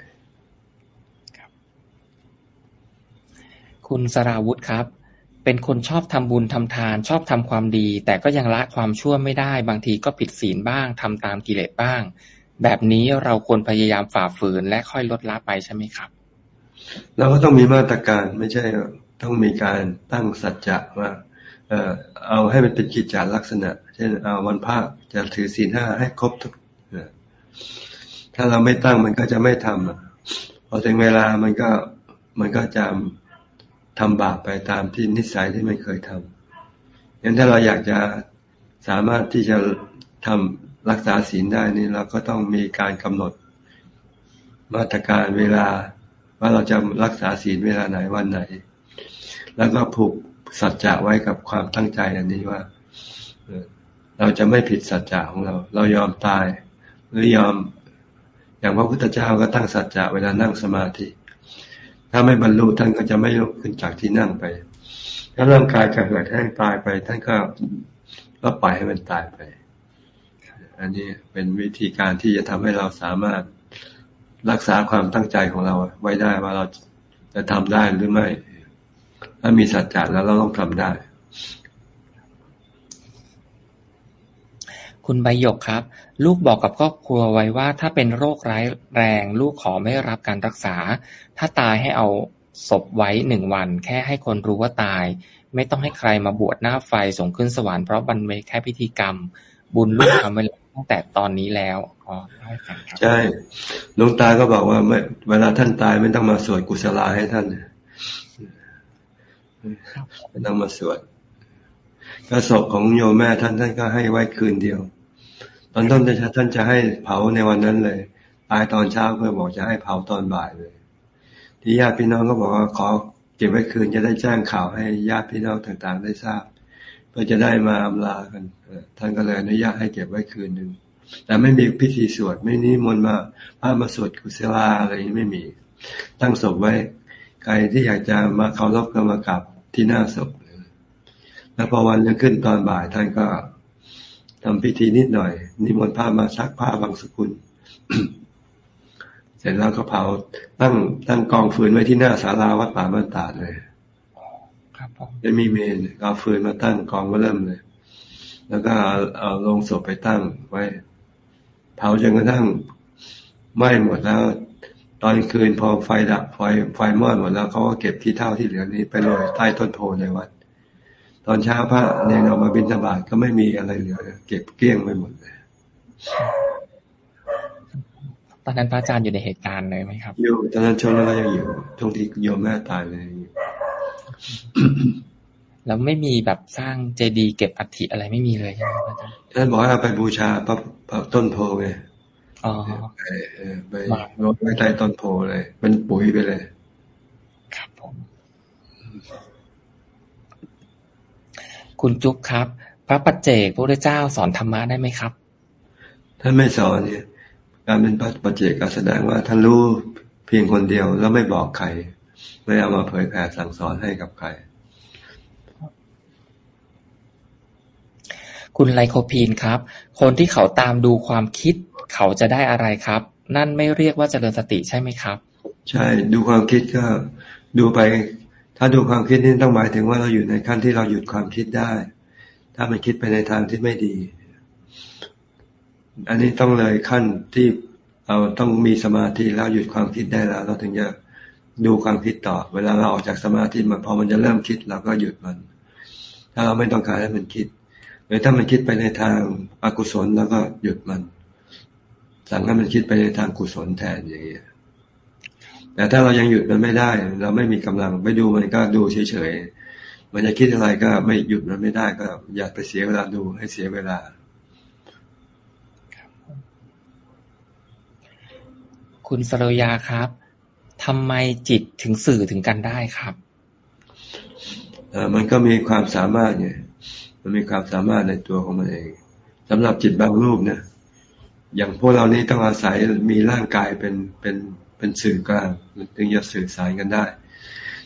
Speaker 1: คุณสราวุธครับ เป็นคนชอบทำบุญทำทาน ชอบทำความดี แต่ก็ยังละความชั่วไม่ได้ บางทีก็ผิดศีลบ้างทำตามกิเลสบ้าง แบบนี้เราควรพยายามฝ่าฝืนและค่อยลดละไปใช่ไหมครับ
Speaker 2: เราก็ต้องมีมาตรการไม่ใช่ต้องมีการตั้งสัจจะว่า เอาให้มันเป็นกิจจาลักษณะ เช่นเอาวันพระจะถือศีลห้าให้ครบทุกถ้าเราไม่ตั้งมันก็จะไม่ทำพอถึงเวลามันก็มันก็จะทำบาปไปตามที่นิสัยที่ไม่เคยทำงั้นถ้าเราอยากจะสามารถที่จะทำรักษาศีลได้นี่เราก็ต้องมีการกำหนดมาตรการเวลาว่าเราจะรักษาศีลเวลาไหนวันไหน แล้วก็ผูก สัจจะไว้กับความตั้งใจอันนี้ว่าเราจะไม่ผิดสัจจะของเรา เรายอมตาย หรือยอม อย่างพระพุทธเจ้าก็ตั้งสัจจะเวลานั่งสมาธิ ถ้าไม่บรรลุท่านก็จะไม่ลุกขึ้นจากที่นั่งไป ถ้าร่างกายจะเหือดแห้งตายไป ท่านก็ก็ปล่อยให้มันตายไป อันนี้เป็นวิธีการที่จะทำให้เราสามารถรักษาความตั้งใจของเราไว้ได้ว่าเราจะทำได้หรือไม่ ถ้ามีสัจจะแล้วเราต้องทำได้
Speaker 1: คุณใบหยกครับ ลูกบอกกับครอบครัวไว้ว่า ถ้าเป็นโรคร้ายแรง ลูกขอไม่รับการรักษา ถ้าตายให้เอาศพไว้หนึ่งวัน แค่ให้คนรู้ว่าตาย ไม่ต้องให้ใครมาบวชหน้าไฟส่งขึ้นสวรรค์เพราะมันไม่แค่พิธีกรรม บุญลูกทำไว้ตั้งแต่ตอนนี้แล้วอ๋อ
Speaker 2: ใช่หลวงตาก็บอกว่าเวลาท่านตายไม่ต้องมาสวดกุศลาให้ท่าน ไม่ต้องมาสวดกระศพของโยมแม่ท่านท่านก็ให้ไว้คืนเดียว ตอนต้นท่านจะให้เผาในวันนั้นเลยตายตอนเช้าเพื่อบอกจะให้เผาตอนบ่ายเลย ที่ญาติพี่น้องก็บอกว่าขอเก็บไว้คืนจะได้แจ้งข่าวให้ญาติพี่น้องต่างๆ ได้ทราบเพื่อจะได้มาอำลากันท่านก็เลยอนุญาตให้เก็บไว้คืนหนึ่งแต่ไม่มีพิธีสวดไม่นิมนต์มาพระมาสวดกุศลาอะไรไม่มี ตั้งศพไว้ ใครที่อยากจะมาเคารพก็มากราบ ที่หน้าศพแล้วพอวันยังขึ้นตอนบ่ายท่านก็ทำพิธีนิดหน่อย นิมนต์ผ้ามาซักผ้าบางสกุลเสร็จแล้วก็เผาตั้งตั้งกองฟืนไว้ที่หน้าศาลาวัดป่าบ้านตาดเลยครับผมจะมีเมนเอาฟืนมาตั้งกองมาเริ่มเลย แล้วก็เอาลงศพไปตั้งไว้ เผาจนกระทั่งไหม้หมดแล้ว ตอนคืนพอไฟดับไฟไฟมอดหมดแล้วเขาก็เก็บที่เท่าที่เหลือนี้ไปโรยใต้ต้นโพในวัด ตอนเช้าพระเนรออกมาบิณฑบาตก็ไม่มีอะไรเหลือ เก็บเกลี้ยงไปหมดเลย
Speaker 1: ตอนนั้นพระอาจารย์อยู่ในเหตุการณ์เลยไหมครับ
Speaker 2: อยู่ตอนนั้นชนแล้วยังอยู่ช่วงที่โยมแม่ตายเลย
Speaker 1: แล้วไม่มีแบบสร้างเจดีย์เก็บอัฐิอะไรไม่มีเลยใช่ไหมอาจารย์
Speaker 2: ท่านบอกให้เอาไปบูชาพระต้นโพไง ไปรดไว้ใต้ต้นโพเลย เป็นปุ๋ยไปเลย
Speaker 1: ครับผม คุณจุ๊บครับ พระปัจเจกพระพุทธเจ้าสอนธรรมะได้ไหมครับ
Speaker 2: ธท่านไม่สอนเนี่ย การเป็นปัจเจกแสดงว่าท่านรู้เพียงคนเดียวแล้วไม่บอกใคร ไม่เอามาเผยแผ่สั่งสอนให้กับใคร
Speaker 1: คุณไลโคพีนครับ คนที่เขาตามดูความคิด เขาจะได้อะไรครับ นั่นไม่เรียกว่าเจริญสติใช่ไหมครับ
Speaker 2: ใช่ดูความคิดก็ดูไป ถ้าดูความคิดนี่ต้องหมายถึงว่าเราอยู่ในขั้นที่เราหยุดความคิดได้ ถ้ามันคิดไปในทางที่ไม่ดี อันนี้ต้องเลยขั้นที่เราต้องมีสมาธิแล้วหยุดความคิดได้แล้ว เราถึงจะดูความคิดต่อ เวลาเราออกจากสมาธิมันพอมันจะเริ่มคิดเราก็หยุดมัน ถ้าเราไม่ต้องการให้มันคิด หรือถ้ามันคิดไปในทางอากุศลแล้วก็หยุดมัน สั่งให้มันคิดไปในทางกุศลแทนอย่างเงี้ยแต่ถ้าเรายังหยุดมันไม่ได้ เราไม่มีกำลังไปดูมันก็ดูเฉยๆมันจะคิดอะไรก็ไม่หยุดมันไม่ได้ก็อย่าไปเสียเวลาดูให้เสียเวลา
Speaker 1: คุณสโรยาครับทำไมจิตถึงสื่อถึงกันได้ครับ
Speaker 2: มันก็มีความสามารถไงมันมีความสามารถในตัวของมันเองสำหรับจิตบางรูปเนี่ย อย่างพวกเรานี้ต้องอาศัยมีร่างกายเป็นเป็นเป็นสื่อกลางถึงจะสื่อสารกันได้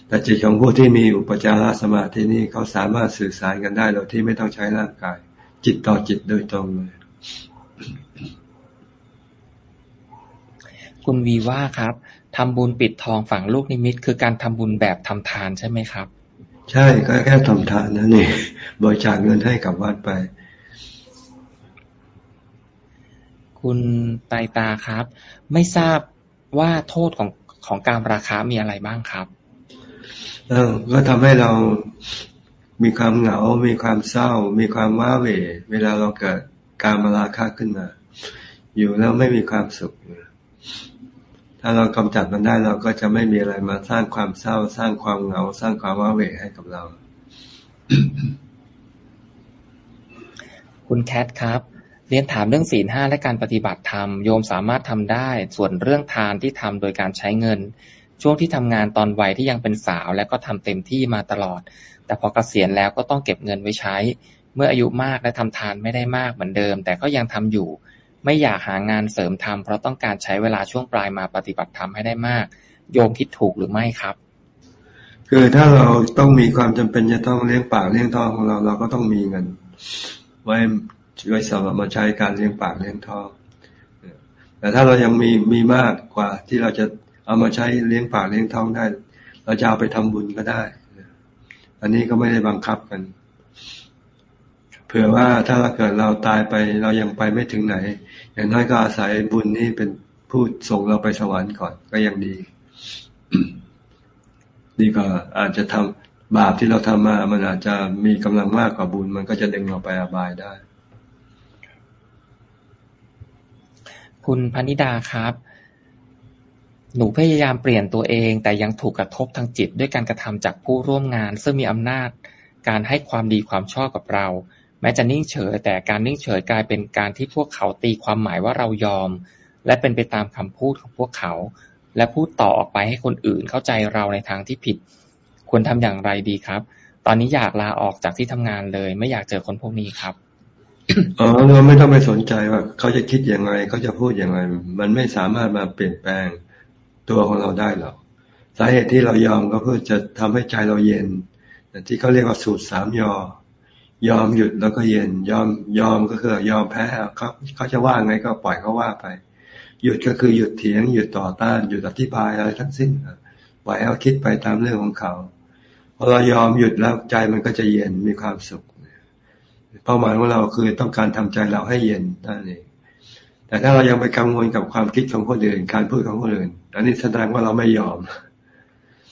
Speaker 2: แต่จิตของผู้ที่มีอุปจารสมาธินี่เขาสามารถสื่อสารกันได้โดยที่ไม่ต้องใช้ร่างกาย จิตต่อจิตโดยตรงเลย
Speaker 1: คุณวีว่าครับทำบุญปิดทองฝังลูกนิมิต คือการทำบุญแบบทำทานใช่ไหมครับ
Speaker 2: ใช่ก็แค่ทำทานนั่นเองบริจาคเงินให้กับวัดไป
Speaker 1: คุณไตตาครับ ไม่ทราบว่าโทษของของการราคามีอะไรบ้างครับ
Speaker 2: เออก็ทำให้เรามีความเหงา มีความเศร้า มีความว้าเหวเวลาเราเกิดการมาราคาขึ้นมา อยู่แล้วไม่มีความสุข ถ้าเรากำจัดมันได้เราก็จะไม่มีอะไรมาสร้างความเศร้า สร้างความเหงา สร้างความว้าเหวให้กับเรา
Speaker 1: คุณแคทครับ เรียนถามเรื่องศีลห้าและการปฏิบัติธรรมโยมสามารถทำได้ ส่วนเรื่องทานที่ทำโดยการใช้เงิน ช่วงที่ทำงานตอนวัยที่ยังเป็นสาวและก็ทำเต็มที่มาตลอด แต่พอเกษียณแล้วก็ต้องเก็บเงินไว้ใช้ เมื่ออายุมากและทำทานไม่ได้มากเหมือนเดิม แต่ก็ยังทำอยู่ ไม่อยากหางานเสริมทำเพราะต้องการใช้เวลาช่วงปลายมาปฏิบัติธรรมให้ได้มาก โยมคิดถูกหรือไม่ครับ
Speaker 2: คือถ้าเราต้องมีความจำเป็นจะต้องเลี้ยงปากเลี้ยงท้องของเราเราก็ต้องมีเงิน ไว้ ไว้สำหรับมาใช้การเลี้ยงปากเลี้ยงท้องแต่ถ้าเรายังมีมีมากกว่าที่เราจะเอามาใช้เลี้ยงปากเลี้ยงท้องได้ เราจะเอาไปทำบุญก็ได้ อันนี้ก็ไม่ได้บังคับกัน เผื่อว่าถ้าเราเกิดเราตายไปเรายังไปไม่ถึงไหน อย่างน้อยก็อาศัยบุญนี้เป็นผู้ส่งเราไปสวรรค์ก่อนก็ยังดีดีกว่าอาจจะทำบาปที่เราทำมา มันอาจจะมีกำลังมากกว่าบุญ มันก็จะดึงเราไปอบายได้
Speaker 1: คุณพนิดาครับ หนูพยายามเปลี่ยนตัวเอง แต่ยังถูกกระทบทางจิตด้วยการกระทำจากผู้ร่วมงาน ซึ่งมีอำนาจ การให้ความดีความชอบกับเรา แม้จะนิ่งเฉย แต่การนิ่งเฉยกลายเป็นการที่พวกเขาตีความหมายว่าเรายอม และเป็นไปตามคำพูดของพวกเขา และพูดต่อออกไปให้คนอื่นเข้าใจเราในทางที่ผิด ควรทำอย่างไรดีครับ ตอนนี้อยากลาออกจากที่ทำงานเลย ไม่อยากเจอคนพวกนี้ครับ
Speaker 2: อ๋อเราไม่ต้องไปสนใจว่าเขาจะคิดยังไงเขาจะพูดยังไง มันไม่สามารถมาเปลี่ยนแปลงตัวของเราได้หรอกสาเหตุที่เรายอมก็เพื่อจะทำให้ใจเราเย็นที่เขาเรียกว่าสูตรสามยอยอมหยุดแล้วก็เย็น ยอมยอมก็คือยอมแพ้เขาเขาจะว่าไงก็ปล่อยเขาว่าไป หยุดก็คือหยุดเถียง หยุดต่อต้านหยุดอธิบายอะไรทั้งสิ้นปล่อยเขาคิดไปตามเรื่องของเขาพอเรายอมหยุดแล้วใจมันก็จะเย็นมีความสุข เป้าหมายของเราคือต้องการทำใจเราให้เย็นนั่นเองแต่ถ้าเรายังไปกังวลกับความคิดของคนอื่น การพูดของคนอื่น อันนี้แสดงว่าเราไม่ยอม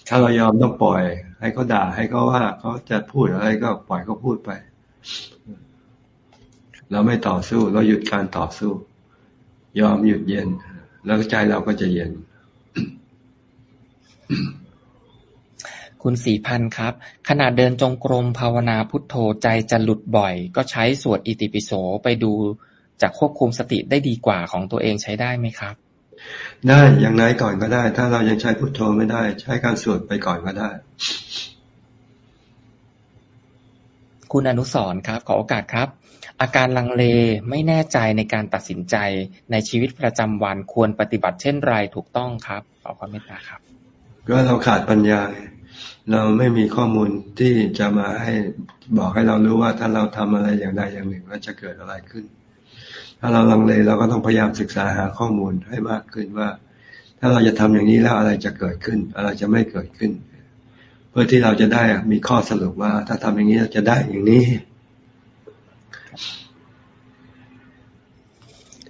Speaker 2: ถ้าเรายอมต้องปล่อย ให้เขาด่าให้เขาว่าเขาจะพูดอะไรก็ปล่อยเขาพูดไป เราไม่ต่อสู้ เราหยุดการต่อสู้ ยอมหยุดเย็น แล้วใจเราก็จะเย็น
Speaker 1: คุณสีพันครับ ขณะเดินจงกรมภาวนาพุทโธใจจะหลุดบ่อย ก็ใช้สวดอิติปิโสไปดูจากควบคุมสติได้ดีกว่าของตัวเองใช้ได้ไหมครับ
Speaker 2: ได้อย่างไรก่อนก็ได้ ถ้าเรายังใช้พุทโธไม่ได้ ใช้การสวดไปก่อนก็ได้
Speaker 1: คุณอนุสรครับ ขอโอกาสครับ อาการลังเลไม่แน่ใจในการตัดสินใจในชีวิตประจำวันควรปฏิบัติเช่นไรถูกต้องครับขอความเมตตาครับ
Speaker 2: ก็เราขาดปัญญา เราไม่มีข้อมูลที่จะมาให้บอกให้เรารู้ว่าถ้าเราทำอะไรอย่างใดอย่างหนึ่งแล้วจะเกิดอะไรขึ้น ถ้าเราลังเลเราก็ต้องพยายามศึกษาหาข้อมูลให้มากขึ้นว่า ถ้าเราจะทำอย่างนี้แล้วอะไรจะเกิดขึ้น อะไรจะไม่เกิดขึ้น เพื่อที่เราจะได้มีข้อสรุปว่า ถ้าทำอย่างนี้เราจะได้อย่างนี้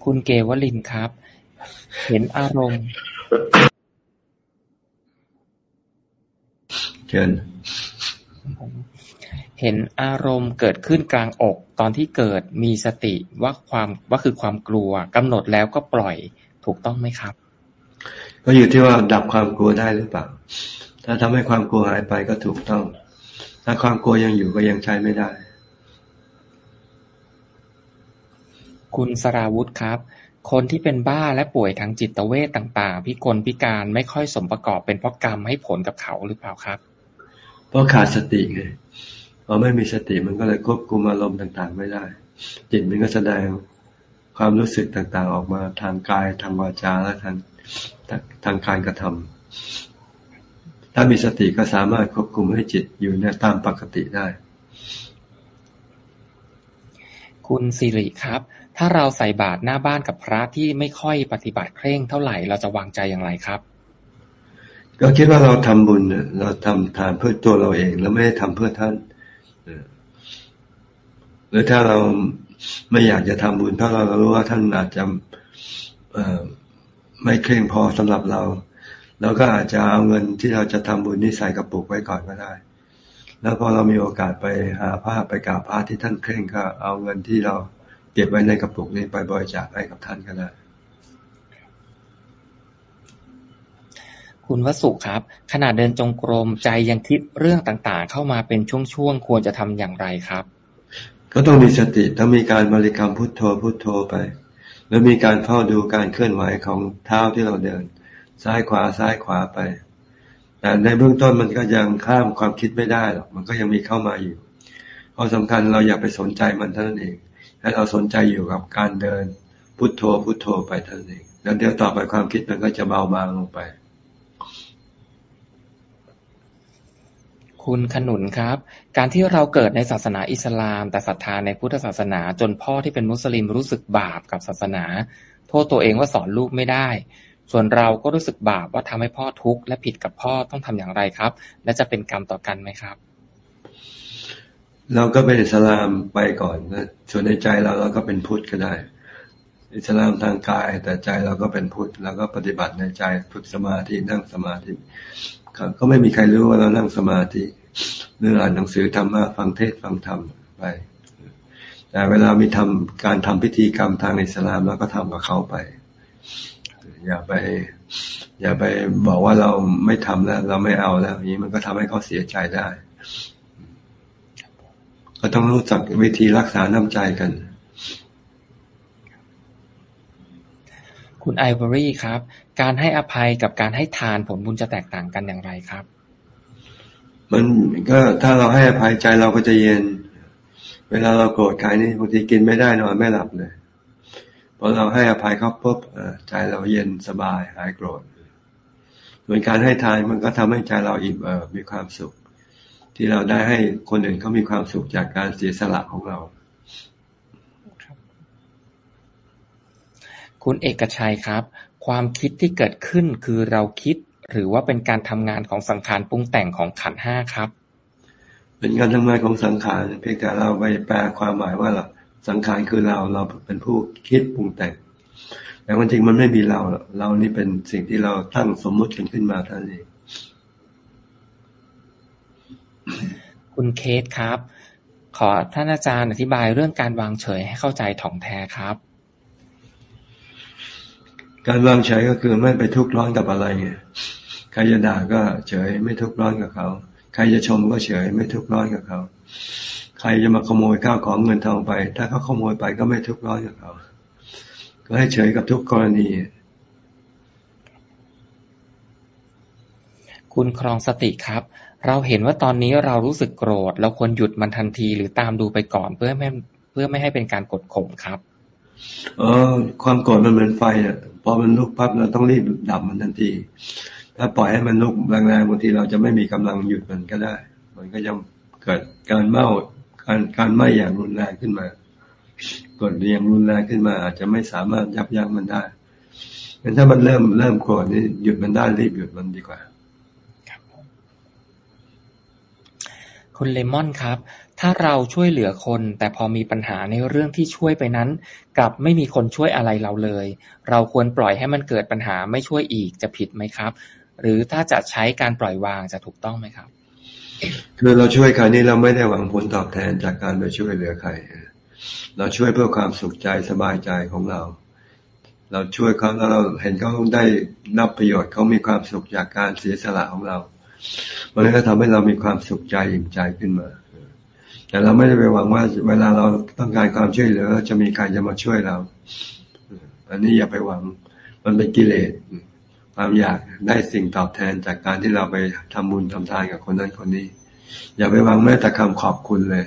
Speaker 1: คุณเกวลินครับ เห็นอารมณ์
Speaker 2: เชิญ
Speaker 1: เห็นอารมณ์เกิดขึ้นกลางอก ตอนที่เกิดมีสติว่าความว่าคือความกลัวกำหนดแล้วก็ปล่อยถูกต้องไหมครับ
Speaker 2: ก็อยู่ที่ว่าดับความกลัวได้หรือเปล่า ถ้าทำให้ความกลัวหายไปก็ถูกต้อง ถ้าความกลัวยังอยู่ก็ยังใช้ไม่ได้
Speaker 1: คุณสราวุธครับ คนที่เป็นบ้าและป่วยทางจิตเวทต่าง ๆ พิกลพิการไม่ค่อยสมประกอบเป็นเพราะกรรมให้ผลกับเขาหรือเปล่าครับ
Speaker 2: เพ ราะขาดสติไงพอไม่มีสติมันก็เลยควบคุมอารมณ์ต่างๆ ไม่ได้ จิตมันก็แสดงความรู้สึกต่างๆ ออกมาทางกายทางวาจาและทางทางการกระทำถ้ามีสติก็สามารถควบคุมให้จิตอยู่ในตามปกติได้
Speaker 1: คุณสิริครับ ถ้าเราใส่บาตรหน้าบ้านกับพระที่ไม่ค่อยปฏิบัติเคร่งเท่าไหร่เราจะวางใจอย่างไรครับ
Speaker 2: ก็คิดว่าเราทำบุญเราทำทานเพื่อตัวเราเอง แล้วไม่ได้ทำเพื่อท่านหรือถ้าเราไม่อยากจะทำบุญ ถ้าเรารู้ว่าท่านอาจจะไม่เคร่งพอสำหรับเราเราก็อาจจะเอาเงินที่เราจะทำบุญนี้ใส่กระปุกไว้ก่อนก็ได้ แล้วพอเรามีโอกาสไปหาผ้าไปกราบพระที่ท่านเคร่งก็เอาเงินที่เราเก็บไว้ในกระปุกนี้ไปบริจาคให้กับท่านก็ได้
Speaker 1: คุณวสุครับ ขณะเดินจงกรมใจยังคิดเรื่องต่างๆ เข้ามาเป็นช่วงๆ ควรจะทำอย่างไรครับ
Speaker 2: ก็ต้องมีสติต้องมีการบริกรรมพุทโธพุทโธไป แล้วมีการเฝ้าดูการเคลื่อนไหวของเท้าที่เราเดิน ซ้ายขวาซ้ายขวาไป แต่ในเบื้องต้นมันก็ยังข้ามความคิดไม่ได้หรอกมันก็ยังมีเข้ามาอยู่ข้อสำคัญเราอย่าไปสนใจมันเท่านั้นเองให้เราสนใจอยู่กับการเดินพุทโธพุทโธไปเท่านั้นเองแล้วเดี๋ยวต่อไปความคิดมันก็จะเบาบางลงไป
Speaker 1: คุณขนุนครับ การที่เราเกิดในศาสนาอิสลาม แต่ศรัทธาในพุทธศาสนาจนพ่อที่เป็นมุสลิมรู้สึกบาปกับศาสนา โทษตัวเองว่าสอนลูกไม่ได้ ส่วนเราก็รู้สึกบาปว่าทำให้พ่อทุกข์และผิดกับพ่อต้องทำอย่างไรครับ และจะเป็นกรรมต่อกันไหมครับ
Speaker 2: เราก็เป็นอิสลามไปก่อนนะส่วนในใจเราเราก็เป็นพุทธก็ได้ อิสลามทางกายแต่ใจเราก็เป็นพุทธเราก็ปฏิบัติในใจฝึกสมาธินั่งสมาธิ ก็ไม่มีใครรู้ว่าเรานั่งสมาธิหรืออ่านหนังสือธรรมะฟังเทศฟังธรรมไป แต่เวลามีทำการทำพิธีกรรมทางอิสลามเราก็ทำกับเขาไป อย่าไป อย่าไปบอกว่าเราไม่ทำแล้ว เราไม่เอาแล้วนี้มันก็ทำให้เขาเสียใจได้ ก็ต้องรู้จักวิธีรักษาน้ำใจกัน
Speaker 1: คุณไอวอรี่ครับ การให้อภัยกับการให้ทานผลบุญจะแตกต่างกันอย่างไรครับ
Speaker 2: มันก็ถ้าเราให้อภัยใจเราก็จะเย็น เวลาเราโกรธใครนี่บางทีกินไม่ได้นอนไม่หลับเลยพอเราให้อภัยเขาปุ๊บใจเราเย็นสบายหายโกรธเหมือนการให้ทานมันก็ทำให้ใจเราอิ่มเอิบมีความสุข ที่เราได้ให้คนอื่นเขามีความสุขจากการเสียสละของเรา
Speaker 1: คุณเอกชัยครับ ความคิดที่เกิดขึ้นคือเราคิด หรือว่าเป็นการทำงานของสังขารปรุงแต่งของขันห้าครับ
Speaker 2: เป็นการทำงานของสังขารเพียงแต่เราไปแปลความหมายว่าเราสังขารคือเราเราเป็นผู้คิดปรุงแต่ง แต่ความจริงมันไม่มีเราเรานี่เป็นสิ่งที่เราตั้งสมมุติกันขึ้นมาท่านเอง
Speaker 1: คุณเคสครับ ขอท่านอาจารย์อธิบายเรื่องการวางเฉยให้เข้าใจถ่องแท้ครับ
Speaker 2: การวางเฉยก็คือไม่ไปทุกข์ร้อนกับอะไรไงใครจะด่าก็เฉยไม่ทุกข์ร้อนกับเขา ใครจะชมก็เฉยไม่ทุกข์ร้อนกับเขา ใครจะมาขโมยข้าวของเงินทองไป ถ้าเขาขโมยไปก็ไม่ทุกข์ร้อนกับเขา ก็ให้เฉยกับทุกกรณี
Speaker 1: คุณครองสติครับ เราเห็นว่าตอนนี้เรารู้สึกโกรธ เราควรหยุดมันทันทีหรือตามดูไปก่อนเพื่อไม่เพื่อไม่ให้เป็นการกดข่มครับ
Speaker 2: เออความโกรธมันเหมือนไฟอะพ อมันลุกปั๊บเราต้องรีบดับมันทันที ถ้าปล่อยให้มันลุกแรงๆบางทีเราจะไม่มีกำลังหยุดมันก็ได้ มันก็จะเกิดการเมาการการไหม้อย่างรุนแรงขึ้นมากดเรียงรุนแรงขึ้นมา อาจจะไม่สามารถยับยั้งมันได้งั้นถ้ามันเริ่มเริ่มโกรธนี่หยุดมันได้รีบหยุดมันดีกว่า
Speaker 1: คุณเลมอนครับ ถ้าเราช่วยเหลือคน แต่พอมีปัญหาในเรื่องที่ช่วยไปนั้น กลับไม่มีคนช่วยอะไรเราเลย เราควรปล่อยให้มันเกิดปัญหาไม่ช่วยอีกจะผิดไหมครับ หรือถ้าจะใช้การปล่อยวางจะถูกต้องไหมครับ
Speaker 2: คือเราช่วยใครนี่เราไม่ได้หวังผลตอบแทนจากการไปช่วยเหลือใครเราช่วยเพื่อความสุขใจสบายใจของเรา เราช่วยเขาแล้วเราเห็นเขาได้รับประโยชน์เขามีความสุขจากการเสียสละของเรา มันก็ทำให้เรามีความสุขใจอิ่มใจขึ้นมา แต่เราไม่ได้ไปหวังว่าเวลาเราต้องการความช่วยเหลือจะมีใครจะมาช่วยเรา อันนี้อย่าไปหวัง มันเป็นกิเลสความอยากได้สิ่งตอบแทนจากการที่เราไปทำบุญทำทานกับคนนั้นคนนี้ อย่าไปหวังแม้แต่คำขอบคุณเลย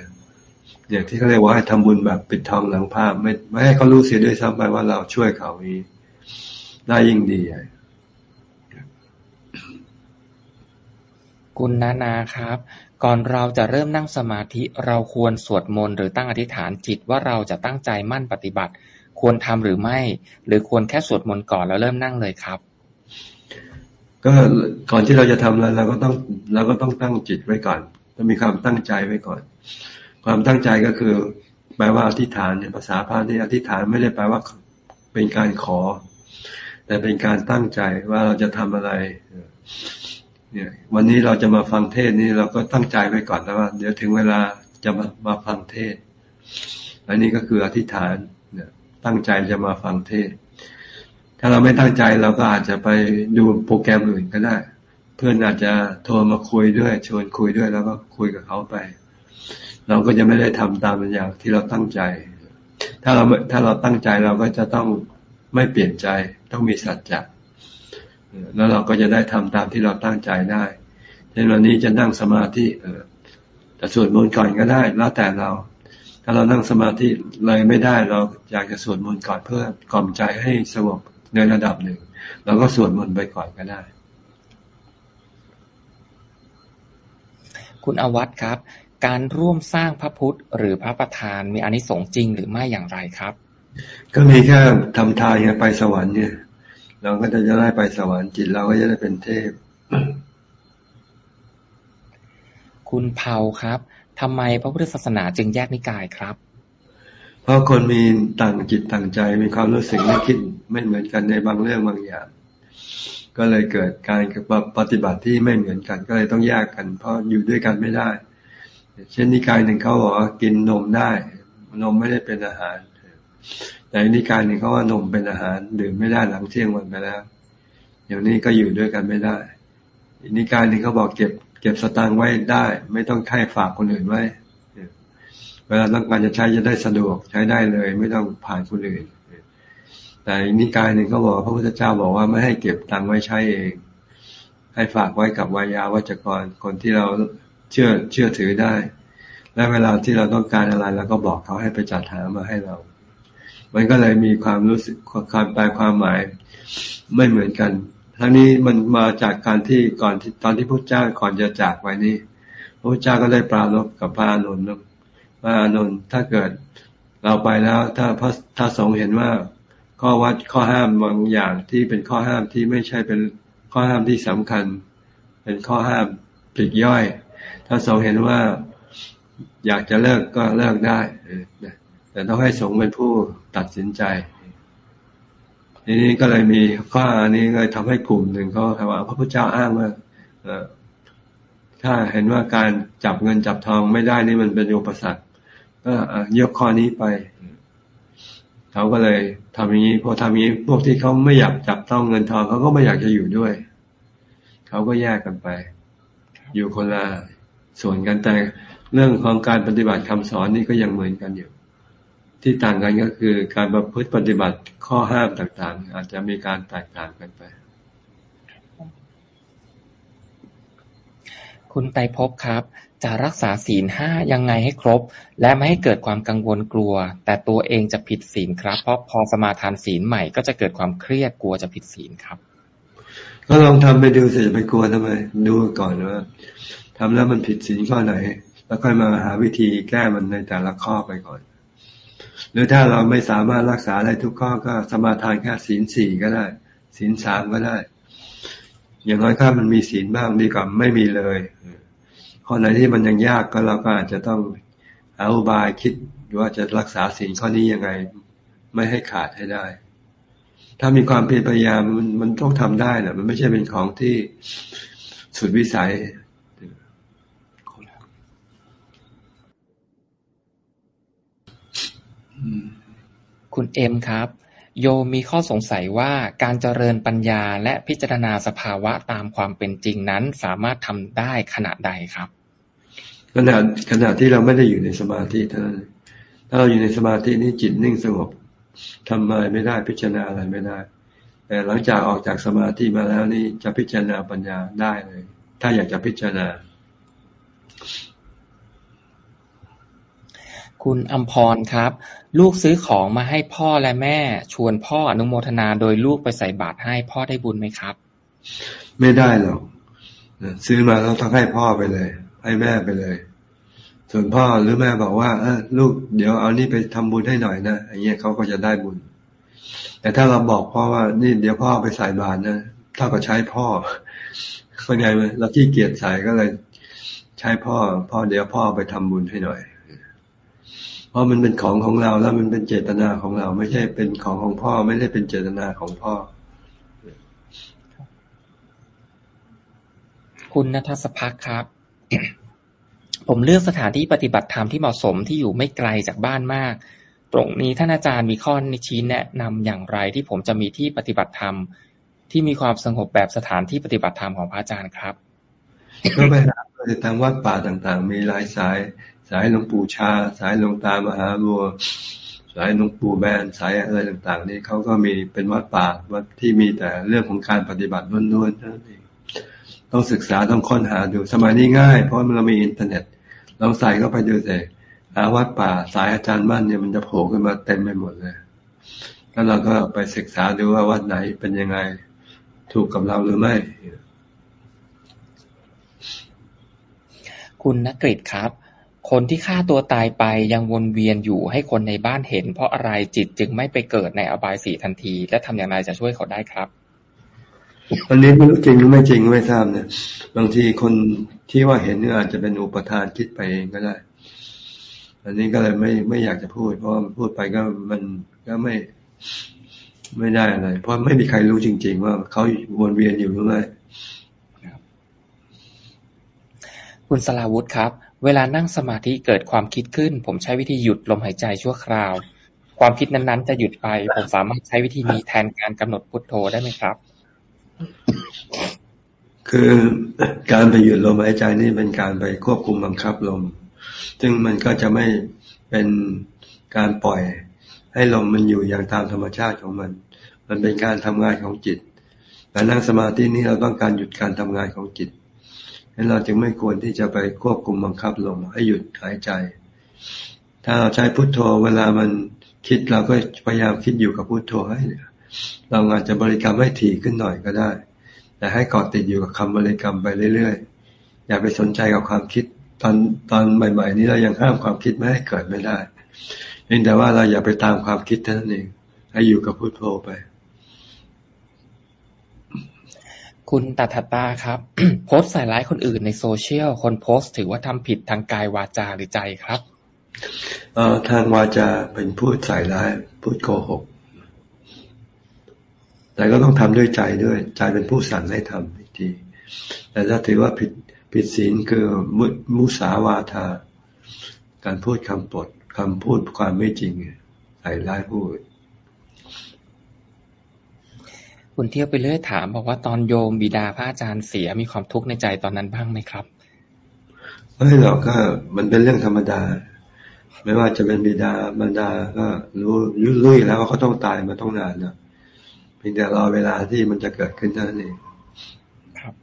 Speaker 2: อย่างที่เขาเรียกว่าให้ทำบุญแบบปิดทองหลังผ้าไม่ไม่ให้เขารู้เสียด้วยซ้ำไปว่าเราช่วยเขานี้ได้ยิ่งดี
Speaker 1: คุณนานาครับ ก่อนเราจะเริ่มนั่งสมาธิ เราควรสวดมนต์หรือตั้งอธิษฐานจิตว่าเราจะตั้งใจมั่นปฏิบัติ ควรทำหรือไม่ หรือควรแค่สวดมนต์ก่อนแล้วเริ่มนั่งเลยครับ
Speaker 2: ก็ก่อนที่เราจะทำอะไรเราก็ต้องเราก็ต้องตั้งจิตไว้ก่อนต้องมีความตั้งใจไว้ก่อน ความตั้งใจก็คือแปลว่าอธิษฐานในภาษาพาณีอธิษฐานไม่ได้แปลว่าเป็นการขอ แต่เป็นการตั้งใจว่าเราจะทำอะไร เนี่ย วันนี้เราจะมาฟังเทศนี้เราก็ตั้งใจไว้ก่อนแล้วว่า เดี๋ยวถึงเวลาจะมามาฟังเทศ อันนี้ก็คืออธิษฐานเนี่ยตั้งใจจะมาฟังเทศ ถ้าเราไม่ตั้งใจเราก็อาจจะไปดูโปรแกรมอื่นก็ได้ เพื่อนอาจจะโทรมาคุยด้วยชวนคุยด้วยแล้วก็คุยกับเขาไป เราก็จะไม่ได้ทำตามอย่างที่เราตั้งใจ ถ้าเราถ้าเราตั้งใจเราก็จะต้องไม่เปลี่ยนใจต้องมีสัจจะ แล้วเราก็จะได้ทำตามที่เราตั้งใจได้เช่นวันนี้จะนั่งสมาธิเออแต่สวดมนต์ก่อนก็ได้ แล้วแต่เรา ถ้าเรานั่งสมาธิเลยไม่ได้ เราอยากจะสวดมนต์ก่อนเพื่อกล่อมใจให้สงบในระดับหนึ่งเราก็สวดมนต์ไปก่อนก็ได้
Speaker 1: คุณอวัตครับ การร่วมสร้างพระพุทธ หรือพระประธานมีอนิสงส์จริงหรือไม่อย่างไรครับ
Speaker 2: ก็มีแค่ทำทานไปสวรรค์เนี่ย เราก็จะได้ไปสวรรค์จิตเราก็จะได้เป็นเทพ
Speaker 1: คุณเผาครับทำไมพระพุทธศาสนาจึงแยกนิกายครับ
Speaker 2: เพราะคนมีต่างจิตต่างใจมีความรู้สึกไม่คิดไม่เหมือนกันในบางเรื่องบางอย่าง ก็เลยเกิดการปฏิบัติที่ไม่เหมือนกัน ก็เลยต้องแยกกัน เพราะอยู่ด้วยกันไม่ได้ เช่นนิกายหนึ่งเขาบอกว่ากินนมได้ นมไม่ได้เป็นอาหาร แต่นิกายนี่เขาว่านมเป็นอาหารดื่มไม่ได้หลังเที่ยงวันไปแล้วอย่างนี้ก็อยู่ด้วยกันไม่ได้นิกายนี่เขาบอกเก็บ เก็บสตางค์ไว้ได้ ไม่ต้องใค่ฝากคนอื่นไว้เวลาต้องการจะใช้จะได้สะดวกใช้ได้เลย ไม่ต้องผ่านคนอื่นแต่นิกายหนึ่งเขาบอกพระพุทธเจ้าบอกว่าไม่ให้เก็บตังค์ไว้ใช้เอง ให้ฝากไว้กับวายาวัจกรคนที่เราเชื่อเชื่อถือได้ และเวลาที่เราต้องการอะไรเราก็บอกเขาให้ไปจัดหามาให้เรา มันก็เลยมีความรู้สึกความแปลความหมายไม่เหมือนกันทั้งนี้มันมาจากการที่ก่อนที่ตอนที่พระเจ้าก่อนจะจากไปนี้พระเจ้าก็ได้ปราลบกับพระอนุนพระอนุนถ้าเกิดเราไปแล้วถ้าพระถ้าสงเห็นว่าข้อวัดข้อห้ามบางอย่างที่เป็นข้อห้ามที่ไม่ใช่เป็นข้อห้ามที่สำคัญ เป็นข้อห้ามปลีกย่อย ถ้าสงเห็นว่าอยากจะเลิกก็เลิกได้ แต่ต้องให้สงฆ์เป็นผู้ตัดสินใจทีนี้ก็เลยมีข้อนี้เลยทำให้กลุ่มหนึ่งเขาว่าพระพุทธเจ้าอ้างว่าถ้าเห็นว่าการจับเงินจับทองไม่ได้นี่มันเป็นอุปสรรคก็ยกข้อนี้ไปเขาก็เลยทำอย่างนี้พอทำอย่างนี้พวกที่เขาไม่อยากจับต้องเงินทองเขาก็ไม่อยากจะอยู่ด้วย เขาก็แยกกันไป อยู่คนละส่วนกันแต่เรื่องของการปฏิบัติคำสอนนี่ก็ยังเหมือนกันอยู่ ที่ต่างกันก็คือการประพฤติปฏิบัติข้อห้ามต่างๆ อาจจะมีการแตกต่างกันไป
Speaker 1: คุณไตภพครับ จะรักษาศีลห้ายังไงให้ครบ และไม่ให้เกิดความกังวลกลัว แต่ตัวเองจะผิดศีลครับ เพราะพอสมาทานศีลใหม่ก็จะเกิดความเครียดกลัวจะผิดศีลครับ
Speaker 2: ก็ลองทำไปดูสิจะไปกลัวทำไมดูก่อนว่าทำแล้วมันผิดศีลข้อไหน แล้วค่อยมาหาวิธีแก้มันในแต่ละข้อไปก่อน หรือถ้าเราไม่สามารถรักษาได้ทุกข้อก็สมาทานแค่ศีลสี่ก็ได้ศีลสามก็ได้ อย่างน้อยถ้ามันมีศีลบ้างดีกว่าไม่มีเลยข้อไหนที่มันยังยากก็เราก็อาจจะต้องเอาบายคิดว่าจะรักษาศีลข้อนี้ยังไง ไม่ให้ขาดให้ได้ ถ้ามีความเพียรพยายามมันมันต้องทำได้นะมันไม่ใช่เป็นของที่สุดวิสัย
Speaker 1: คุณเอ็มครับ โยมมีข้อสงสัยว่าการเจริญปัญญาและพิจารณาสภาวะตามความเป็นจริงนั้นสามารถทำได้ขณะใดครับ
Speaker 2: ขณะขณะที่เราไม่ได้อยู่ในสมาธิเท่านั้นถ้าเราอยู่ในสมาธินี่จิตนิ่งสงบทำอะไรไม่ได้พิจารณาอะไรไม่ได้ แต่หลังจากออกจากสมาธิมาแล้วนี่จะพิจารณาปัญญาได้เลย ถ้าอยากจะพิจารณา
Speaker 1: คุณอัมพรครับ ลูกซื้อของมาให้พ่อและแม่ ชวนพ่ออนุโมทนาโดยลูกไปใส่บาตรให้พ่อได้บุญไหมครับ
Speaker 2: ไม่ได้หรอกซื้อมาแล้วต้องให้พ่อไปเลย ให้แม่ไปเลย ส่วนพ่อหรือแม่บอกว่า เออลูกเดี๋ยวเอานี่ไปทำบุญให้หน่อยนะอย่างเงี้ยเขาก็จะได้บุญ แต่ถ้าเราบอกพ่อว่านี่เดี๋ยวพ่อไปใส่บาตรนะเท่ากับใช้พ่อเข้าใจไหมเราที่เกียรติใส่ก็เลย ใช้พ่อ พ่อเดี๋ยวพ่อไปทำบุญให้หน่อย เพราะมันเป็นของของเราแล้วมันเป็นเจตนาของเรา ไม่ใช่เป็นของของพ่อ ไม่ได้เป็นเจตนาของพ่อ
Speaker 1: คุณนัทสภักครับ ผมเลือกสถานที่ปฏิบัติธรรมที่เหมาะสมที่อยู่ไม่ไกลจากบ้านมาก ตรงนี้ท่านอาจารย์มีข้อชี้แนะนำอย่างไรที่ผมจะมีที่ปฏิบัติธรรมที่มีความสงบแบบสถานที่ปฏิบัติธรรมของพระอาจารย์ครับ
Speaker 2: ก็ไปหาทางวัดป่าต่างๆ มีหลายสาย สายหลวงปู่ชา สายหลวงตามหาบัวสายหลวงปู่แบนสายอะไรต่าง ๆ นี่เขาก็มีเป็นวัดป่าวัดที่มีแต่เรื่องของการปฏิบัติล้วนๆนั่นเองต้องศึกษาต้องค้นหาดูสมัยนี้ง่าย เพราะเรามีอินเทอร์เน็ตลองใส่เข้าไปดูสิหาวัดป่าสายอาจารย์มั่นเนี่ยมันจะโผล่ขึ้นมาเต็มไปหมดเลยแล้วเราก็ไปศึกษาดูว่าวัดไหนเป็นยังไงถูกกับเราหรือไม่
Speaker 1: คุณนักกฤษครับ คนที่ฆ่าตัวตายไปยังวนเวียนอยู่ให้คนในบ้านเห็น เพราะอะไรจิตจึงไม่ไปเกิดในอบายสีทันที และทำอย่างไรจะช่วยเขาได้ครับ
Speaker 2: อันนี้ไม่รู้จริงหรือไม่จริงไม่ทราบเนี่ยบางทีคนที่ว่าเห็นเนี่ยอาจจะเป็นอุปทานคิดไปเองก็ได้ อันนี้ก็เลยไม่ไม่อยากจะพูด เพราะพูดไปก็มันก็ไม่ไม่ได้อะไรเพราะไม่มีใครรู้จริง ๆ ว่าเขาวนเวียนอยู่หรือไม่
Speaker 1: คุณสลาวุธครับ เวลานั่งสมาธิเกิดความคิดขึ้น ผมใช้วิธีหยุดลมหายใจชั่วคราว ความคิดนั้นๆ จะหยุดไป ผมสามารถใช้วิธีนี้แทนการกำหนดพุทโธได้ไหมครับ
Speaker 2: คือการไปหยุดลมหายใจนี่เป็นการไปควบคุมบังคับลม ซึ่งมันก็จะไม่เป็นการปล่อย ให้ลมมันอยู่อย่างตามธรรมชาติของมัน มันเป็นการทำงานของจิตการนั่งสมาธินี้เราต้องการหยุดการทำงานของจิต นั้นเราจึงไม่ควรที่จะไปควบคุมบังคับลมให้หยุดหายใจ ถ้าเราใช้พุทโธเวลามันคิดเราก็พยายามคิดอยู่กับพุทโธให้เราอาจจะบริกรรมให้ถี่ขึ้นหน่อยก็ได้ แต่ให้เกาะติดอยู่กับคำบริกรรมไปเรื่อยๆ อย่าไปสนใจกับความคิด ตอนตอนใหม่ๆนี้เรายังห้ามความคิดไม่ให้เกิดไม่ได้เพียงแต่ว่าเราอย่าไปตามความคิดเท่านั้นเองให้อยู่กับพุทโธไป
Speaker 1: คุณตัทตาครับ โพสใส่ร้ายคนอื่นในโซเชียล คนโพสต์ถือว่าทำผิดทางกายวาจาหรือใจครับ
Speaker 2: เอ่อทางวาจาเป็นพูดใส่ร้ายพูดโกหก แต่ก็ต้องทำด้วยใจด้วย ใจเป็นผู้สั่งให้ทำอีกทีแต่ถ้าถือว่าผิดผิดศีลคือมุมุสาวาทา การพูดคำปดคำพูดความไม่จริงใส่ร้ายพูด
Speaker 1: คุณเที่ยวไปเรื่อยถาม บอกว่าตอนโยมบิดาพระอาจารย์เสียมีความทุกข์ในใจตอนนั้นบ้างไหมครับ
Speaker 2: ไม่หรอกก็มันเป็นเรื่องธรรมดา ไม่ว่าจะเป็นบิดาบรรดาก็รู้ยุ่ยแล้วว่าเขาต้องตายมาต้องนานนะเพียงแต่รอเวลาที่มันจะเกิดขึ้นเท่านั้นเองครับ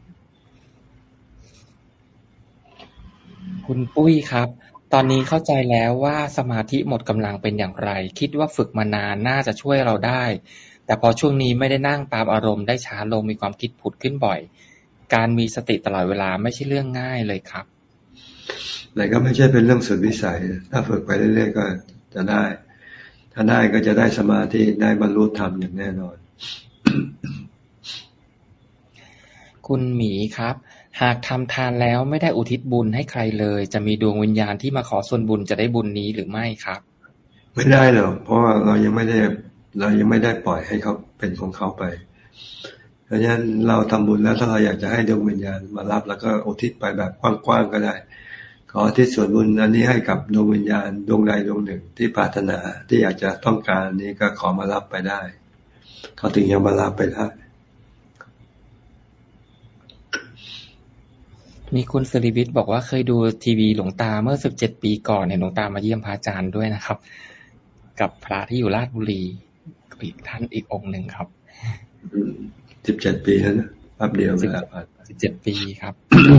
Speaker 1: คุณปุ้ยครับ ตอนนี้เข้าใจแล้วว่าสมาธิหมดกำลังเป็นอย่างไร คิดว่าฝึกมานานน่าจะช่วยเราได้ แต่พอช่วงนี้ไม่ได้นั่งตามอารมณ์ได้ช้าลงมีความคิดผุดขึ้นบ่อย การมีสติตลอดเวลาไม่ใช่เรื่องง่ายเลยครับ
Speaker 2: แต่ก็ไม่ใช่เป็นเรื่องสุดวิสัย ถ้าฝึกไปเรื่อยๆก็จะได้ ถ้าได้ก็จะได้สมาธิได้บรรลุธรรมอย่างแน่นอน
Speaker 1: คุณหมีครับ หากทำทานแล้วไม่ได้อุทิศบุญให้ใครเลย จะมีดวงวิญญาณที่มาขอส่วนบุญจะได้บุญนี้หรือไม่ครับ
Speaker 2: ไม่ได้หรอกเพราะว่าเรายังไม่ได้ เรายังไม่ได้ปล่อยให้เขาเป็นของเขาไป เพราะฉะนั้นเราทำบุญแล้วถ้าเราอยากจะให้ดวงวิญญาณมารับ แล้วก็อุทิศไปแบบกว้างๆก็ได้ ขอที่ส่วนบุญอันนี้ให้กับดวงวิญญาณดวงใดดวงหนึ่งที่ปรารถนาที่อยากจะต้องการนี้ก็ขอมารับไปได้ เขาถึงยังมารับไปได้
Speaker 1: มีคุณสิริวิทย์บอกว่าเคยดูทีวีหลวงตาเมื่อสิบเจ็ดปีก่อนเนี่ยหลวงตามาเยี่ยมพระอาจารย์ด้วยนะครับ กับพระที่อยู่ราชบุรี อีกท่านอีกองค์หนึ่งครับ
Speaker 2: สิบเจ็ดปีแล้วนะแป๊บเดียวเวลาผ่าน
Speaker 1: สิบเจ็ดปีครับ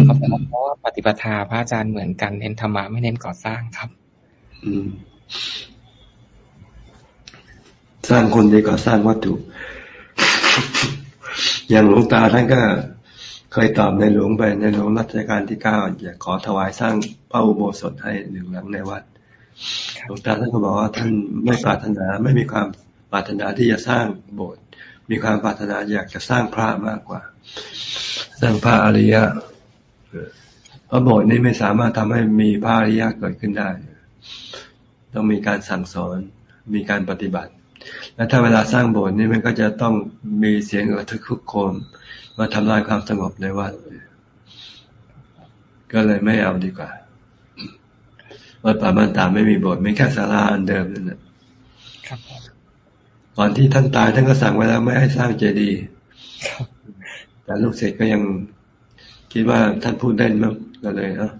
Speaker 1: เขาบอกเพราะว่าปฏิปทาพระอาจารย์เหมือนกันเน้นธรรมะไม่เน้นก่อสร้างครับ
Speaker 2: อืม สร้างคนดีกว่าสร้างวัตถุ อย่างหลวงตาท่านก็เคยตอบในหลวงไปในหลวงรัชกาลที่เก้าอยากขอถวายสร้างพระอุโบสถให้หนึ่งหลังในวัดหลวงตาท่านก็บอกว่าท่านไม่ปรารถนาไม่มีความ ปรารถนาที่จะสร้างโบสถ์มีความปรารถนาอยากจะสร้างพระมากกว่า สร้างพระอริยะพระโบสถ์นี้ไม่สามารถทำให้มีพระอริยะเกิดขึ้นได้ ต้องมีการสั่งสอนมีการปฏิบัติ และถ้าเวลาสร้างโบสถ์นี้มันก็จะต้องมีเสียงระทึกคุกโคมมาทำลายความสงบในวัดก็เลยไม่เอาดีกว่าวัดป่ามันตาไม่มีโบสถ์ไม่แค่ศาลาอันเดิมนั่นแหละ ก่อนที่ท่านตายท่านก็สั่งไว้แล้วไม่ให้สร้างเจดีย์แต่ลูกศิษย์ก็ยังคิดว่าท่านพูดได้มั้งก็เลยเนาะ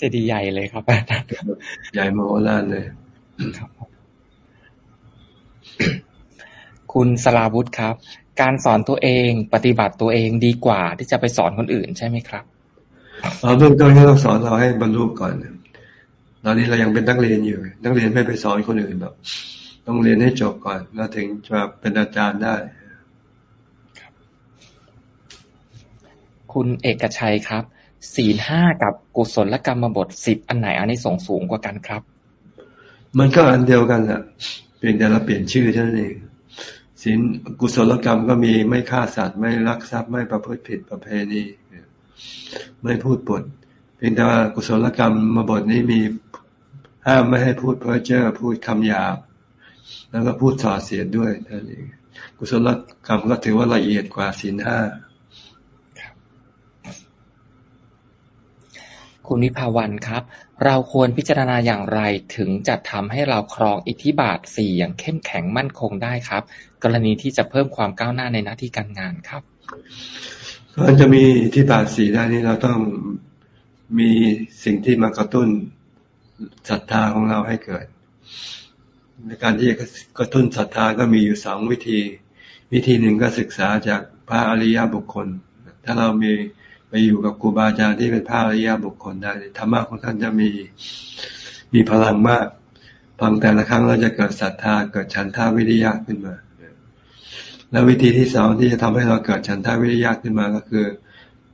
Speaker 1: จะดีใหญ่เลยครับอาจารย์
Speaker 2: ใหญ่โมโหลานเลยครับ
Speaker 1: คุณสลาวุธครับ การสอนตัวเองปฏิบัติตัวเองดีกว่าที่จะไปสอนคนอื่นใช่ไหมครับ
Speaker 2: เราเบื้องต้นก็ต้องสอนเราให้บรรลุก่อน ตอนนี้เรายังเป็นนักเรียนอยู่ นักเรียนไม่ไปสอนคนอื่นหรอกต้องเรียนให้จบก่อนแล้วถึงจะเป็นอาจารย์ได้
Speaker 1: คุณเอกชัยครับ ศีลห้ากับกุศลกรรมบทสิบอันไหนอันนี้ส่งสูงกว่ากันครับ
Speaker 2: มันก็อันเดียวกันแหละเปลี่ยนแต่เราเปลี่ยนชื่อเท่านั้นเองศีลกุศลกรรมก็มีไม่ฆ่าสัตว์ไม่ลักทรัพย์ไม่ประพฤติผิดประเพณีไม่พูดปดเพียงแต่ว่ากุศลกรรมมาบทนี้มี ห้ามไม่ให้พูดเพ้อเจ้อพูดคำหยาบ แล้วก็พูดส่อเสียดด้วยท่านเองกุศลกรรมก็ถือว่าละเอียดกว่าศีลห้า
Speaker 1: คุณวิภาวันครับ เราควรพิจารณาอย่างไรถึงจะทำให้เราครองอิทธิบาทสี่อย่างเข้มแข็งมั่นคงได้ครับ กรณีที่จะเพิ่มความก้าวหน้าในหน้าที่การงานครับ
Speaker 2: มันจะมีอิทธิบาทสี่ได้นี่เราต้องมีสิ่งที่มากระตุ้น ศรัทธาของเราให้เกิดในการที่จะกระตุ้นศรัทธาก็มีอยู่สองวิธี วิธีหนึ่งก็ศึกษาจากพระอริยบุคคล ถ้าเรามีไปอยู่กับครูบาอาจารย์ที่เป็นพระอริยบุคคลได้ธรรมะของท่านจะมีมีพลังมากฟังแต่ละครั้งเราจะเกิดศรัทธาเกิดฉันทาวิริยะขึ้นมา แล้ววิธีที่สองที่จะทำให้เราเกิดฉันทาวิริยะขึ้นมาก็คือ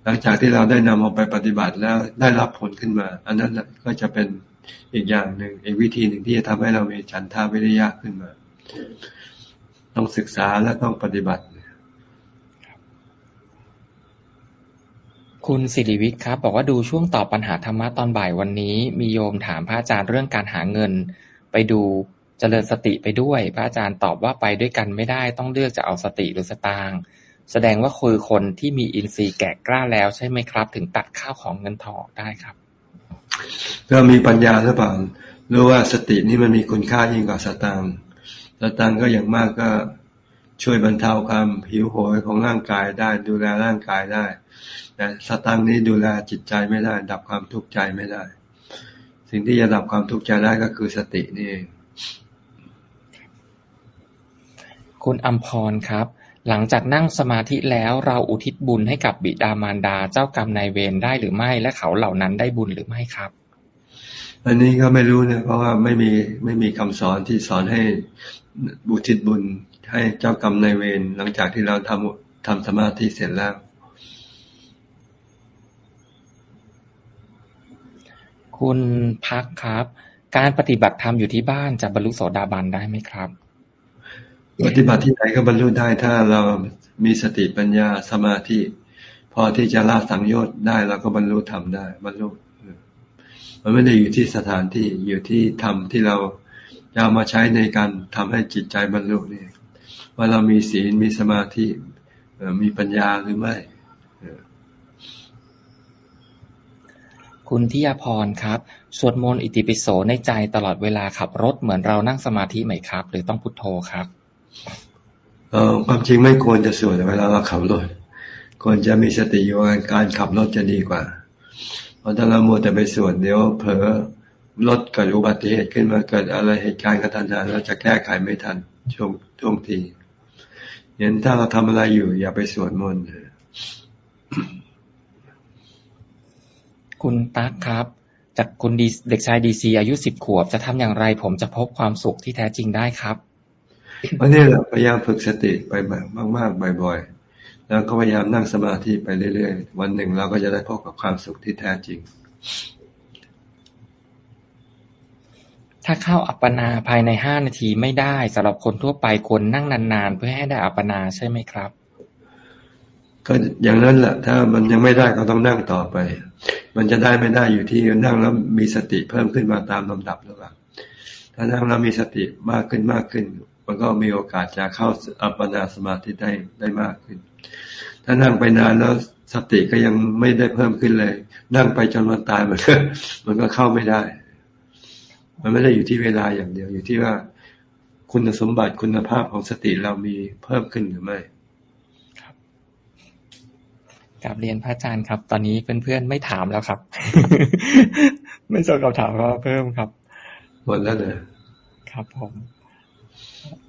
Speaker 2: หลังจากที่เราได้นำเอาไปปฏิบัติแล้วได้รับผลขึ้นมา อันนั้นก็จะเป็น อีกอย่างหนึ่งอีกวิธีหนึ่งที่จะทำให้เรามีฉันทาวิริยะขึ้นมา ต้องศึกษาและต้องปฏิบัติ
Speaker 1: คุณสิริวิทย์ครับ บอกว่าดูช่วงตอบปัญหาธรรมะตอนบ่ายวันนี้ มีโยมถามพระอาจารย์เรื่องการหาเงิน ไปดูเจริญสติไปด้วย พระอาจารย์ตอบว่าไปด้วยกันไม่ได้ต้องเลือกจะเอาสติหรือสตางค์แสดงว่าคือคนที่มีอินทรีย์แก่กล้าแล้วใช่ไหมครับ ถึงตัดข้าวของเงินทองได้ครับ
Speaker 2: ก็มีปัญญาหรือเปล่ารู้ว่าสตินี่มันมีคุณค่ายิ่งกว่าสตางค์สตางค์ก็อย่างมากก็ช่วยบรรเทาความหิวโหยของร่างกายได้ดูแลร่างกายได้แต่สตังนี้ดูแลจิตใจไม่ได้ ดับความทุกข์ใจไม่ได้ สิ่งที่จะดับความทุกข์ใจได้ก็คือสตินี่เอง
Speaker 1: คุณอัมพรครับ หลังจากนั่งสมาธิแล้ว เราอุทิศบุญให้กับบิดามารดาเจ้ากรรมนายเวรได้หรือไม่ และเขาเหล่านั้นได้บุญหรือไม่ครับ
Speaker 2: อันนี้ก็ไม่รู้นะเพราะว่าไม่มีไม่มีคำสอนที่สอนให้บุทิศบุญให้เจ้ากรรมนายเวรหลังจากที่เราทำทำสมาธิเสร็จแล้ว
Speaker 1: คุณพักครับ การปฏิบัติธรรมอยู่ที่บ้านจะบรรลุโสดาบันได้ไหมครับ
Speaker 2: ปฏิบัติที่ไหนก็บรรลุได้ถ้าเรามีสติปัญญาสมาธิพอที่จะละสังโยชน์ได้เราก็บรรลุธรรมได้ บรรลุมันไม่ได้อยู่ที่สถานที่อยู่ที่ธรรมที่เราจะเอามาใช้ในการทำให้จิตใจบรรลุนี่ว่าเรามีศีลมีสมาธิมีปัญญาหรือไม่
Speaker 1: คุณทิยาพรครับ สวดมนต์อิติปิโสในใจตลอดเวลาขับรถเหมือนเรานั่งสมาธิไหมครับ หรือต้องพุทโธครับ
Speaker 2: ความจริงไม่ควรจะสวดเวลาเราขับรถ ควรจะมีสติอยู่การขับรถจะดีกว่า เพราะถ้าเราโมแต่ไปสวดเดี๋ยวเผลอรถเกิดอุบัติเหตุขึ้นมาเกิดอะไรเหตุการณ์กระทันหันเราจะแก้ไขไม่ทันช่วงช่วงทีเห็นถ้าเราทำอะไรอยู่ อย่าไปสวดมนต์
Speaker 1: คุณตั๊กครับ จากคุณเด็กชายดีซีอายุสิบขวบ จะทำอย่างไรผมจะพบความสุขที่แท้จริงได้ครับ
Speaker 2: วันนี้เราพยายามฝึกสติไปมากๆบ่อย ๆ แล้วก็พยายามนั่งสมาธิไปเรื่อยๆ วันหนึ่งเราก็จะได้พบกับความสุขที่แท้จริง
Speaker 1: ถ้าเข้าอัปปนาภายในห้านาทีไม่ได้สำหรับคนทั่วไปควรนั่งนานๆ เพื่อให้ได้อัปปนาใช่ไหมครับ
Speaker 2: ก็อย่างนั้นแหละถ้ามันยังไม่ได้ก็ต้องนั่งต่อไป มันจะได้ไม่ได้อยู่ที่นั่งแล้วมีสติเพิ่มขึ้นมาตามลำดับหรือเปล่าถ้านั่งแล้วมีสติมากขึ้นมากขึ้น มันก็มีโอกาสจะเข้าอัปปนาสมาธิได้ได้มากขึ้น ถ้านั่งไปนานแล้วสติก็ยังไม่ได้เพิ่มขึ้นเลย นั่งไปจนวันตายมันก็มันก็เข้าไม่ได้ มันไม่ได้อยู่ที่เวลาอย่างเดียว อยู่ที่ว่าคุณสมบัติคุณภาพของสติเรามีเพิ่มขึ้นหรือไม่ครับ
Speaker 1: กลับเรียนพระอาจารย์ครับ ตอนนี้เพื่อนๆไม่ถามแล้วครับ ไม่ส่งคำถามว่าเพิ่มครับ
Speaker 2: หมดแล้วเลย
Speaker 1: ครับผม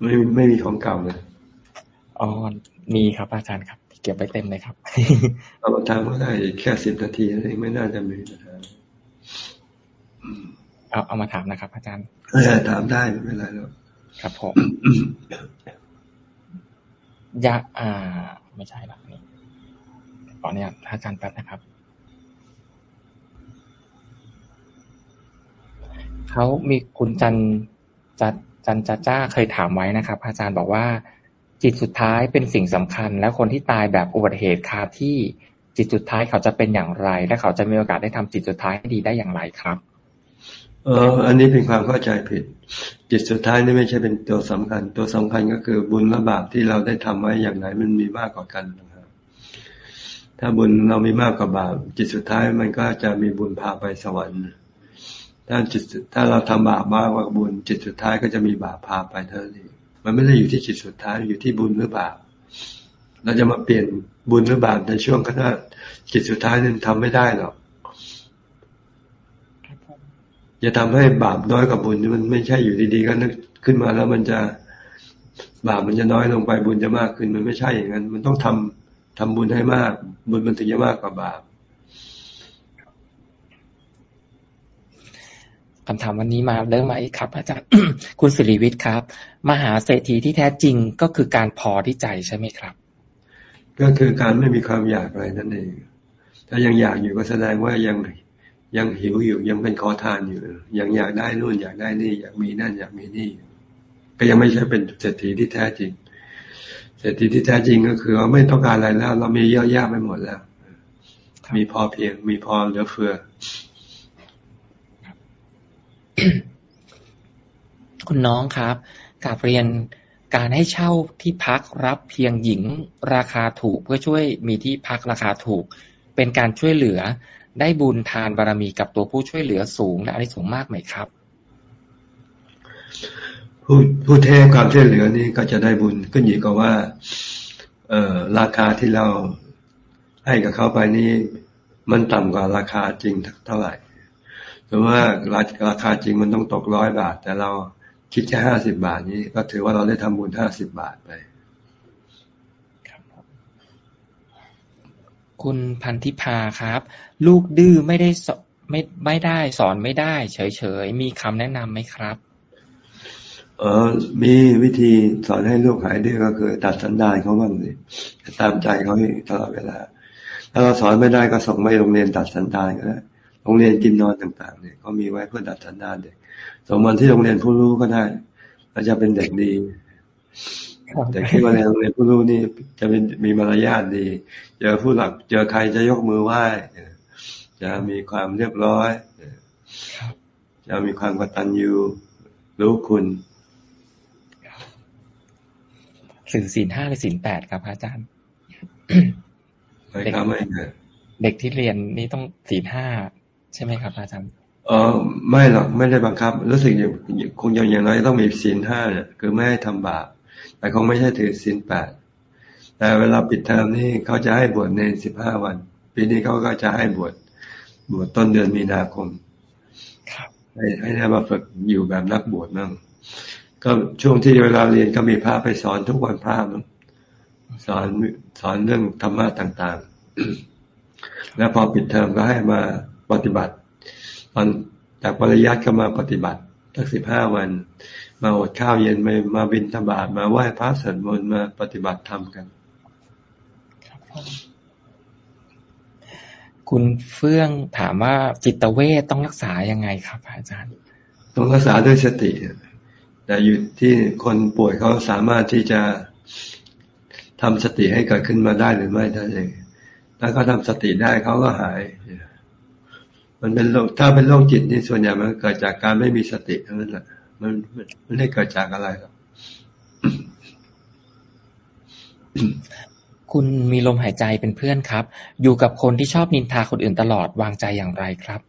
Speaker 2: ไม่ไม่มีของเก่าเลย
Speaker 1: อ๋อมีครับอาจารย์ครับเก็บไปเต็มเลยครับ
Speaker 2: เอามาทำก็ได้แค่สิบนาทีนั่นเองไม่น่าจะมีปัญหา
Speaker 1: เอาเอามาถามนะครับ อาจารย์
Speaker 2: เออถามได้ไม่เป็นไรแล้ว
Speaker 1: ครับผมยะอ่า ไม่ใช่หรอกนี่ตอนนี้อาจารย์แป๊บนะครับเขามีคุณจันจัด จันจ้าจ้าเคยถามไว้นะครับ อาจารย์บอกว่า จิตสุดท้ายเป็นสิ่งสำคัญ แล้วคนที่ตายแบบอุบัติเหตุคาที่จิตสุดท้ายเขาจะเป็นอย่างไร และเขาจะมีโอกาสได้ทำจิตสุดท้ายให้ดีได้อย่างไรครับ
Speaker 2: เอออันนี้เป็นความเข้าใจผิด จิตสุดท้ายนี่ไม่ใช่เป็นตัวสำคัญ ตัวสำคัญก็คือบุญและบาปที่เราได้ทำไว้อย่างไหนมันมีมากกว่ากันนะครับถ้าบุญเรามีมากกว่าบาป จิตสุดท้ายมันก็จะมีบุญพาไปสวรรค์ ถ้าจิตถ้าเราทำบาปมากกว่าบุญ จิตสุดท้ายก็จะมีบาปพาไปเท่านี้มันไม่ได้อยู่ที่จิตสุดท้ายอยู่ที่บุญหรือบาปเราจะมาเปลี่ยนบุญหรือบาปในช่วงขณะจิตสุดท้ายนั้นทำไม่ได้หรอกจะทำให้บาปน้อยกว่าบุญมันไม่ใช่อยู่ดีๆก็นึกขึ้นมาแล้วมันจะบาปมันจะน้อยลงไปบุญจะมากขึ้น มันไม่ใช่อย่างนั้น มันต้องทำทำบุญให้มาก บุญมันถึงจะมากกว่าบาป
Speaker 1: คำถามวันนี้มาเริ่มมาอีกครับ อาจารย์คุณสิริวิทย์ครับ มหาเศรษฐีที่แท้จริงก็คือการพอที่ใจใช่ไหมครับ
Speaker 2: ก็คือการไม่มีความอยากอะไรนั่นเอง ถ้ายังอยากอยู่ก็แสดงว่ายังยังหิวอยู่ยังเป็นขอทานอยู่ ยังอยากได้นู่นอยากได้นี่ อยากมีนั่นอยากมีนี่ ก็ยังไม่ใช่เป็นเศรษฐีที่แท้จริง เศรษฐีที่แท้จริงก็คือเราไม่ต้องการอะไรแล้ว เรามีเยอะแยะไปหมดแล้ว มีพอเพียง มีพอเหลือเฟือ
Speaker 1: คุณน้องครับกาบเรียนการให้เช่าที่พักรับเพียงหญิงราคาถูกเพื่อช่วยมีที่พักราคาถูก เป็นการช่วยเหลือได้บุญทานบารมีกับตัวผู้ช่วยเหลือสูงและอันนี้สูงมากไหมครับ
Speaker 2: ผู้ผู้เทความช่วยเหลือนี้ก็จะได้บุญขึ้นอยู่กับว่า เออราคาที่เราให้กับเขาไปนี้มันต่ำกว่าราคาจริงเท่าไหร่ สมมติว่าราคาจริงมันต้องตกร้อยบาท แต่เราคิดแค่ห้าสิบาทนี้ ก็ถือว่าเราได้ทำบุญห้าสิบบาทไป
Speaker 1: คุณพันธิพาครับ ลูกดื้อไม่ได้ไม่ไม่ได้สอนไม่ได้ เฉยๆ มีคำแนะนำไหมครับ
Speaker 2: เออมีวิธีสอนให้ลูกหายดื้อก็คือ ตัดสันดานเขาบ้างสิตามใจเขาตลอดเวลา ถ้าเราสอนไม่ได้ก็ส่งไปโรงเรียนตัดสันดานก็ได้ โรงเรียนกินนอนต่างๆ เนี่ยเขามีไว้เพื่อตัดสันดานเด็กส่งมันที่โรงเรียนผู้รู้ก็ได้เราจะเป็นเด็กดีแต่คิดว่าในโรงเรียนผู้รู้นี่จะเป็นมีมารยาทดี เจอผู้หลักเจอใครจะยกมือไหว้จะมีความเรียบร้อยจะมีความกตัญญูรู้คุณ
Speaker 1: สื่อศีลห้าหรือศีลแปดครับอาจารย์
Speaker 2: เด็กไม่
Speaker 1: เด็กที่เรียนนี่ต้องศีลห้า ใช่ไหมครับอาจารย์
Speaker 2: เออไม่หรอกไม่ได้บังคับ รู้สึกอย่างคงอย่างน้อยต้องมีศีลห้าเนี่ยคือไม่ให้ทำบาปแต่คงไม่ใช่ถือศีลแปดแต่เวลาปิดเทอมนี่เขาจะให้บวชในสิบห้าวัน ปีนี้เขาก็จะให้บวชบวชต้นเดือนมีนาคมให้ให้ได้มาฝึกอยู่แบบนักบวชนั่งก็ช่วงที่เวลาเรียนก็มีพระไปสอนทุกวันพระมันสอนสอนเรื่องธรรมะต่าง ๆ แล้วพอปิดเทอมก็ให้มา ปฏิบัติ ตอนจากปริยัติก็มาปฏิบัติตั้งสิบห้าวัน มาอดข้าวเย็นมามาบินธบาตมาไหว้พระสวดมนต์มาปฏิบัติธรรมกัน
Speaker 1: คุณเฟื่องถามว่าจิตเวทต้องรักษายังไงครับ อาจารย์
Speaker 2: ต้องรักษาด้วยสติ แต่อยู่ที่คนป่วยเขาสามารถที่จะทำสติให้เกิดขึ้นมาได้หรือไม่ได้เองถ้าเขาทาสติได้เขาก็หาย มันเป็นโรคถ้าเป็นโรคจิตนี่ส่วนใหญ่มันเกิดจากการไม่มีสติเท่านั้นแหละมันมันไม่เกิดจากอะไรหรอก
Speaker 1: คุณมีลมหายใจเป็นเพื่อนครับ อยู่กับคนที่ชอบนินทาคนอื่นตลอดวางใจอย่างไรครับ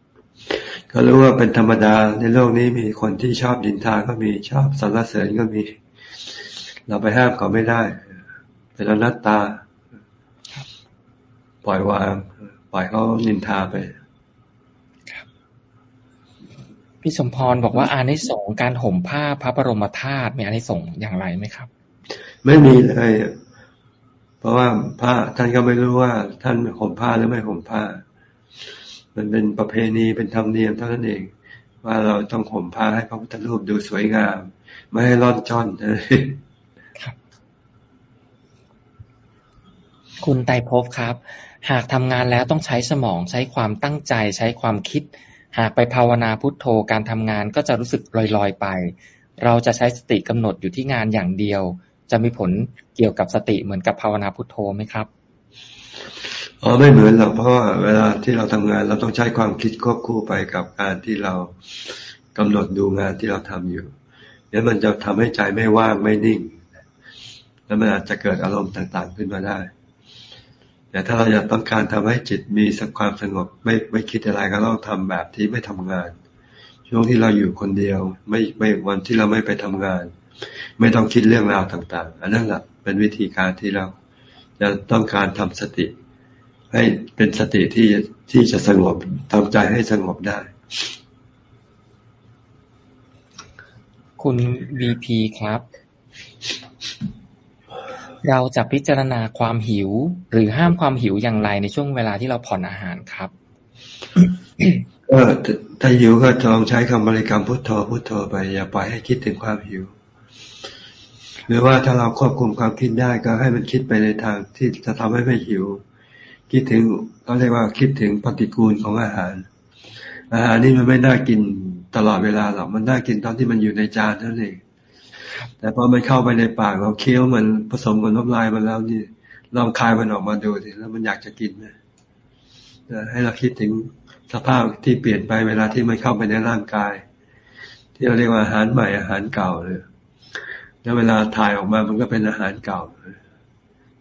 Speaker 2: ก็รู้ว่าเป็นธรรมดาในโลกนี้มีคนที่ชอบดินทาก็มีชอบสรรเสริญก็มี เราไปห้ามเขาไม่ได้ เป็นอนัตตา ปล่อยวางปล่อยเขานินทาไป
Speaker 1: พี่สมพรบอกว่าอานิสงส์การห่มผ้าพระบรมธาตุมีอานิสงส์อย่างไรไหมครับ
Speaker 2: ไม่มีเลยเพราะว่าพระท่านก็ไม่รู้ว่า ท่านห่มผ้าหรือไม่ห่มผ้า มันเป็นประเพณีเป็นธรรมเนียมเท่านั้นเอง ว่าเราต้องห่มผ้าให้พระพุทธรูปดูสวยงาม ไม่ให้ร่อนจ้อนครับ
Speaker 1: คุณไตภพครับ หากทำงานแล้วต้องใช้สมองใช้ความตั้งใจใช้ความคิด หากไปภาวนาพุทโธการทำงานก็จะรู้สึกลอยๆไป เราจะใช้สติกำหนดอยู่ที่งานอย่างเดียว จะมีผลเกี่ยวกับสติเหมือนกับภาวนาพุทโธไหมครับ
Speaker 2: อ๋อไม่เหมือนหรอกเพราะว่าเวลาที่เราทำงานเราต้องใช้ความคิดควบคู่ไปกับการที่เรากำหนดดูงานที่เราทำอยู่นี่ยมันจะทำให้ใจไม่ว่างไม่นิ่ง แล้วมันอาจจะเกิดอารมณ์ต่างๆขึ้นมาได้ แต่ถ้าเราอยากต้องการทำให้จิตมีสักความสงบ ไม่ไม่คิดอะไรก็ต้องทำแบบที่ไม่ทำงาน ช่วงที่เราอยู่คนเดียว ไม่ไม่วันที่เราไม่ไปทำงาน ไม่ต้องคิดเรื่องราวต่าง ๆ อันนั้นแหละเป็นวิธีการที่เราจะต้องการทำสติ ให้เป็นสติที่ที่จะสงบทำใจให้สงบได้
Speaker 1: คุณวีพีครับ เราจะพิจารณาความหิว หรือห้ามความหิวอย่างไรในช่วงเวลาที่เราผ่อนอาหารครับ
Speaker 2: ก็ถ้าหิวก็ลองใช้คำบริกรรมพุทโธพุทโธไป อย่าปล่อยให้คิดถึงความหิว หรือว่าถ้าเราควบคุมความคิดได้ก็ให้มันคิดไปในทางที่จะทำให้ไม่หิว คิดถึงเขาเรียกว่าคิดถึงปฏิกูลของอาหาร อาหารนี่มันไม่น่ากินตลอดเวลาหรอกมันน่ากินตอนที่มันอยู่ในจานเท่านั้นเอง แต่พอมันเข้าไปในปากเราเคี้ยวมันผสมกับน้ำลายมันแล้วนี่ลองคายมันออกมาดูสิแล้วมันอยากจะกินนะให้เราคิดถึงสภาพที่เปลี่ยนไปเวลาที่มันเข้าไปในร่างกาย ที่เราเรียกว่าอาหารใหม่อาหารเก่าเลยแล้วเวลาถ่ายออกมามันก็เป็นอาหารเก่า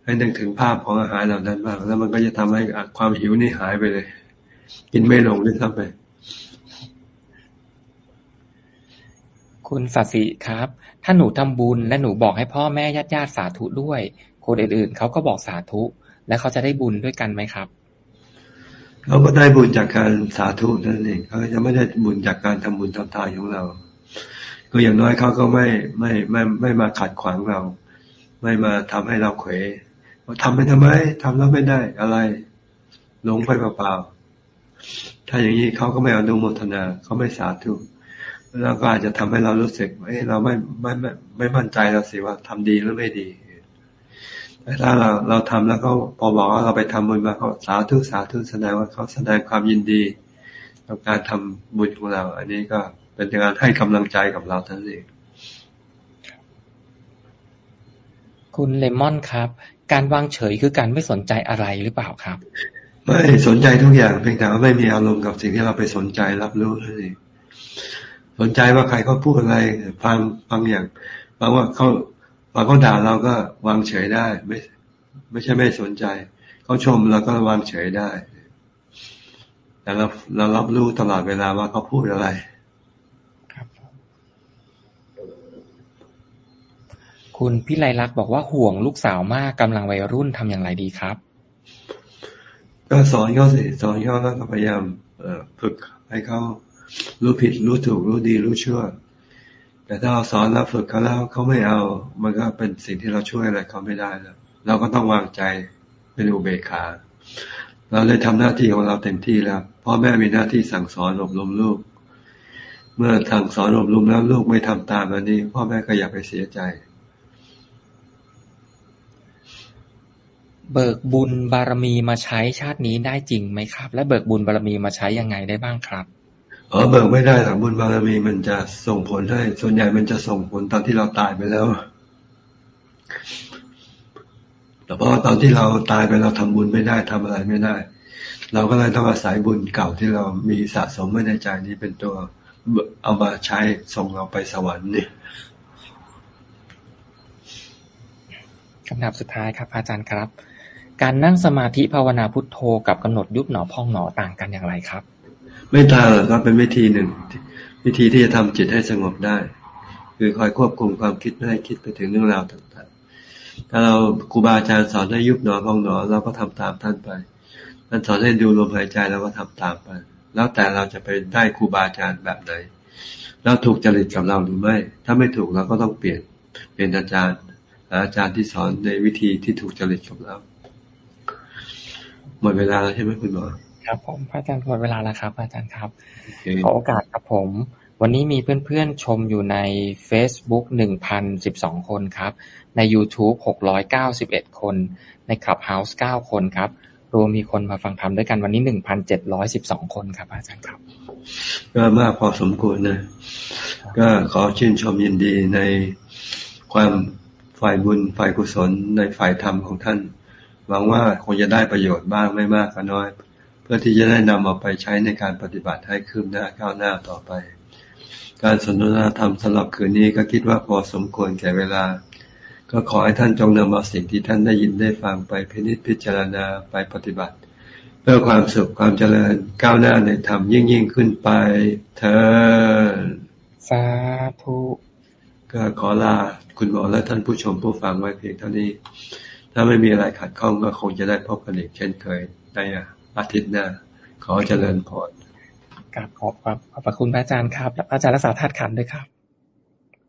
Speaker 2: ให้นึกถึงภาพของอาหารเหล่านั้นบ้างแล้วมันก็จะทำให้ความหิวนี่หายไปเลย กินไม่ลงด้วยซ้ำไป
Speaker 1: คุณสัสิครับ ถ้าหนูทำบุญและหนูบอกให้พ่อแม่ญาติญาติสาธุด้วย คนอื่นๆเขาก็บอกสาธุ แล้วเขาจะได้บุญด้วยกันไหมครับ
Speaker 2: เขาก็ได้บุญจากการสาธุนั่นเองเขาจะไม่ได้บุญจากการทำบุญทำทานของเรา ก็อย่างน้อยเขาก็ไม่ไม่ไม่ไม่มาขัดขวางเรา ไม่มาทำให้เราเขวทำไปทำไมทำแล้วไม่ได้อะไรหลงไปเปล่าๆถ้าอย่างนี้เขาก็ไม่อนุโมทนาเขาไม่สาธุ แล้วก็อาจจะทำให้เรารู้สึกเอ้เราไม่ไม่ไม่ไม่มั่นใจเราสิว่าทำดีหรือไม่ดี แต่ถ้าเราเราทำแล้วก็พอบอกว่าเราไปทำบุญมาเขาสาธุสาธุแสดงว่าเขาแสดงความยินดีกับการทำบุญของเรา อันนี้ก็เป็นการให้กำลังใจกับเราทั้งสิ้น
Speaker 1: คุณเลมอนครับ การวางเฉยคือการไม่สนใจอะไรหรือเปล่าครับ
Speaker 2: ไม่สนใจทุกอย่างเพียงแต่ว่าไม่มีอารมณ์กับสิ่งที่เราไปสนใจรับรู้นั่นเอง สนใจว่าใครเขาพูดอะไร ฟังฟังอย่างฟังว่าเขาฟังเขาด่าเราก็วางเฉยได้ ไม่ ไม่ใช่ไม่สนใจเขาชมเราก็วางเฉยได้แต่เราเรารับรู้ตลอดเวลาว่าเขาพูดอะไร
Speaker 1: ครับคุณพิไลลักษ์บอกว่าห่วงลูกสาวมากกำลังวัยรุ่นทำอย่างไรดีครับ
Speaker 2: ก็สอนเขาสิสอนเขาแล้วก็พยายามฝึกให้เขา รู้ผิดรู้ถูกรู้ดีรู้ชั่ว แต่ถ้าเราสอนแล้วฝึกเขาแล้วเขาไม่เอา มันก็เป็นสิ่งที่เราช่วยอะไรเขาไม่ได้แล้ว เราก็ต้องวางใจเป็นอุเบกขา เราเลยทำหน้าที่ของเราเต็มที่แล้วพ่อแม่มีหน้าที่สั่งสอนอบรมลูก เมื่อทางสอนอบรมแล้วลูกไม่ทำตามอันนี้ พ่อแม่ก็อย่าไปเสียใจ
Speaker 1: เบิกบุญบารมีมาใช้ชาตินี้ได้จริงไหมครับ และเบิกบุญบารมีมาใช้ยังไงได้บ้างครับ
Speaker 2: อ๋อ เบิกไม่ได้หรอก บุญบารมีมันจะส่งผลให้ ส่วนใหญ่มันจะส่งผลตอนที่เราตายไปแล้ว แต่เพราะตอนที่เราตายไปเราทำบุญไม่ได้ทำอะไรไม่ได้ เราก็เลยต้องอาศัยบุญเก่าที่เรามีสะสมไว้ในใจนี้เป็นตัวเอามาใช้ส่งเราไปสวรรค์นี่
Speaker 1: คำถามสุดท้ายครับ อาจารย์ครับ การนั่งสมาธิภาวนาพุทโธกับกำหนดยุบหนอพองหนอต่างกันอย่างไรครับ
Speaker 2: ไม่ตาหรอกครับเป็นวิธีหนึ่ง วิธีที่จะทำจิตให้สงบได้ คือคอยควบคุมความคิดไม่ให้คิดไปถึงเรื่องราวต่างๆ ถ้าเราครูบาอาจารย์สอนให้ยุบหนอพองหนอเราก็ทำตามท่านไปท่านสอนให้ดูลมหายใจเราก็ทำตามไป แล้วแต่เราจะไปได้ครูบาอาจารย์แบบไหนแล้วถูกจริตกับเราหรือไม่ ถ้าไม่ถูกเราก็ต้องเปลี่ยนเปลี่ยนอาจารย์อาจารย์ที่สอนในวิธีที่ถูกจริตกับเราหมดเวลาแล้วใช่ไหมคุณหมอ
Speaker 1: ครับผมพระอาจารย์หมดเวลาแล้วครับ อาจารย์ครับขอโอกาสครับผม วันนี้มีเพื่อนๆชมอยู่ใน Facebook หนึ่งพันสิบสองคนครับ ใน YouTube หกร้อยเก้าสิบเอ็ดคน ใน Clubhouse เก้าคนครับ รวมมีคนมาฟังธรรมด้วยกันวันนี้หนึ่งพันเจ็ดร้อยสิบสองคนครับ อาจารย์ครับ
Speaker 2: ก็มากพอสมควรนะ ก็ขอชื่นชมยินดีในความฝ่ายบุญฝ่ายกุศลในฝ่ายธรรมของท่านหวังว่าคงจะได้ประโยชน์บ้างไม่มากก็น้อย พื่อที่จะได้นำเอาไปใช้ในการปฏิบัติให้คืบหน้าก้าวหน้าต่อไป การสนทนาธรรมสำหรับคืนนี้ก็คิดว่าพอสมควรแก่เวลา ก็ขอให้ท่านจงนำเอาสิ่งที่ท่านได้ยินได้ฟังไปพินิจพิจารณาไปปฏิบัติ เพื่อความสุขความเจริญก้าวหน้าในธรรมยิ่งยิ่งขึ้นไปเธอ
Speaker 1: สาธุ
Speaker 2: ก็ขอลาคุณหมอและท่านผู้ชมผู้ฟังไว้เพียงเท่านี้ ถ้าไม่มีอะไรขัดข้องก็คงจะได้พบกันอีกเช่นเคยได้อ อาทิตย์หน้า ขอเจริญพร
Speaker 1: กราบขอบขอบพระคุณพระอาจารย์ครับพระอาจารย์รักษาธาตุขันด้วยครับ